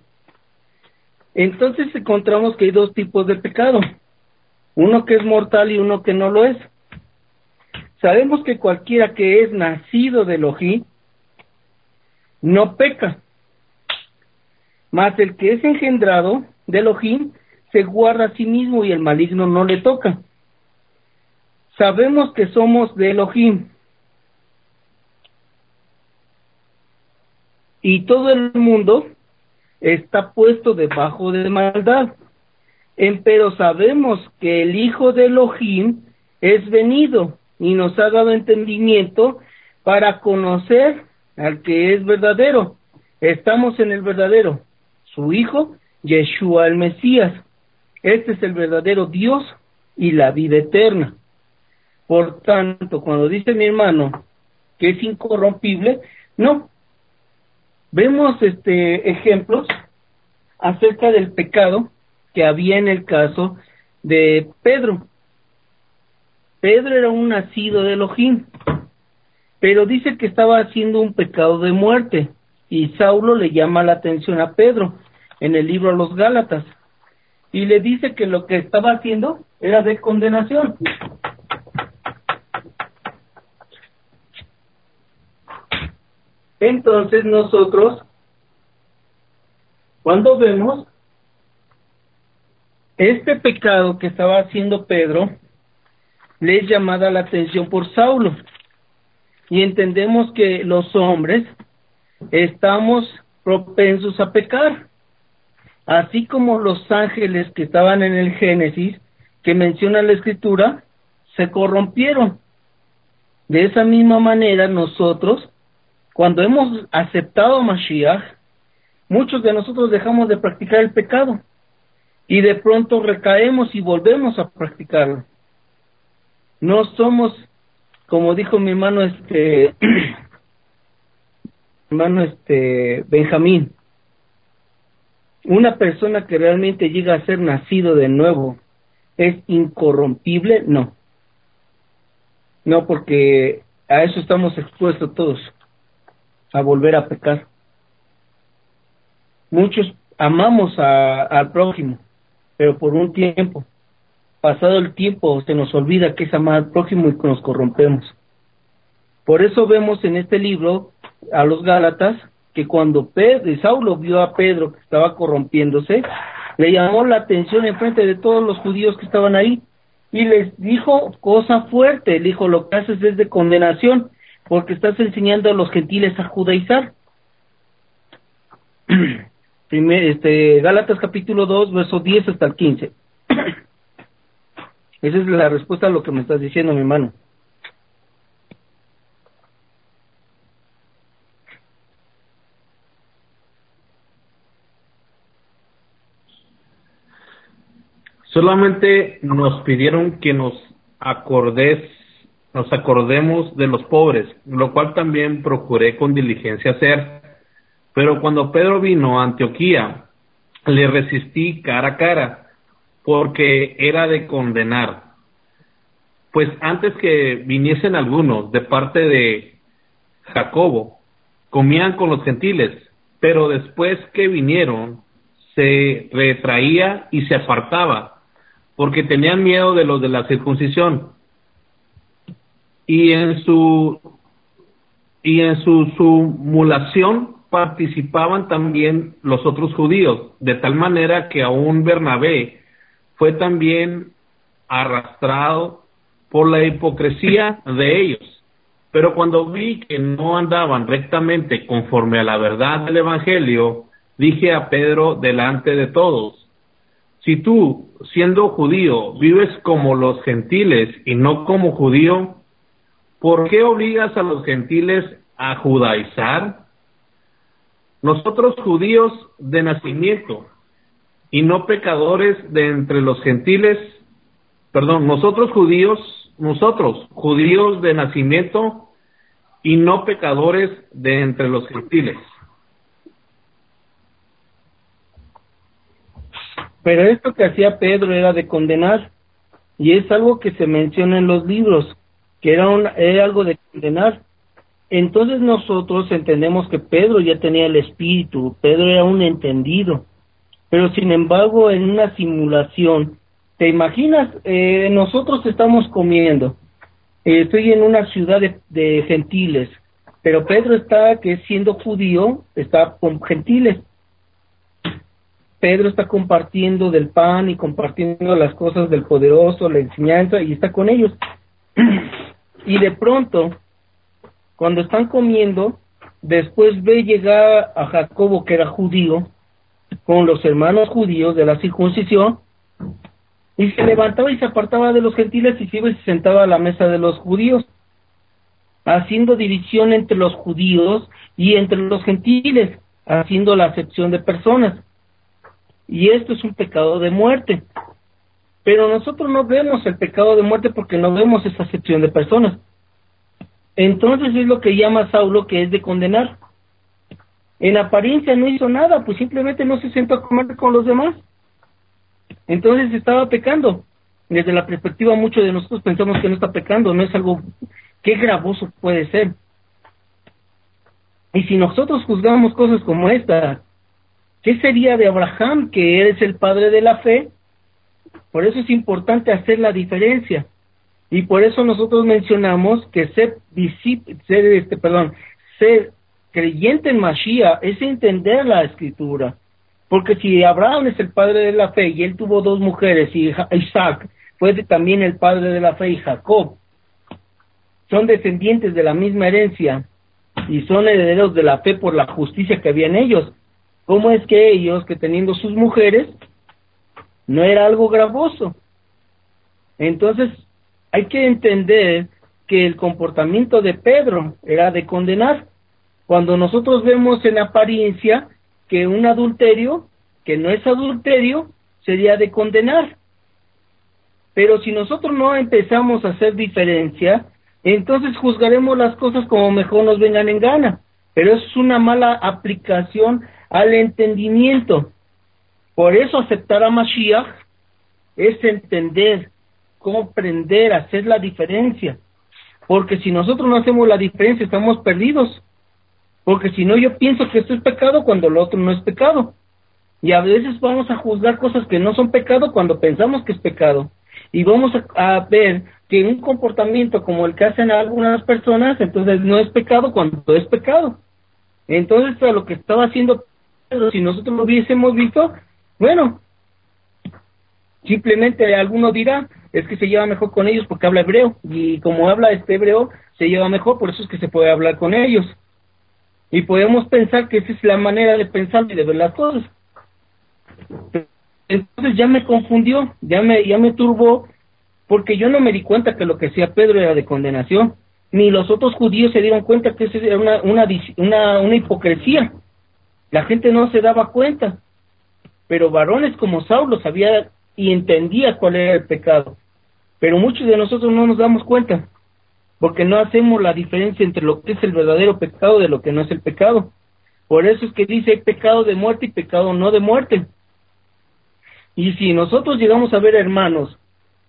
Entonces encontramos que hay dos tipos de pecado: uno que es mortal y uno que no lo es. Sabemos que cualquiera que es nacido de Elohim no peca, mas el que es engendrado de Elohim se guarda a sí mismo y el maligno no le toca. Sabemos que somos de Elohim. Y todo el mundo está puesto debajo de maldad. Pero sabemos que el Hijo de Elohim es venido y nos ha dado entendimiento para conocer al que es verdadero. Estamos en el verdadero, su Hijo, Yeshua el Mesías. Este es el verdadero Dios y la vida eterna. Por tanto, cuando dice mi hermano que es incorrompible, no. Vemos este ejemplos acerca del pecado que había en el caso de Pedro. Pedro era un nacido de Elohim, pero dice que estaba haciendo un pecado de muerte y Saulo le llama la atención a Pedro en el libro a los Gálatas y le dice que lo que estaba haciendo era de condenación. Entonces nosotros, cuando vemos este pecado que estaba haciendo Pedro, le es llamada la atención por Saulo. Y entendemos que los hombres estamos propensos a pecar así como los ángeles que estaban en el Génesis, que menciona la escritura, se corrompieron. De esa misma manera nosotros, cuando hemos aceptado a Mashiach, muchos de nosotros dejamos de practicar el pecado y de pronto recaemos y volvemos a practicarlo. No somos, como dijo mi hermano, este, hermano este Benjamín, una persona que realmente llega a ser nacido de nuevo, ¿es incorrompible? No. No, porque a eso estamos expuestos todos, a volver a pecar. Muchos amamos al prójimo, pero por un tiempo. Pasado el tiempo se nos olvida que es amar al prójimo y que nos corrompemos. Por eso vemos en este libro a los Gálatas que cuando Pedro, Saulo vio a Pedro que estaba corrompiéndose, le llamó la atención en frente de todos los judíos que estaban ahí y les dijo cosa fuerte, le dijo lo que haces es de condenación porque estás enseñando a los gentiles a judaizar. Primer, este, Gálatas capítulo 2, verso 10 hasta el 15. Esa es la respuesta a lo que me estás diciendo, mi hermano. Solamente nos pidieron que nos acordes, nos acordemos de los pobres, lo cual también procuré con diligencia hacer. Pero cuando Pedro vino a Antioquía, le resistí cara a cara, porque era de condenar. Pues antes que viniesen algunos de parte de Jacobo, comían con los gentiles, pero después que vinieron, se retraía y se apartaba porque tenían miedo de los de la circuncisión. Y en su y en su simulación participaban también los otros judíos, de tal manera que aún Bernabé fue también arrastrado por la hipocresía de ellos. Pero cuando vi que no andaban rectamente conforme a la verdad del Evangelio, dije a Pedro delante de todos, si tú, siendo judío, vives como los gentiles y no como judío, ¿por qué obligas a los gentiles a judaizar? Nosotros judíos de nacimiento y no pecadores de entre los gentiles, perdón, nosotros judíos, nosotros judíos de nacimiento y no pecadores de entre los gentiles. Pero esto que hacía Pedro era de condenar, y es algo que se menciona en los libros, que era, un, era algo de condenar. Entonces nosotros entendemos que Pedro ya tenía el espíritu, Pedro era un entendido, pero sin embargo en una simulación, ¿te imaginas? Eh, nosotros estamos comiendo, eh, estoy en una ciudad de, de gentiles, pero Pedro está, que siendo judío, está con gentiles, Pedro está compartiendo del pan y compartiendo las cosas del poderoso, la enseñanza, y está con ellos. y de pronto, cuando están comiendo, después ve llegar a Jacobo, que era judío, con los hermanos judíos de la circuncisión, y se levantaba y se apartaba de los gentiles y se iba y se sentaba a la mesa de los judíos, haciendo división entre los judíos y entre los gentiles, haciendo la acepción de personas y esto es un pecado de muerte. Pero nosotros no vemos el pecado de muerte porque no vemos esa acepción de personas. Entonces es lo que llama Saulo que es de condenar. En apariencia no hizo nada, pues simplemente no se sentó a comer con los demás. Entonces estaba pecando. Desde la perspectiva muchos de nosotros pensamos que no está pecando, no es algo qué gravoso puede ser. Y si nosotros juzgamos cosas como esta, ¿Qué sería de Abraham, que es el padre de la fe? Por eso es importante hacer la diferencia. Y por eso nosotros mencionamos que ser, ser este, perdón, ser creyente en Mashiach es entender la escritura. Porque si Abraham es el padre de la fe y él tuvo dos mujeres y Isaac fue también el padre de la fe y Jacob, son descendientes de la misma herencia y son herederos de la fe por la justicia que había en ellos. ¿Cómo es que ellos, que teniendo sus mujeres, no era algo gravoso? Entonces, hay que entender que el comportamiento de Pedro era de condenar. Cuando nosotros vemos en apariencia que un adulterio, que no es adulterio, sería de condenar. Pero si nosotros no empezamos a hacer diferencia, entonces juzgaremos las cosas como mejor nos vengan en gana pero es una mala aplicación al entendimiento. Por eso aceptar a Mashiach es entender, comprender, hacer la diferencia. Porque si nosotros no hacemos la diferencia, estamos perdidos. Porque si no, yo pienso que esto es pecado cuando lo otro no es pecado. Y a veces vamos a juzgar cosas que no son pecado cuando pensamos que es pecado. Y vamos a, ver que un comportamiento como el que hacen algunas personas, entonces no es pecado cuando es pecado. Entonces, a lo que estaba haciendo si nosotros lo hubiésemos visto, bueno, simplemente alguno dirá, es que se lleva mejor con ellos porque habla hebreo, y como habla este hebreo, se lleva mejor, por eso es que se puede hablar con ellos. Y podemos pensar que esa es la manera de pensar y de ver las cosas. Entonces ya me confundió, ya me, ya me turbó, porque yo no me di cuenta que lo que hacía Pedro era de condenación, ni los otros judíos se dieron cuenta que eso era una, una, una, una hipocresía. La gente no se daba cuenta, pero varones como Saulo sabía y entendía cuál era el pecado, pero muchos de nosotros no nos damos cuenta, porque no hacemos la diferencia entre lo que es el verdadero pecado de lo que no es el pecado. Por eso es que dice hay pecado de muerte y pecado no de muerte. Y si nosotros llegamos a ver hermanos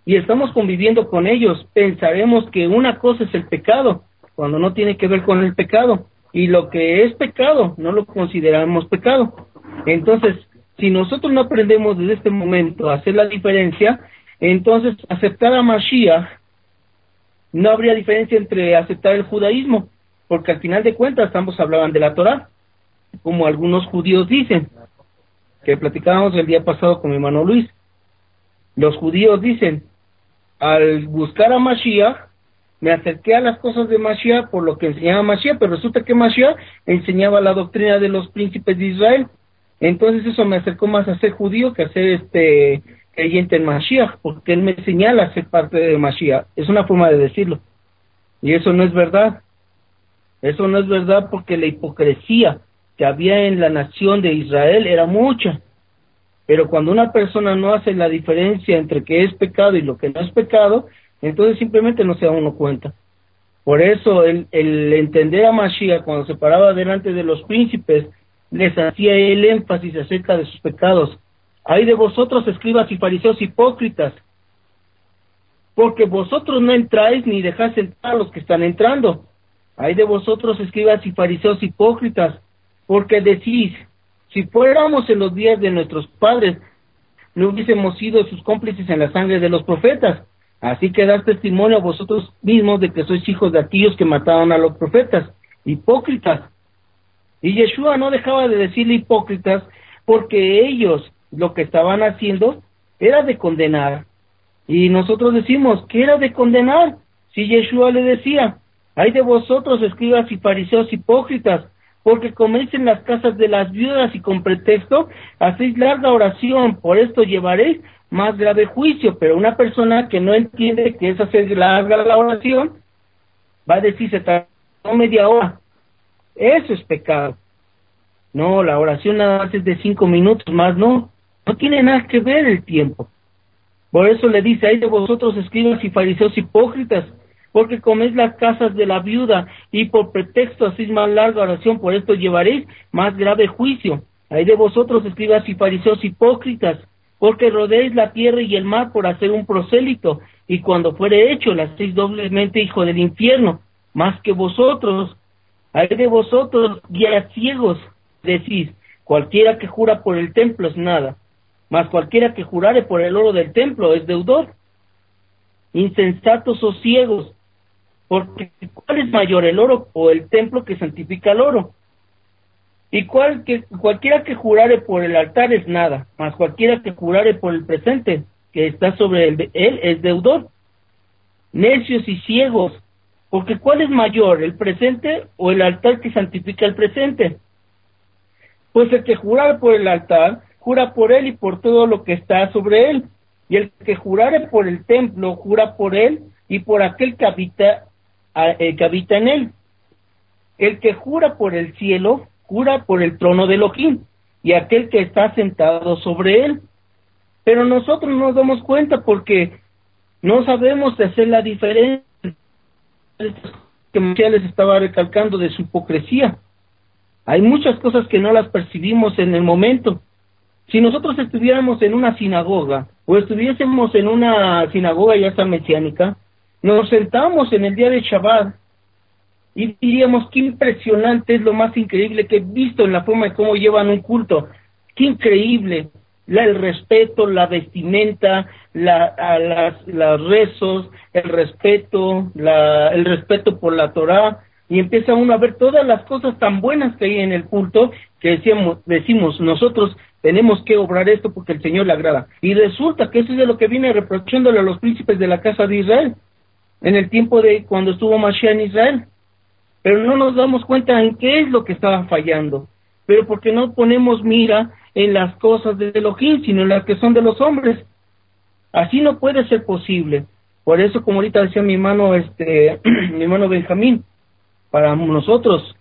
y estamos conviviendo con ellos, pensaremos que una cosa es el pecado, cuando no tiene que ver con el pecado. Y lo que es pecado, no lo consideramos pecado. Entonces, si nosotros no aprendemos desde este momento a hacer la diferencia, entonces aceptar a Mashiach no habría diferencia entre aceptar el judaísmo, porque al final de cuentas ambos hablaban de la Torah, como algunos judíos dicen que platicábamos el día pasado con mi hermano Luis. Los judíos dicen, al buscar a Mashiach, me acerqué a las cosas de Mashiach por lo que enseñaba Mashiach, pero resulta que Mashiach enseñaba la doctrina de los príncipes de Israel. Entonces eso me acercó más a ser judío que a ser este creyente en Mashiach, porque él me señala a ser parte de Mashiach. Es una forma de decirlo. Y eso no es verdad. Eso no es verdad porque la hipocresía que había en la nación de Israel era mucha. Pero cuando una persona no hace la diferencia entre que es pecado y lo que no es pecado, entonces simplemente no se da uno cuenta. Por eso el, el entender a Mashiach cuando se paraba delante de los príncipes les hacía el énfasis acerca de sus pecados. Hay de vosotros, escribas y fariseos hipócritas, porque vosotros no entráis ni dejáis entrar a los que están entrando. Hay de vosotros, escribas y fariseos hipócritas, porque decís, si fuéramos en los días de nuestros padres, no hubiésemos sido sus cómplices en la sangre de los profetas. Así que das testimonio a vosotros mismos de que sois hijos de aquellos que mataron a los profetas, hipócritas. Y Yeshua no dejaba de decirle hipócritas porque ellos lo que estaban haciendo era de condenar. Y nosotros decimos, ¿qué era de condenar? Si Yeshua le decía, hay de vosotros, escribas y fariseos hipócritas, porque coméis en las casas de las viudas y con pretexto hacéis larga oración, por esto llevaréis más grave juicio, pero una persona que no entiende que es hacer larga la oración, va a decir, se tardó media hora, eso es pecado. No, la oración nada más es de cinco minutos más, no, no tiene nada que ver el tiempo. Por eso le dice, hay de vosotros escribas y fariseos hipócritas, porque coméis las casas de la viuda y por pretexto hacéis más larga oración, por esto llevaréis más grave juicio. Hay de vosotros, escribas y fariseos hipócritas, porque rodeéis la tierra y el mar por hacer un prosélito, y cuando fuere hecho, la hacéis doblemente hijo del infierno, más que vosotros. Hay de vosotros, guías ciegos, decís, cualquiera que jura por el templo es nada, mas cualquiera que jurare por el oro del templo es deudor. Insensatos o ciegos, porque ¿cuál es mayor, el oro o el templo que santifica el oro? Y cual que, cualquiera que jurare por el altar es nada, mas cualquiera que jurare por el presente que está sobre él, él es deudor. Necios y ciegos, porque ¿cuál es mayor, el presente o el altar que santifica el presente? Pues el que jurare por el altar, jura por él y por todo lo que está sobre él. Y el que jurare por el templo, jura por él y por aquel que habita el que habita en él. El que jura por el cielo, jura por el trono de Elohim y aquel que está sentado sobre él. Pero nosotros no nos damos cuenta porque no sabemos hacer la diferencia que Michelle les estaba recalcando de su hipocresía. Hay muchas cosas que no las percibimos en el momento. Si nosotros estuviéramos en una sinagoga o estuviésemos en una sinagoga ya sea mesiánica, nos sentamos en el día de Shabbat y diríamos qué impresionante es lo más increíble que he visto en la forma de cómo llevan un culto. Qué increíble, la, el respeto, la vestimenta, la, a las, los rezos, el respeto, la, el respeto por la Torah, y empieza uno a ver todas las cosas tan buenas que hay en el culto que decíamos, decimos nosotros tenemos que obrar esto porque el Señor le agrada. Y resulta que eso es de lo que viene reprochándole a los príncipes de la casa de Israel en el tiempo de cuando estuvo Mashiach en Israel. Pero no nos damos cuenta en qué es lo que estaba fallando. Pero porque no ponemos mira en las cosas de Elohim, sino en las que son de los hombres. Así no puede ser posible. Por eso, como ahorita decía mi hermano, este, mi hermano Benjamín, para nosotros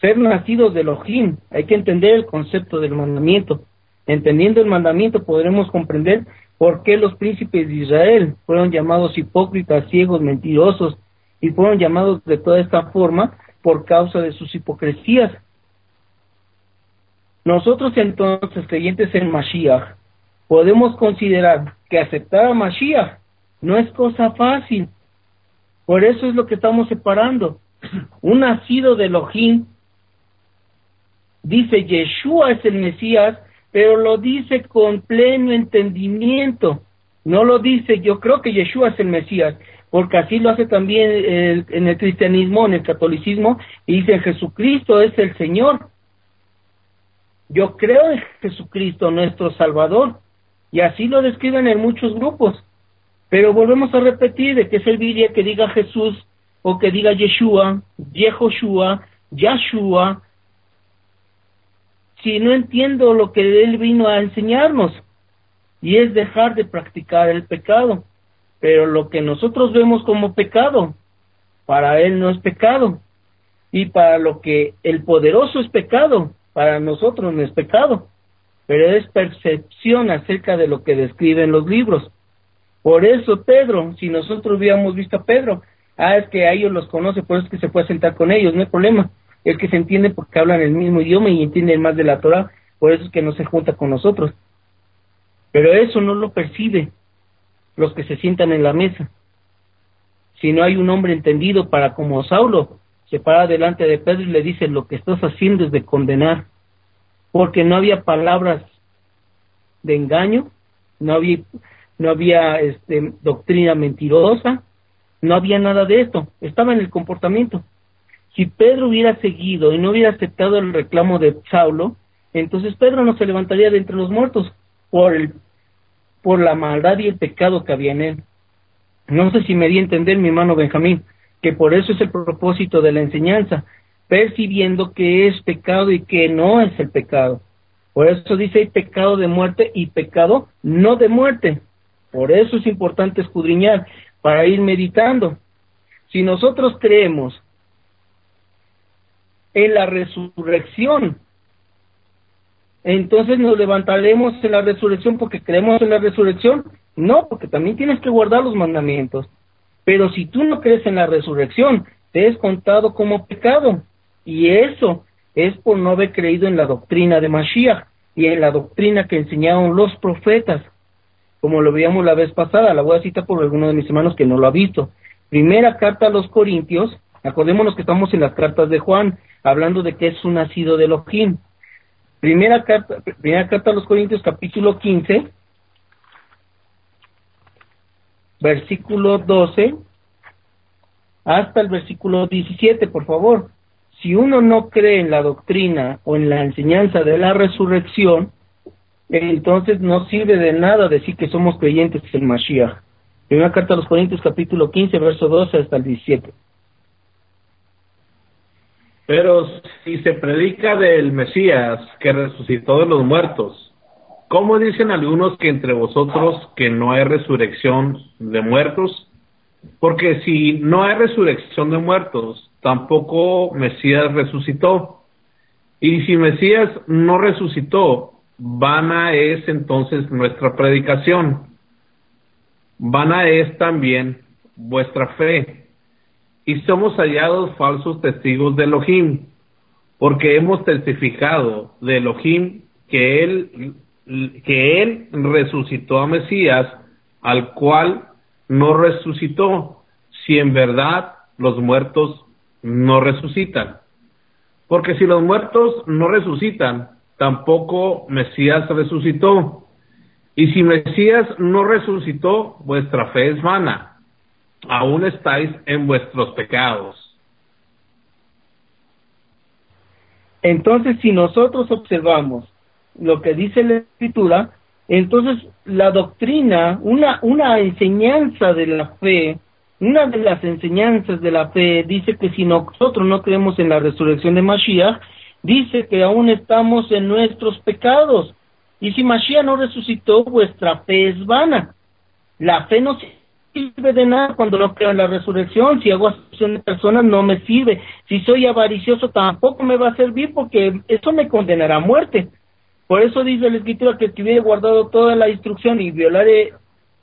ser nacidos de Elohim, hay que entender el concepto del mandamiento. Entendiendo el mandamiento podremos comprender por qué los príncipes de Israel fueron llamados hipócritas, ciegos, mentirosos y fueron llamados de toda esta forma por causa de sus hipocresías. Nosotros entonces, creyentes en Mashiach, podemos considerar que aceptar a Mashiach no es cosa fácil, por eso es lo que estamos separando. Un nacido de Elohim dice Yeshua es el Mesías, pero lo dice con pleno entendimiento. No lo dice, yo creo que Yeshua es el Mesías, porque así lo hace también en el cristianismo, en el catolicismo, y dice Jesucristo es el Señor. Yo creo en Jesucristo, nuestro Salvador, y así lo describen en muchos grupos. Pero volvemos a repetir de qué serviría que diga Jesús o que diga Yeshua, Yehoshua, Yahshua, si no entiendo lo que Él vino a enseñarnos, y es dejar de practicar el pecado. Pero lo que nosotros vemos como pecado, para Él no es pecado. Y para lo que el poderoso es pecado, para nosotros no es pecado. Pero es percepción acerca de lo que describen los libros. Por eso Pedro, si nosotros hubiéramos visto a Pedro, ah, es que a ellos los conoce, por eso es que se puede sentar con ellos, no hay problema. Es que se entiende porque hablan el mismo idioma y entienden más de la Torah, por eso es que no se junta con nosotros. Pero eso no lo percibe los que se sientan en la mesa. Si no hay un hombre entendido para como Saulo, se para delante de Pedro y le dice, lo que estás haciendo es de condenar, porque no había palabras de engaño, no había no había este, doctrina mentirosa, no había nada de esto, estaba en el comportamiento. Si Pedro hubiera seguido y no hubiera aceptado el reclamo de Saulo, entonces Pedro no se levantaría de entre los muertos por el por la maldad y el pecado que había en él. No sé si me di a entender mi hermano Benjamín, que por eso es el propósito de la enseñanza, percibiendo que es pecado y que no es el pecado. Por eso dice hay pecado de muerte y pecado no de muerte. Por eso es importante escudriñar para ir meditando. Si nosotros creemos en la resurrección, entonces nos levantaremos en la resurrección porque creemos en la resurrección. No, porque también tienes que guardar los mandamientos. Pero si tú no crees en la resurrección, te es contado como pecado. Y eso es por no haber creído en la doctrina de Mashiach y en la doctrina que enseñaron los profetas como lo veíamos la vez pasada, la voy a citar por alguno de mis hermanos que no lo ha visto. Primera carta a los Corintios, acordémonos que estamos en las cartas de Juan, hablando de que es un nacido de Elohim. Primera carta, primera carta a los Corintios, capítulo 15, versículo 12, hasta el versículo 17, por favor. Si uno no cree en la doctrina o en la enseñanza de la resurrección, entonces no sirve de nada decir que somos creyentes en Mashiach. Primera carta a los Corintios capítulo 15, verso 12 hasta el 17. Pero si se predica del Mesías que resucitó de los muertos, ¿cómo dicen algunos que entre vosotros que no hay resurrección de muertos? Porque si no hay resurrección de muertos, tampoco Mesías resucitó. Y si Mesías no resucitó, vana es entonces nuestra predicación. Vana es también vuestra fe. Y somos hallados falsos testigos de Elohim, porque hemos testificado de Elohim que él, que él resucitó a Mesías, al cual no resucitó, si en verdad los muertos no resucitan. Porque si los muertos no resucitan, tampoco Mesías resucitó. Y si Mesías no resucitó, vuestra fe es vana. Aún estáis en vuestros pecados. Entonces, si nosotros observamos lo que dice la escritura, entonces la doctrina, una, una enseñanza de la fe, una de las enseñanzas de la fe dice que si nosotros no creemos en la resurrección de Mashiach, dice que aún estamos en nuestros pecados. Y si Mashiach no resucitó, vuestra fe es vana. La fe no sirve de nada cuando no creo en la resurrección. Si hago asociación de personas, no me sirve. Si soy avaricioso, tampoco me va a servir porque eso me condenará a muerte. Por eso dice la escritura que si hubiera guardado toda la instrucción y violare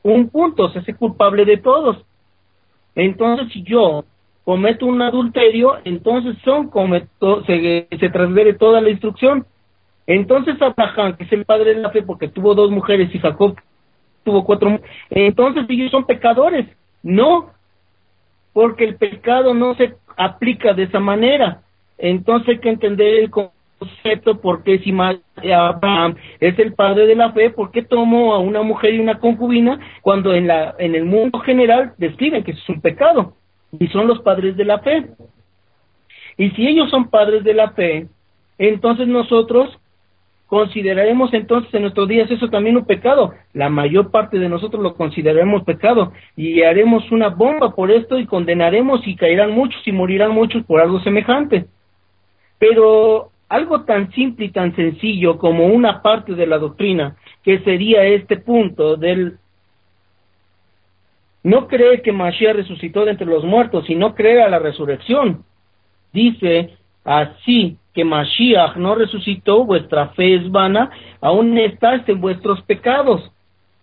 un punto, se hace culpable de todos. Entonces, si yo cometo un adulterio, entonces son cometo, se, se transgrede toda la instrucción. Entonces Abraham, que es el padre de la fe, porque tuvo dos mujeres y Jacob tuvo cuatro, entonces ellos son pecadores. No, porque el pecado no se aplica de esa manera. Entonces hay que entender el concepto porque si Abraham es el padre de la fe, ¿por qué tomó a una mujer y una concubina cuando en la en el mundo general describen que es un pecado y son los padres de la fe? Y si ellos son padres de la fe, entonces nosotros consideraremos entonces en nuestros días eso también un pecado. La mayor parte de nosotros lo consideraremos pecado y haremos una bomba por esto y condenaremos y caerán muchos y morirán muchos por algo semejante. Pero algo tan simple y tan sencillo como una parte de la doctrina, que sería este punto del no cree que Mashiach resucitó de entre los muertos y no cree a la resurrección. Dice así que Mashiach no resucitó, vuestra fe es vana, aún estáis en vuestros pecados.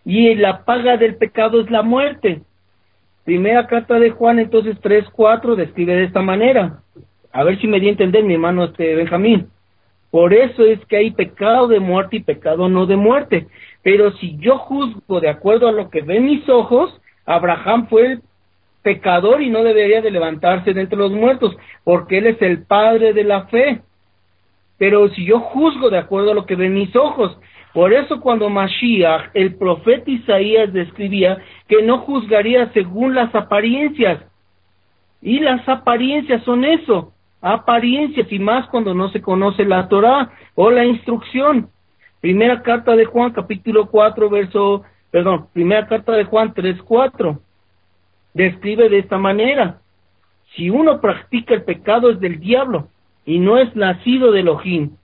Y la paga del pecado es la muerte. Primera carta de Juan, entonces 3.4, describe de esta manera. A ver si me di a entender, mi hermano este Benjamín. Por eso es que hay pecado de muerte y pecado no de muerte. Pero si yo juzgo de acuerdo a lo que ven mis ojos, Abraham fue el pecador y no debería de levantarse de entre los muertos, porque él es el padre de la fe. Pero si yo juzgo de acuerdo a lo que ven mis ojos, por eso cuando Mashiach, el profeta Isaías describía que no juzgaría según las apariencias. Y las apariencias son eso, apariencias y más cuando no se conoce la Torah o la instrucción. Primera carta de Juan, capítulo 4, verso, perdón, primera carta de Juan 3, 4, describe de esta manera. Si uno practica el pecado es del diablo y no es nacido de Elohim,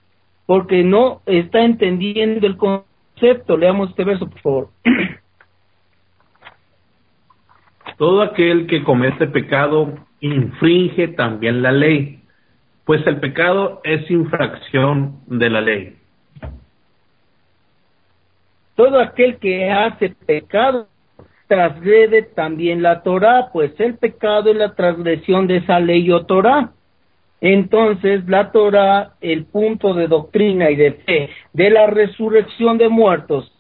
porque no está entendiendo el concepto. Leamos este verso, por favor. Todo aquel que comete pecado infringe también la ley pues el pecado es infracción de la ley. Todo aquel que hace pecado transgrede también la Torah, pues el pecado es la transgresión de esa ley o Torah. Entonces, la Torah, el punto de doctrina y de fe de la resurrección de muertos,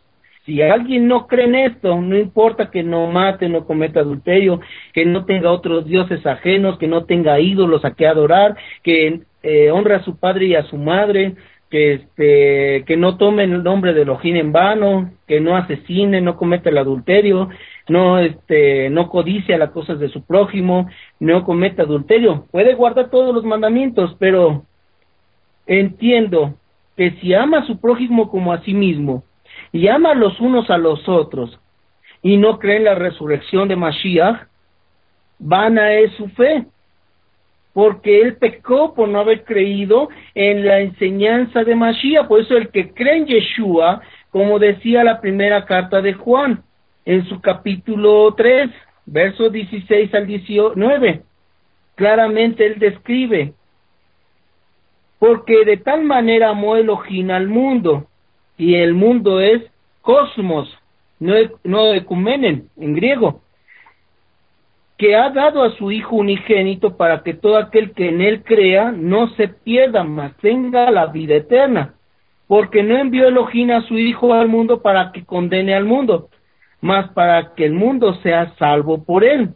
si alguien no cree en esto, no importa que no mate, no cometa adulterio, que no tenga otros dioses ajenos, que no tenga ídolos a que adorar, que eh, honre a su padre y a su madre, que este que no tome el nombre de Elohim en vano, que no asesine, no cometa el adulterio, no este no codicia las cosas de su prójimo, no cometa adulterio. Puede guardar todos los mandamientos, pero entiendo que si ama a su prójimo como a sí mismo, y ama los unos a los otros y no creen la resurrección de Mashiach, vana es su fe, porque él pecó por no haber creído en la enseñanza de Mashiach. Por eso el que cree en Yeshua, como decía la primera carta de Juan, en su capítulo 3, versos 16 al 19, claramente él describe, porque de tal manera amó Elohim al mundo, y el mundo es cosmos, no, no ecumenen en griego. que ha dado a su Hijo unigénito para que todo aquel que en él crea no se pierda, mas tenga la vida eterna. Porque no envió Elohim a su Hijo al mundo para que condene al mundo, mas para que el mundo sea salvo por él.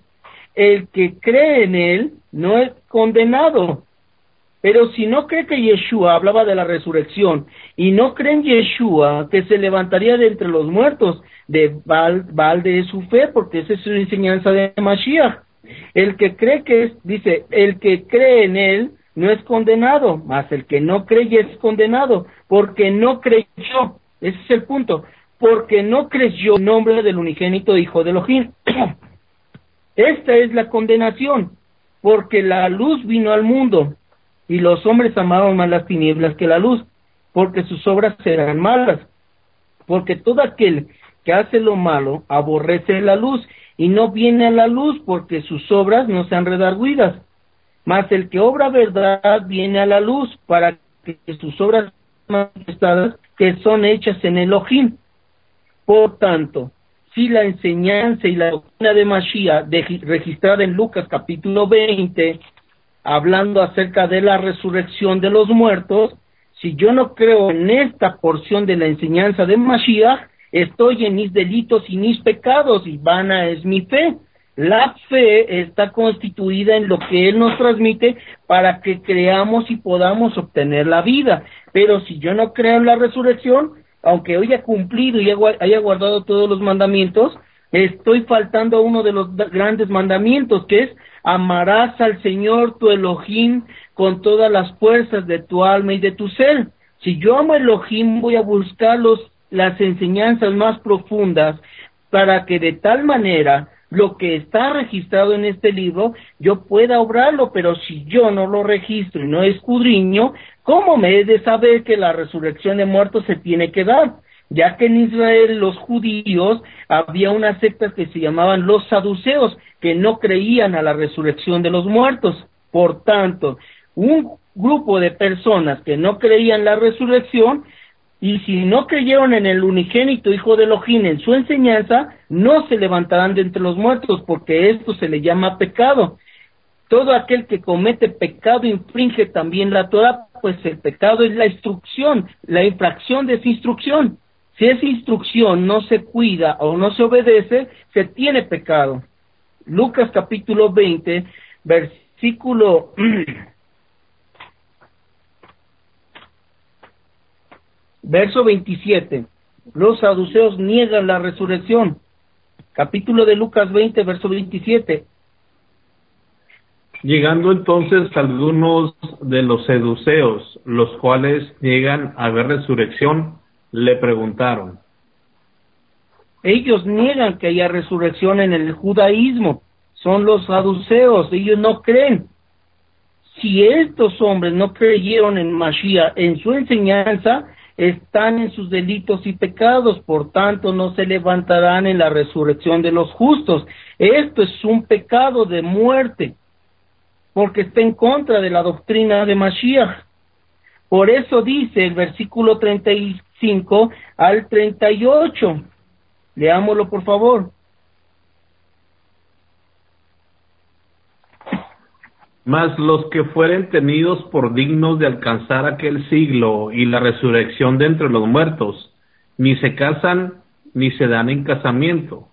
El que cree en él no es condenado. Pero si no cree que Yeshua hablaba de la resurrección y no cree en Yeshua que se levantaría de entre los muertos, de balde su fe, porque esa es una enseñanza de Mashiach. El que cree que es, dice, el que cree en él no es condenado, mas el que no cree es condenado, porque no creyó. Ese es el punto. Porque no creyó en nombre del unigénito Hijo de Elohim. Esta es la condenación, porque la luz vino al mundo y los hombres amaban más las tinieblas que la luz, porque sus obras eran malas. Porque todo aquel que hace lo malo aborrece la luz y no viene a la luz porque sus obras no sean redarguidas. Mas el que obra verdad viene a la luz para que sus obras manifestadas que son hechas en Elohim. Por tanto, si la enseñanza y la doctrina de Mashiach registrada en Lucas capítulo 20, hablando acerca de la resurrección de los muertos, si yo no creo en esta porción de la enseñanza de Mashiach, estoy en mis delitos y mis pecados y vana es mi fe. La fe está constituida en lo que Él nos transmite para que creamos y podamos obtener la vida. Pero si yo no creo en la resurrección, aunque haya cumplido y haya guardado todos los mandamientos, estoy faltando a uno de los grandes mandamientos, que es amarás al Señor tu Elohim con todas las fuerzas de tu alma y de tu ser. Si yo amo Elohim, voy a buscar los, las enseñanzas más profundas para que de tal manera lo que está registrado en este libro yo pueda obrarlo, pero si yo no lo registro y no escudriño, ¿cómo me he de saber que la resurrección de muertos se tiene que dar? Ya que en Israel los judíos había una secta que se llamaban los saduceos, que no creían a la resurrección de los muertos. Por tanto, un grupo de personas que no creían la resurrección y si no creyeron en el unigénito Hijo de Elohim en su enseñanza, no se levantarán de entre los muertos, porque esto se le llama pecado. Todo aquel que comete pecado infringe también la Torah, pues el pecado es la instrucción, la infracción de esa instrucción. Si esa instrucción no se cuida o no se obedece, se tiene pecado. Lucas capítulo 20, versículo Verso 27. Los saduceos niegan la resurrección. Capítulo de Lucas 20, verso 27. Llegando entonces algunos de los seduceos, los cuales niegan haber resurrección, le preguntaron. Ellos niegan que haya resurrección en el judaísmo. Son los saduceos, ellos no creen. Si estos hombres no creyeron en Mashiach, en su enseñanza, están en sus delitos y pecados, por tanto no se levantarán en la resurrección de los justos. Esto es un pecado de muerte, porque está en contra de la doctrina de Mashiach. Por eso dice el versículo 35 al 38. Leámoslo por favor. Mas los que fueren tenidos por dignos de alcanzar aquel siglo y la resurrección de entre los muertos, ni se casan ni se dan en casamiento,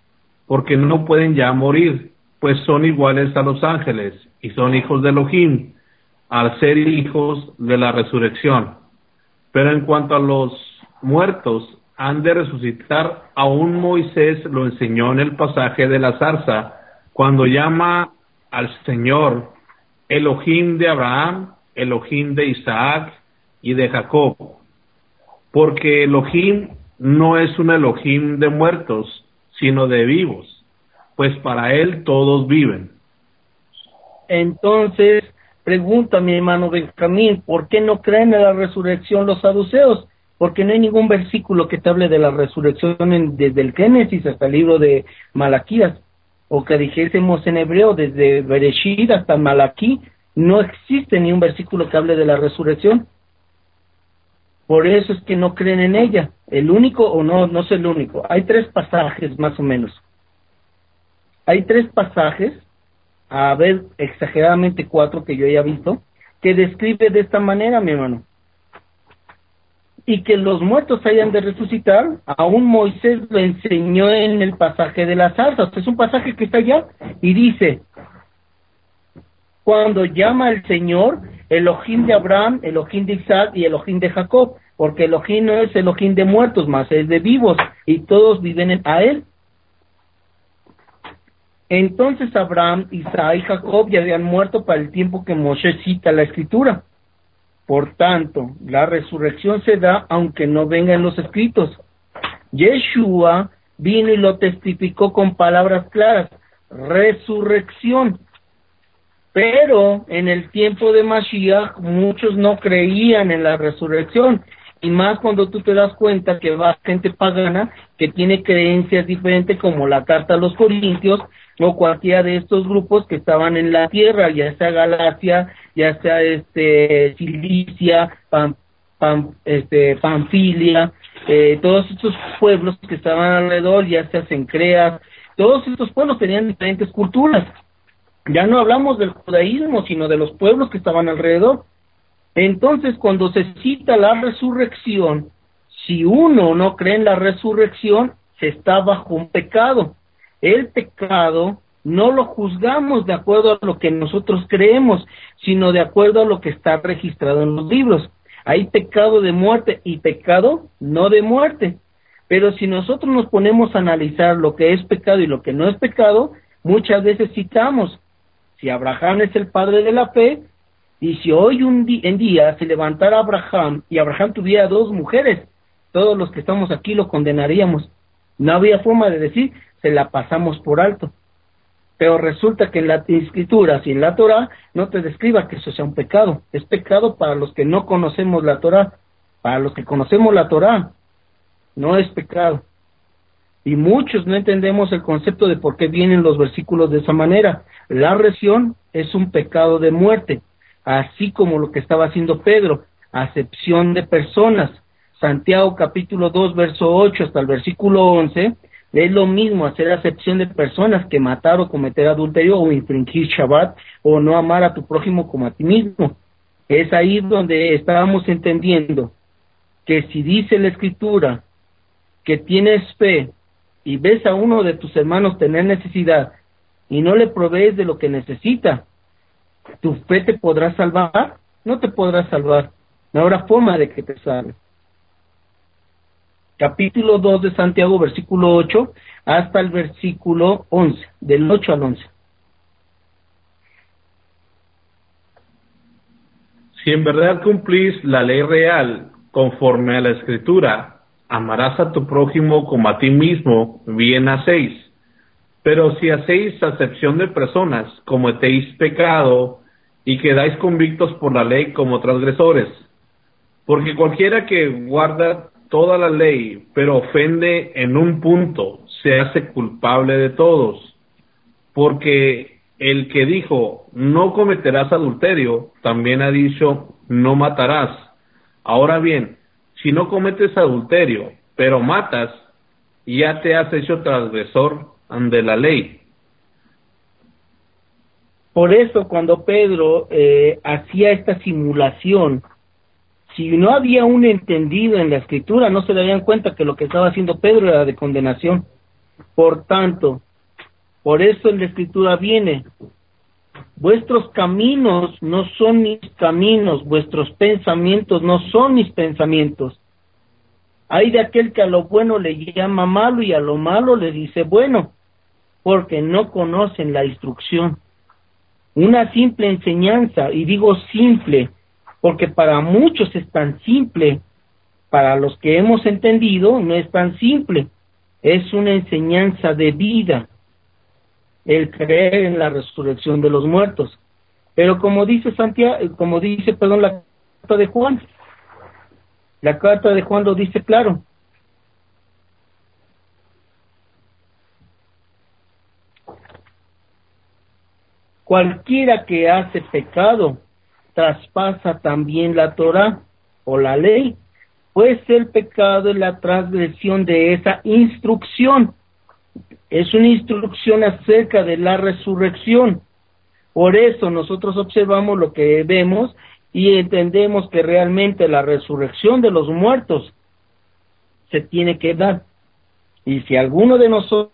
porque no pueden ya morir, pues son iguales a los ángeles y son hijos de Elohim, al ser hijos de la resurrección. Pero en cuanto a los muertos, han de resucitar, aún Moisés lo enseñó en el pasaje de la zarza, cuando llama al Señor Elohim de Abraham, Elohim de Isaac y de Jacob. Porque Elohim no es un Elohim de muertos, sino de vivos, pues para él todos viven. Entonces, pregunta mi hermano Benjamín, ¿por qué no creen en la resurrección los saduceos? Porque no hay ningún versículo que te hable de la resurrección desde el Génesis hasta el libro de Malaquías o que dijésemos en hebreo desde Bereshit hasta Malaquí, no existe ni un versículo que hable de la resurrección. Por eso es que no creen en ella. El único, o no, no es el único. Hay tres pasajes más o menos. Hay tres pasajes a ver exageradamente cuatro que yo haya visto, que describe de esta manera, mi hermano. Y que los muertos hayan de resucitar, aún Moisés lo enseñó en el pasaje de las zarzas. Es un pasaje que está allá y dice, cuando llama al Señor, Elohim de Abraham, Elohim de Isaac y Elohim de Jacob, porque Elohim no es Elohim de muertos, más es de vivos, y todos viven a él. Entonces Abraham, Isaac y Jacob ya habían muerto para el tiempo que Moshe cita la escritura. Por tanto, la resurrección se da aunque no venga en los escritos. Yeshua vino y lo testificó con palabras claras, resurrección. Pero en el tiempo de Mashiach muchos no creían en la resurrección y más cuando tú te das cuenta que va gente pagana que tiene creencias diferentes como la carta a los Corintios o cualquiera de estos grupos que estaban en la tierra, ya sea Galacia, ya sea este Cilicia, Pam, este, Panfilia, eh, todos estos pueblos que estaban alrededor, ya sea Sencreas, todos estos pueblos tenían diferentes culturas. Ya no hablamos del judaísmo, sino de los pueblos que estaban alrededor. Entonces, cuando se cita la resurrección, si uno no cree en la resurrección, se está bajo un pecado. El pecado no lo juzgamos de acuerdo a lo que nosotros creemos, sino de acuerdo a lo que está registrado en los libros. Hay pecado de muerte y pecado no de muerte. Pero si nosotros nos ponemos a analizar lo que es pecado y lo que no es pecado, muchas veces citamos, si Abraham es el padre de la fe, y si hoy un en día se levantara Abraham y Abraham tuviera dos mujeres, todos los que estamos aquí lo condenaríamos. No había forma de decir, se la pasamos por alto. Pero resulta que en la escritura, si en la Torah, no te describa que eso sea un pecado. Es pecado para los que no conocemos la Torah. Para los que conocemos la Torah, no es pecado. Y muchos no entendemos el concepto de por qué vienen los versículos de esa manera. La resurrección es un pecado de muerte así como lo que estaba haciendo Pedro, acepción de personas. Santiago capítulo 2, verso 8 hasta el versículo 11, es lo mismo hacer acepción de personas que matar o cometer adulterio o infringir Shabbat o no amar a tu prójimo como a ti mismo. Es ahí donde estábamos entendiendo que si dice la escritura que tienes fe y ves a uno de tus hermanos tener necesidad y no le provees de lo que necesita, ¿Tu fe te podrá salvar? No te podrá salvar. No habrá forma de que te salve. Capítulo 2 de Santiago, versículo 8 hasta el versículo 11, del 8 al 11. Si en verdad cumplís la ley real conforme a la escritura, amarás a tu prójimo como a ti mismo, bien hacéis. Pero si hacéis acepción de personas, cometéis pecado y quedáis convictos por la ley como transgresores. Porque cualquiera que guarda toda la ley, pero ofende en un punto, se hace culpable de todos. Porque el que dijo, no cometerás adulterio, también ha dicho, no matarás. Ahora bien, si no cometes adulterio, pero matas, ya te has hecho transgresor de la ley. Por eso cuando Pedro eh, hacía esta simulación, si no había un entendido en la escritura, no se darían cuenta que lo que estaba haciendo Pedro era de condenación. Por tanto, por eso en la escritura viene, vuestros caminos no son mis caminos, vuestros pensamientos no son mis pensamientos. Hay de aquel que a lo bueno le llama malo y a lo malo le dice bueno, porque no conocen la instrucción una simple enseñanza, y digo simple, porque para muchos es tan simple, para los que hemos entendido no es tan simple, es una enseñanza de vida, el creer en la resurrección de los muertos. Pero como dice Santiago, como dice, perdón, la carta de Juan, la carta de Juan lo dice claro, Cualquiera que hace pecado traspasa también la Torah o la ley, pues el pecado es la transgresión de esa instrucción. Es una instrucción acerca de la resurrección. Por eso nosotros observamos lo que vemos y entendemos que realmente la resurrección de los muertos se tiene que dar. Y si alguno de nosotros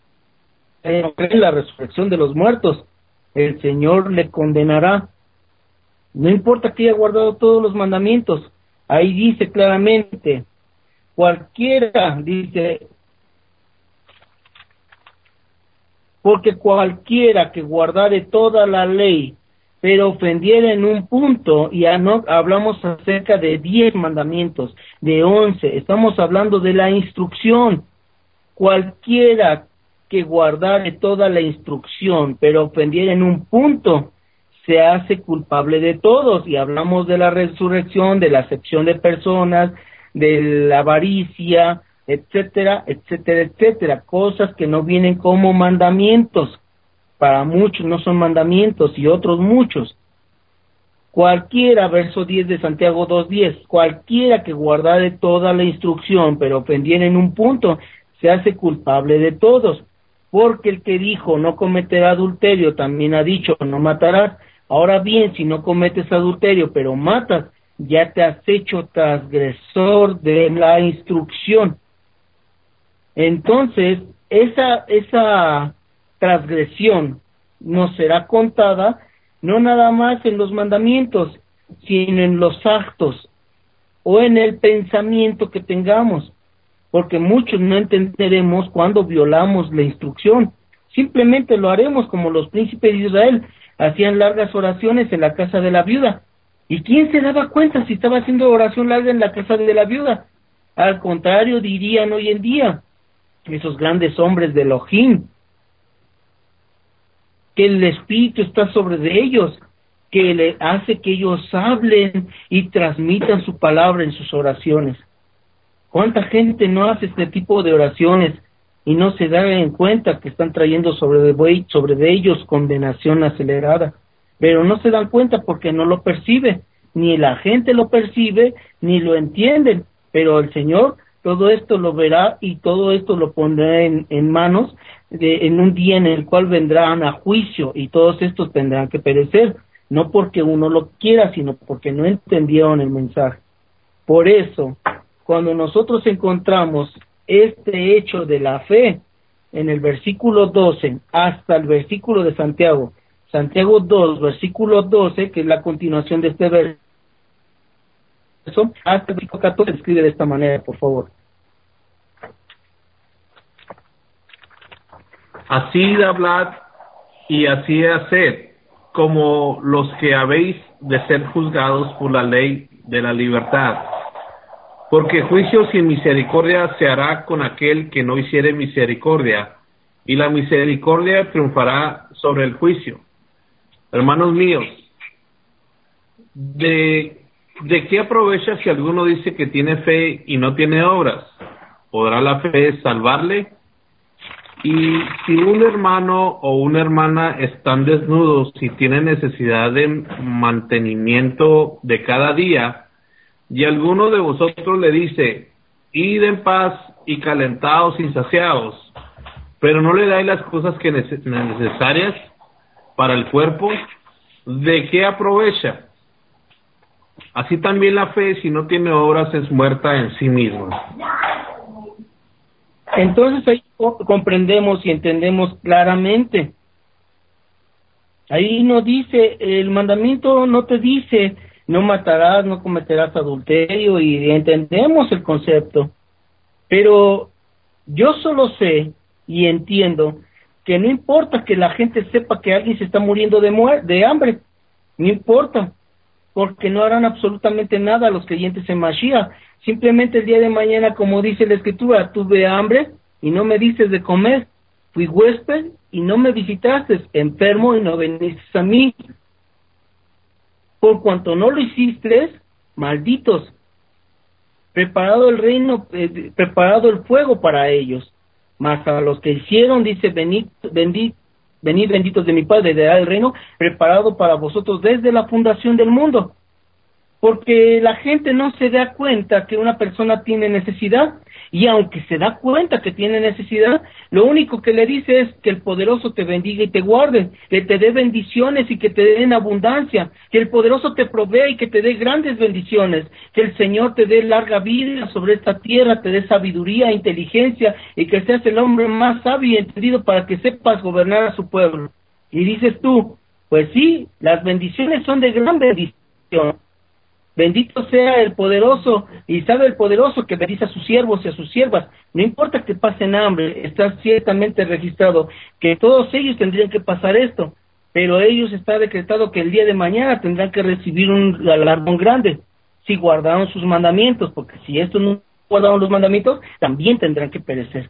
no cree en la resurrección de los muertos, el Señor le condenará. No importa que haya guardado todos los mandamientos, ahí dice claramente, cualquiera, dice, porque cualquiera que guardare toda la ley, pero ofendiera en un punto, y no hablamos acerca de diez mandamientos, de once, estamos hablando de la instrucción, cualquiera que guardare toda la instrucción, pero ofendiera en un punto, se hace culpable de todos. Y hablamos de la resurrección, de la acepción de personas, de la avaricia, etcétera, etcétera, etcétera. Cosas que no vienen como mandamientos. Para muchos no son mandamientos y otros muchos. Cualquiera, verso 10 de Santiago 2.10, cualquiera que guardare toda la instrucción, pero ofendiera en un punto, se hace culpable de todos. Porque el que dijo no cometerá adulterio también ha dicho no matarás. Ahora bien, si no cometes adulterio, pero matas, ya te has hecho transgresor de la instrucción. Entonces, esa, esa transgresión nos será contada no nada más en los mandamientos, sino en los actos o en el pensamiento que tengamos, porque muchos no entenderemos cuando violamos la instrucción. Simplemente lo haremos como los príncipes de Israel, hacían largas oraciones en la casa de la viuda. ¿Y quién se daba cuenta si estaba haciendo oración larga en la casa de la viuda? Al contrario, dirían hoy en día, esos grandes hombres de Elohim, que el Espíritu está sobre de ellos, que le hace que ellos hablen y transmitan su palabra en sus oraciones. ¿Cuánta gente no hace este tipo de oraciones y no se da en cuenta que están trayendo sobre de, sobre de ellos condenación acelerada, pero no se dan cuenta porque no lo percibe, ni la gente lo percibe, ni lo entienden, pero el Señor todo esto lo verá y todo esto lo pondrá en, en manos de, en un día en el cual vendrán a juicio y todos estos tendrán que perecer, no porque uno lo quiera, sino porque no entendieron el mensaje. Por eso, cuando nosotros encontramos este hecho de la fe en el versículo 12 hasta el versículo de Santiago, Santiago 2, versículo 12, que es la continuación de este verso, hasta el versículo 14 escribe de esta manera, por favor. Así de hablar y así de hacer, como los que habéis de ser juzgados por la ley de la libertad porque juicio sin misericordia se hará con aquel que no hiciere misericordia, y la misericordia triunfará sobre el juicio. Hermanos míos, ¿de, ¿de qué aprovecha si alguno dice que tiene fe y no tiene obras? ¿Podrá la fe salvarle? Y si un hermano o una hermana están desnudos y tienen necesidad de mantenimiento de cada día, y alguno de vosotros le dice, id en paz y calentados y saciados, pero no le dais las cosas que necesarias para el cuerpo, ¿de qué aprovecha? Así también la fe, si no tiene obras, es muerta en sí misma. Entonces ahí comprendemos y entendemos claramente. Ahí no dice, el mandamiento no te dice, no matarás, no cometerás adulterio y entendemos el concepto. Pero yo solo sé y entiendo que no importa que la gente sepa que alguien se está muriendo de, de hambre, no importa, porque no harán absolutamente nada los creyentes en Mashiach. Simplemente el día de mañana, como dice la escritura, tuve hambre y no me dices de comer, fui huésped y no me visitaste, enfermo y no veniste a mí por cuanto no lo hiciste, malditos. Preparado el reino, eh, preparado el fuego para ellos. Mas a los que hicieron, dice, venid, venid, benditos de mi Padre, de el reino preparado para vosotros desde la fundación del mundo. Porque la gente no se da cuenta que una persona tiene necesidad y aunque se da cuenta que tiene necesidad, lo único que le dice es que el poderoso te bendiga y te guarde, que te dé bendiciones y que te dé en abundancia, que el poderoso te provea y que te dé grandes bendiciones, que el Señor te dé larga vida sobre esta tierra, te dé sabiduría, inteligencia y que seas el hombre más sabio y entendido para que sepas gobernar a su pueblo. Y dices tú, pues sí, las bendiciones son de gran bendición, Bendito sea el poderoso, y sabe el poderoso que bendice a sus siervos y a sus siervas. No importa que pasen hambre, está ciertamente registrado que todos ellos tendrían que pasar esto, pero ellos está decretado que el día de mañana tendrán que recibir un galardón grande si guardaron sus mandamientos, porque si estos no guardaron los mandamientos, también tendrán que perecer.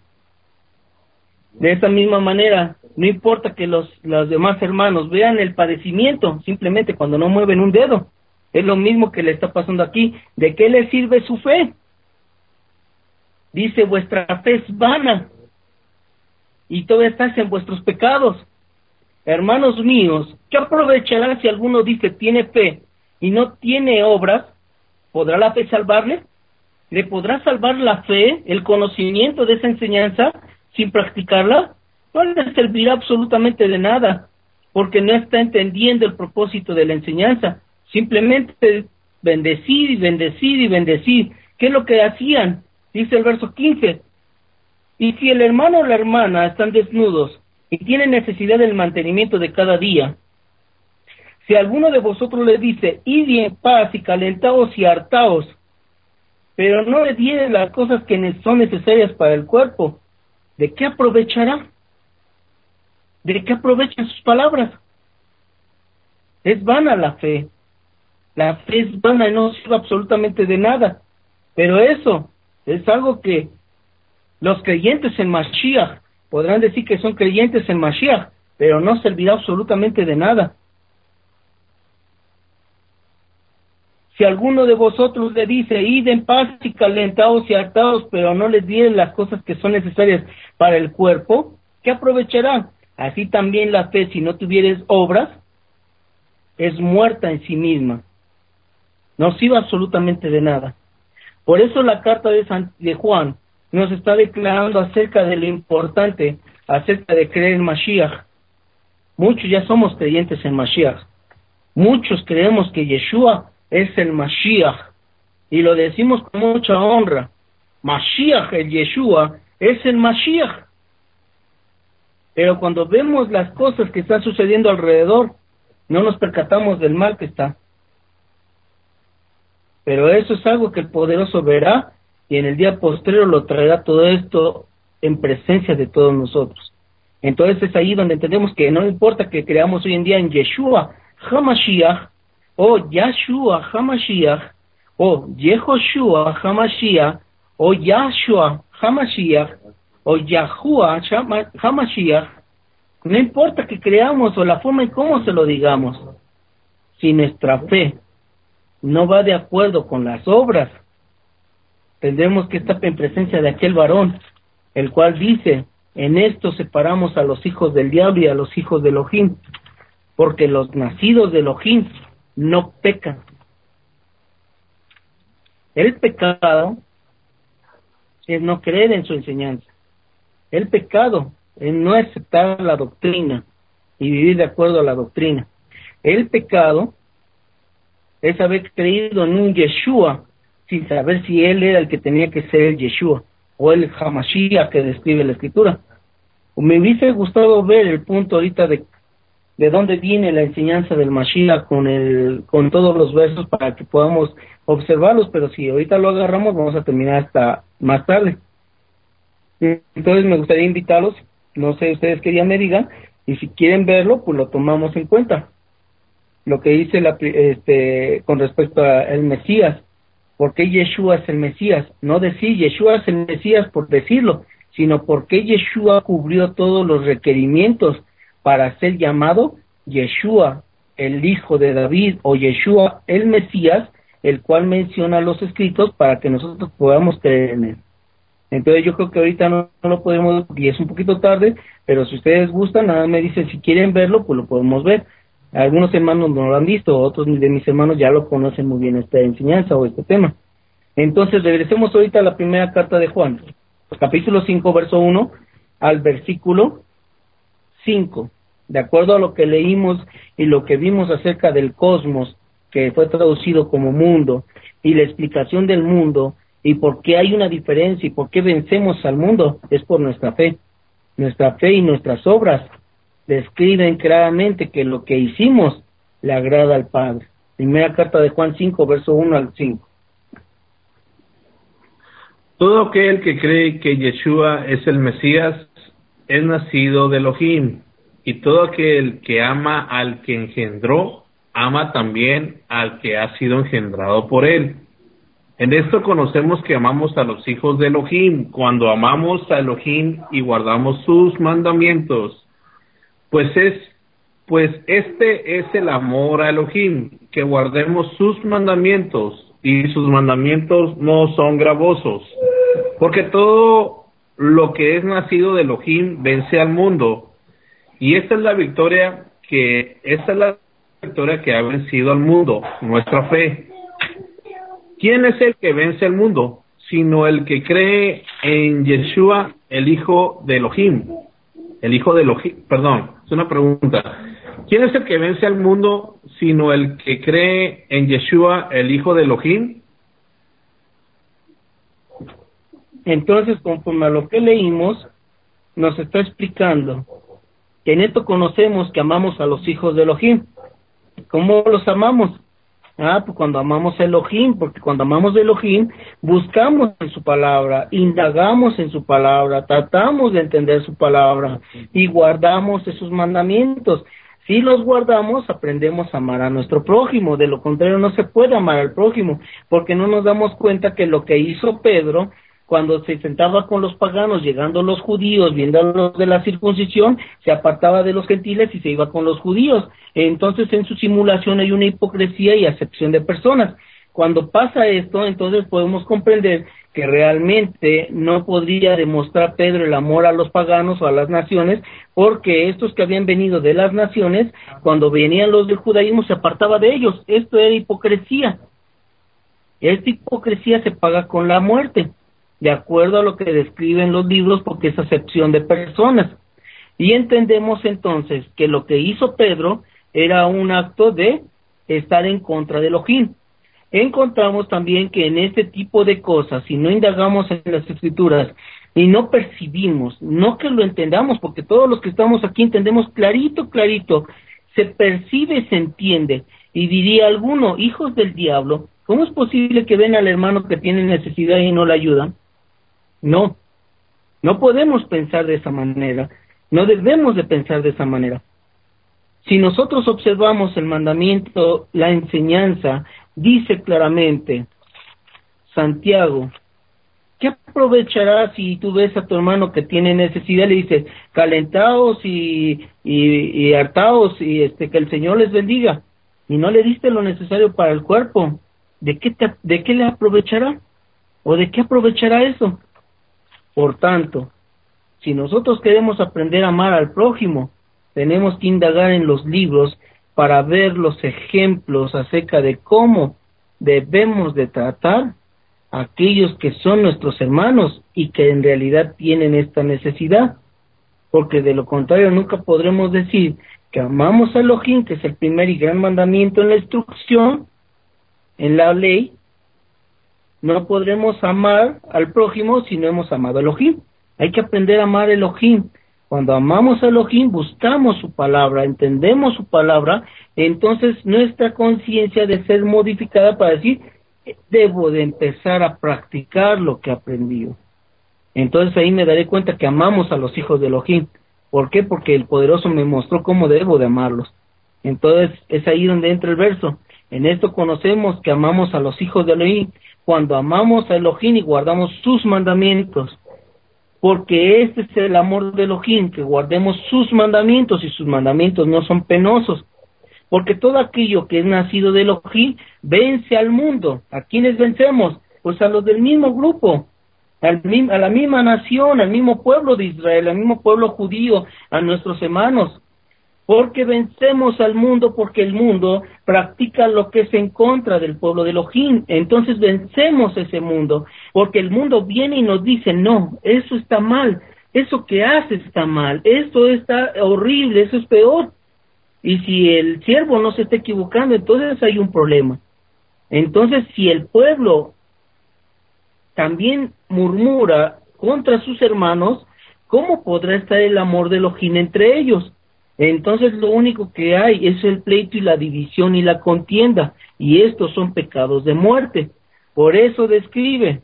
De esa misma manera, no importa que los, los demás hermanos vean el padecimiento, simplemente cuando no mueven un dedo, es lo mismo que le está pasando aquí. ¿De qué le sirve su fe? Dice, vuestra fe es vana y todo estás en vuestros pecados. Hermanos míos, ¿qué aprovechará si alguno dice tiene fe y no tiene obras? ¿Podrá la fe salvarle? ¿Le podrá salvar la fe, el conocimiento de esa enseñanza sin practicarla? No le servirá absolutamente de nada, porque no está entendiendo el propósito de la enseñanza. Simplemente bendecir y bendecir y bendecir. ¿Qué es lo que hacían? Dice el verso 15. Y si el hermano o la hermana están desnudos y tienen necesidad del mantenimiento de cada día, si alguno de vosotros le dice, id en paz y calentaos y hartaos, pero no le diere las cosas que son necesarias para el cuerpo, ¿de qué aprovechará? ¿De qué aprovechan sus palabras? Es vana la fe. La fe es vana y no sirve absolutamente de nada. Pero eso es algo que los creyentes en Mashiach podrán decir que son creyentes en Mashiach, pero no servirá absolutamente de nada. Si alguno de vosotros le dice, id en paz y calentados y hartados, pero no les dieren las cosas que son necesarias para el cuerpo, ¿qué aprovechará? Así también la fe, si no tuvieres obras, es muerta en sí misma no sirve absolutamente de nada. Por eso la carta de, San, de Juan nos está declarando acerca de lo importante, acerca de creer en Mashiach. Muchos ya somos creyentes en Mashiach. Muchos creemos que Yeshua es el Mashiach. Y lo decimos con mucha honra. Mashiach, el Yeshua, es el Mashiach. Pero cuando vemos las cosas que están sucediendo alrededor, no nos percatamos del mal que está. Pero eso es algo que el poderoso verá y en el día postrero lo traerá todo esto en presencia de todos nosotros. Entonces es ahí donde entendemos que no importa que creamos hoy en día en Yeshua Hamashiach o Yahshua Hamashiach o Yehoshua Hamashiach o Yahshua Hamashiach o Yahuah Hamashiach, no importa que creamos o la forma en cómo se lo digamos, si nuestra fe no va de acuerdo con las obras, tendremos que estar en presencia de aquel varón, el cual dice, en esto separamos a los hijos del diablo y a los hijos de Elohim, porque los nacidos de Elohim no pecan. El pecado es no creer en su enseñanza. El pecado es no aceptar la doctrina y vivir de acuerdo a la doctrina. El pecado es haber creído en un Yeshua sin saber si él era el que tenía que ser el Yeshua o el Hamashiach que describe la escritura. Me hubiese gustado ver el punto ahorita de, de dónde viene la enseñanza del Mashiach con, el, con todos los versos para que podamos observarlos, pero si ahorita lo agarramos vamos a terminar hasta más tarde. Entonces me gustaría invitarlos, no sé ustedes qué día me digan, y si quieren verlo, pues lo tomamos en cuenta lo que dice la, este, con respecto al Mesías. ¿Por qué Yeshua es el Mesías? No decir Yeshua es el Mesías por decirlo, sino porque Yeshua cubrió todos los requerimientos para ser llamado Yeshua, el hijo de David, o Yeshua, el Mesías, el cual menciona los escritos para que nosotros podamos creer. Entonces yo creo que ahorita no, no, lo podemos, y es un poquito tarde, pero si ustedes gustan, nada me dicen si quieren verlo, pues lo podemos ver. Algunos hermanos no lo han visto, otros de mis hermanos ya lo conocen muy bien esta enseñanza o este tema. Entonces, regresemos ahorita a la primera carta de Juan, capítulo 5, verso 1 al versículo 5. De acuerdo a lo que leímos y lo que vimos acerca del cosmos, que fue traducido como mundo, y la explicación del mundo, y por qué hay una diferencia y por qué vencemos al mundo, es por nuestra fe. Nuestra fe y nuestras obras describen claramente que lo que hicimos le agrada al Padre. Primera carta de Juan 5, verso 1 al 5. Todo aquel que cree que Yeshua es el Mesías es nacido de Elohim, y todo aquel que ama al que engendró, ama también al que ha sido engendrado por él. En esto conocemos que amamos a los hijos de Elohim, cuando amamos a Elohim y guardamos sus mandamientos. Pues es, pues este es el amor a Elohim, que guardemos sus mandamientos, y sus mandamientos no son gravosos, porque todo lo que es nacido de Elohim vence al mundo, y esta es la victoria que, esta es la victoria que ha vencido al mundo, nuestra fe. ¿Quién es el que vence al mundo? Sino el que cree en Yeshua, el hijo de Elohim. El hijo de Elohim, perdón, es una pregunta. ¿Quién es el que vence al mundo sino el que cree en Yeshua, el hijo de Elohim? Entonces, conforme a lo que leímos, nos está explicando que en esto conocemos que amamos a los hijos de Elohim. ¿Cómo los amamos? Ah, pues cuando amamos Elohim, porque cuando amamos Elohim, buscamos en su palabra, indagamos en su palabra, tratamos de entender su palabra y guardamos esos mandamientos. Si los guardamos, aprendemos a amar a nuestro prójimo. De lo contrario, no se puede amar al prójimo, porque no nos damos cuenta que lo que hizo Pedro cuando se sentaba con los paganos, llegando los judíos, viendo los de la circuncisión, se apartaba de los gentiles y se iba con los judíos. Entonces en su simulación hay una hipocresía y acepción de personas. Cuando pasa esto, entonces podemos comprender que realmente no podría demostrar Pedro el amor a los paganos o a las naciones, porque estos que habían venido de las naciones, cuando venían los del judaísmo, se apartaba de ellos. Esto era hipocresía. Esta hipocresía se paga con la muerte de acuerdo a lo que describen los libros, porque es acepción de personas. Y entendemos entonces que lo que hizo Pedro era un acto de estar en contra de Elohim. Encontramos también que en este tipo de cosas, si no indagamos en las escrituras y no percibimos, no que lo entendamos, porque todos los que estamos aquí entendemos clarito, clarito, se percibe, se entiende. Y diría alguno, hijos del diablo, ¿cómo es posible que ven al hermano que tiene necesidad y no le ayudan? No, no podemos pensar de esa manera, no debemos de pensar de esa manera. Si nosotros observamos el mandamiento, la enseñanza, dice claramente, Santiago, ¿qué aprovechará si tú ves a tu hermano que tiene necesidad y le dices, calentaos y, y, y hartaos y este, que el Señor les bendiga? Y no le diste lo necesario para el cuerpo, ¿de qué, de qué le aprovechará? ¿O de qué aprovechará eso? Por tanto, si nosotros queremos aprender a amar al prójimo, tenemos que indagar en los libros para ver los ejemplos acerca de cómo debemos de tratar a aquellos que son nuestros hermanos y que en realidad tienen esta necesidad. Porque de lo contrario nunca podremos decir que amamos a Elohim, que es el primer y gran mandamiento en la instrucción, en la ley, no podremos amar al prójimo si no hemos amado a Elohim. Hay que aprender a amar a Elohim. Cuando amamos a Elohim, buscamos su palabra, entendemos su palabra, entonces nuestra conciencia de ser modificada para decir, debo de empezar a practicar lo que he aprendido. Entonces ahí me daré cuenta que amamos a los hijos de Elohim. ¿Por qué? Porque el poderoso me mostró cómo debo de amarlos. Entonces es ahí donde entra el verso. En esto conocemos que amamos a los hijos de Elohim cuando amamos a Elohim y guardamos sus mandamientos. Porque este es el amor de Elohim, que guardemos sus mandamientos y sus mandamientos no son penosos. Porque todo aquello que es nacido de Elohim vence al mundo. ¿A quiénes vencemos? Pues a los del mismo grupo, a la misma nación, al mismo pueblo de Israel, al mismo pueblo judío, a nuestros hermanos. Porque vencemos al mundo porque el mundo practica lo que es en contra del pueblo de Elohim. Entonces vencemos ese mundo porque el mundo viene y nos dice, no, eso está mal, eso que haces está mal, esto está horrible, eso es peor. Y si el siervo no se está equivocando, entonces hay un problema. Entonces, si el pueblo también murmura contra sus hermanos, ¿cómo podrá estar el amor de Elohim entre ellos? Entonces lo único que hay es el pleito y la división y la contienda, y estos son pecados de muerte. Por eso describe,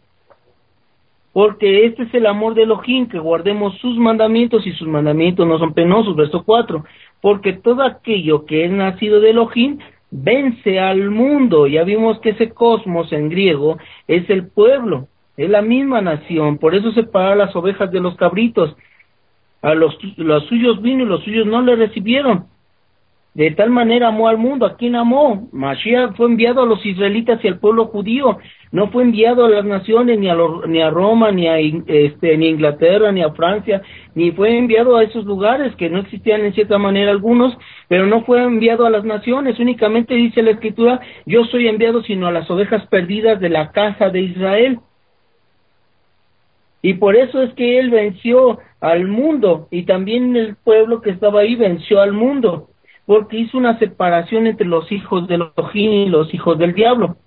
porque este es el amor de Elohim, que guardemos sus mandamientos y sus mandamientos no son penosos, verso 4, porque todo aquello que es nacido de Elohim vence al mundo. Ya vimos que ese cosmos en griego es el pueblo, es la misma nación, por eso separa las ovejas de los cabritos a los, los suyos vino y los suyos no le recibieron. De tal manera amó al mundo. ¿A quién amó? Mashiach fue enviado a los israelitas y al pueblo judío. No fue enviado a las naciones, ni a, ni a Roma, ni a, este, ni a Inglaterra, ni a Francia, ni fue enviado a esos lugares que no existían en cierta manera algunos, pero no fue enviado a las naciones. Únicamente dice la Escritura, yo soy enviado sino a las ovejas perdidas de la casa de Israel. Y por eso es que él venció al mundo y también el pueblo que estaba ahí venció al mundo, porque hizo una separación entre los hijos de Elohim y los hijos del diablo.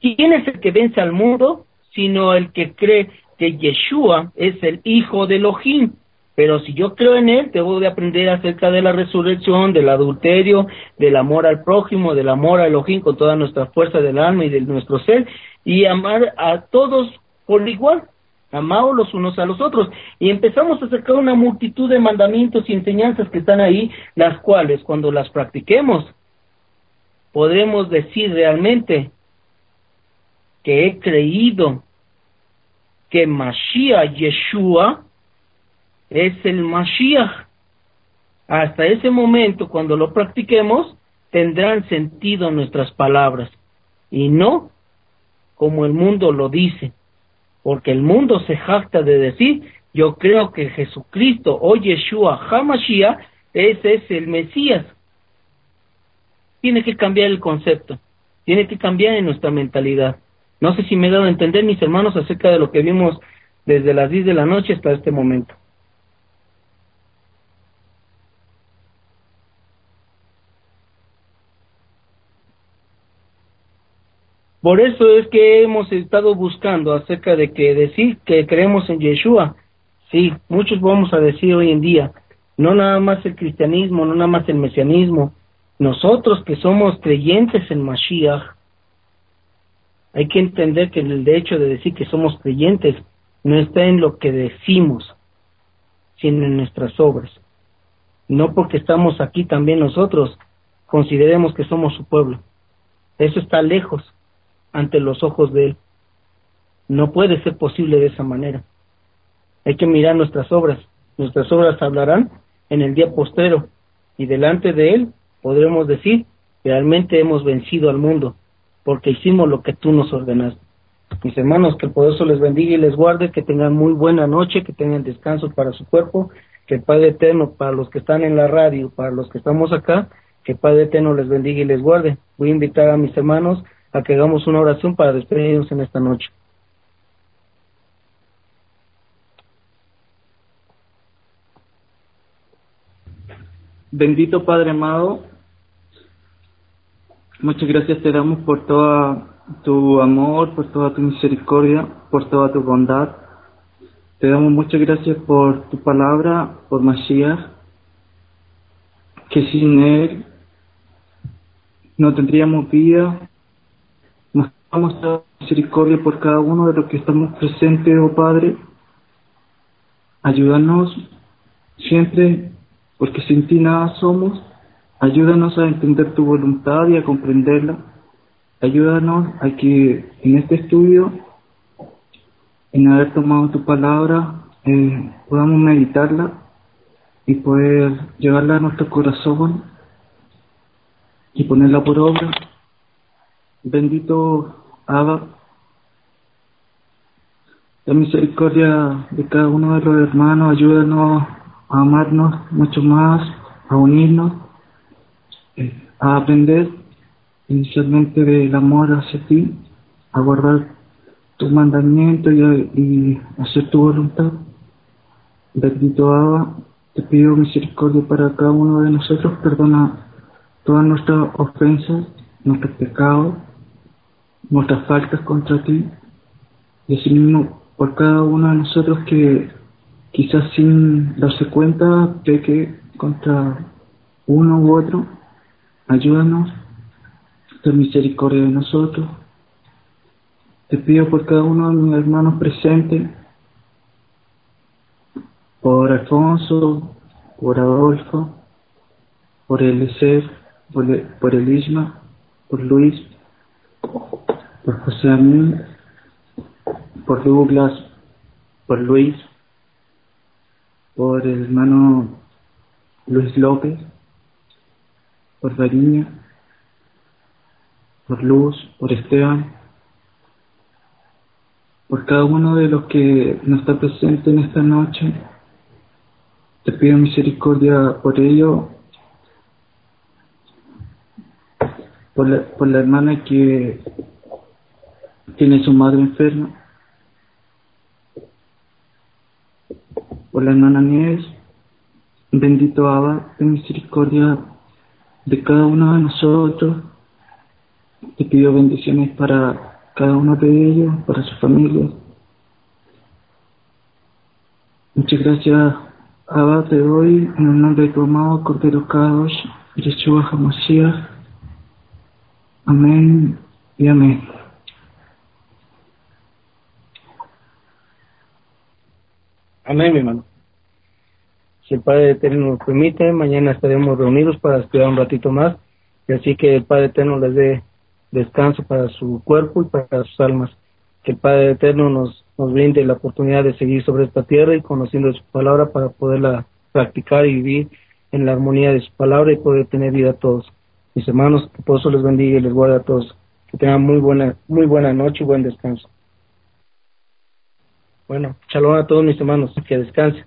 ¿Quién es el que vence al mundo? Sino el que cree que Yeshua es el hijo de Elohim. Pero si yo creo en él, debo de aprender acerca de la resurrección, del adulterio, del amor al prójimo, del amor a Elohim con toda nuestra fuerza del alma y de nuestro ser, y amar a todos por igual amaos los unos a los otros. Y empezamos a sacar una multitud de mandamientos y enseñanzas que están ahí, las cuales cuando las practiquemos, podremos decir realmente que he creído que Mashiach Yeshua es el Mashiach. Hasta ese momento, cuando lo practiquemos, tendrán sentido nuestras palabras y no como el mundo lo dice porque el mundo se jacta de decir, yo creo que Jesucristo o Yeshua HaMashiach, ese es el Mesías. Tiene que cambiar el concepto, tiene que cambiar en nuestra mentalidad. No sé si me he dado a entender, mis hermanos, acerca de lo que vimos desde las 10 de la noche hasta este momento. Por eso es que hemos estado buscando acerca de que decir que creemos en Yeshua. Sí, muchos vamos a decir hoy en día, no nada más el cristianismo, no nada más el mesianismo, nosotros que somos creyentes en Mashiach, hay que entender que el hecho de decir que somos creyentes no está en lo que decimos, sino en nuestras obras. No porque estamos aquí también nosotros, consideremos que somos su pueblo. Eso está lejos ante los ojos de Él. No puede ser posible de esa manera. Hay que mirar nuestras obras. Nuestras obras hablarán en el día postero y delante de Él podremos decir, realmente hemos vencido al mundo porque hicimos lo que tú nos ordenaste. Mis hermanos, que el poderoso les bendiga y les guarde, que tengan muy buena noche, que tengan descanso para su cuerpo, que el Padre Eterno, para los que están en la radio, para los que estamos acá, que el Padre Eterno les bendiga y les guarde. Voy a invitar a mis hermanos a que hagamos una oración para despedirnos en esta noche. Bendito Padre amado, muchas gracias te damos por todo tu amor, por toda tu misericordia, por toda tu bondad. Te damos muchas gracias por tu palabra, por Mashiach, que sin él no tendríamos vida, A misericordia por cada uno de los que estamos presentes, oh Padre. Ayúdanos siempre, porque sin ti nada somos. Ayúdanos a entender tu voluntad y a comprenderla. Ayúdanos a que en este estudio, en haber tomado tu palabra, eh, podamos meditarla y poder llevarla a nuestro corazón y ponerla por obra. Bendito Abba, la misericordia de cada uno de los hermanos, ayúdanos a amarnos mucho más, a unirnos, eh, a aprender inicialmente del amor hacia ti, a guardar tu mandamiento y, y hacer tu voluntad. Bendito Abba, te pido misericordia para cada uno de nosotros, perdona todas nuestras ofensas, nuestros pecados, nuestras faltas contra ti, y así mismo por cada uno de nosotros que quizás sin darse cuenta peque contra uno u otro, ayúdanos, ten misericordia de nosotros. Te pido por cada uno de mis hermanos presentes, por Alfonso, por Adolfo, por Eliezer, por, el, por Elisma, por Luis, por José Amín, por Douglas, por Luis, por el hermano Luis López, por Variña, por Luz, por Esteban, por cada uno de los que no está presente en esta noche. Te pido misericordia por ello, por la, por la hermana que tiene su madre enferma, por la hermana Nieves, bendito Abba, de misericordia de cada uno de nosotros. Te pido bendiciones para cada uno de ellos, para su familia. Muchas gracias, Abba, te doy en el nombre de tu amado Cordero Kadosh, Yeshua HaMashiach. Amén y amén. Amén, mi hermano. Si el Padre Eterno nos permite, mañana estaremos reunidos para estudiar un ratito más. Y así que el Padre Eterno les dé descanso para su cuerpo y para sus almas. Que el Padre Eterno nos, nos brinde la oportunidad de seguir sobre esta tierra y conociendo su palabra para poderla practicar y vivir en la armonía de su palabra y poder tener vida a todos. Mis hermanos, que por eso les bendiga y les guarde a todos. Que tengan muy buena, muy buena noche y buen descanso. Bueno, shalom a todos mis hermanos, que descansen.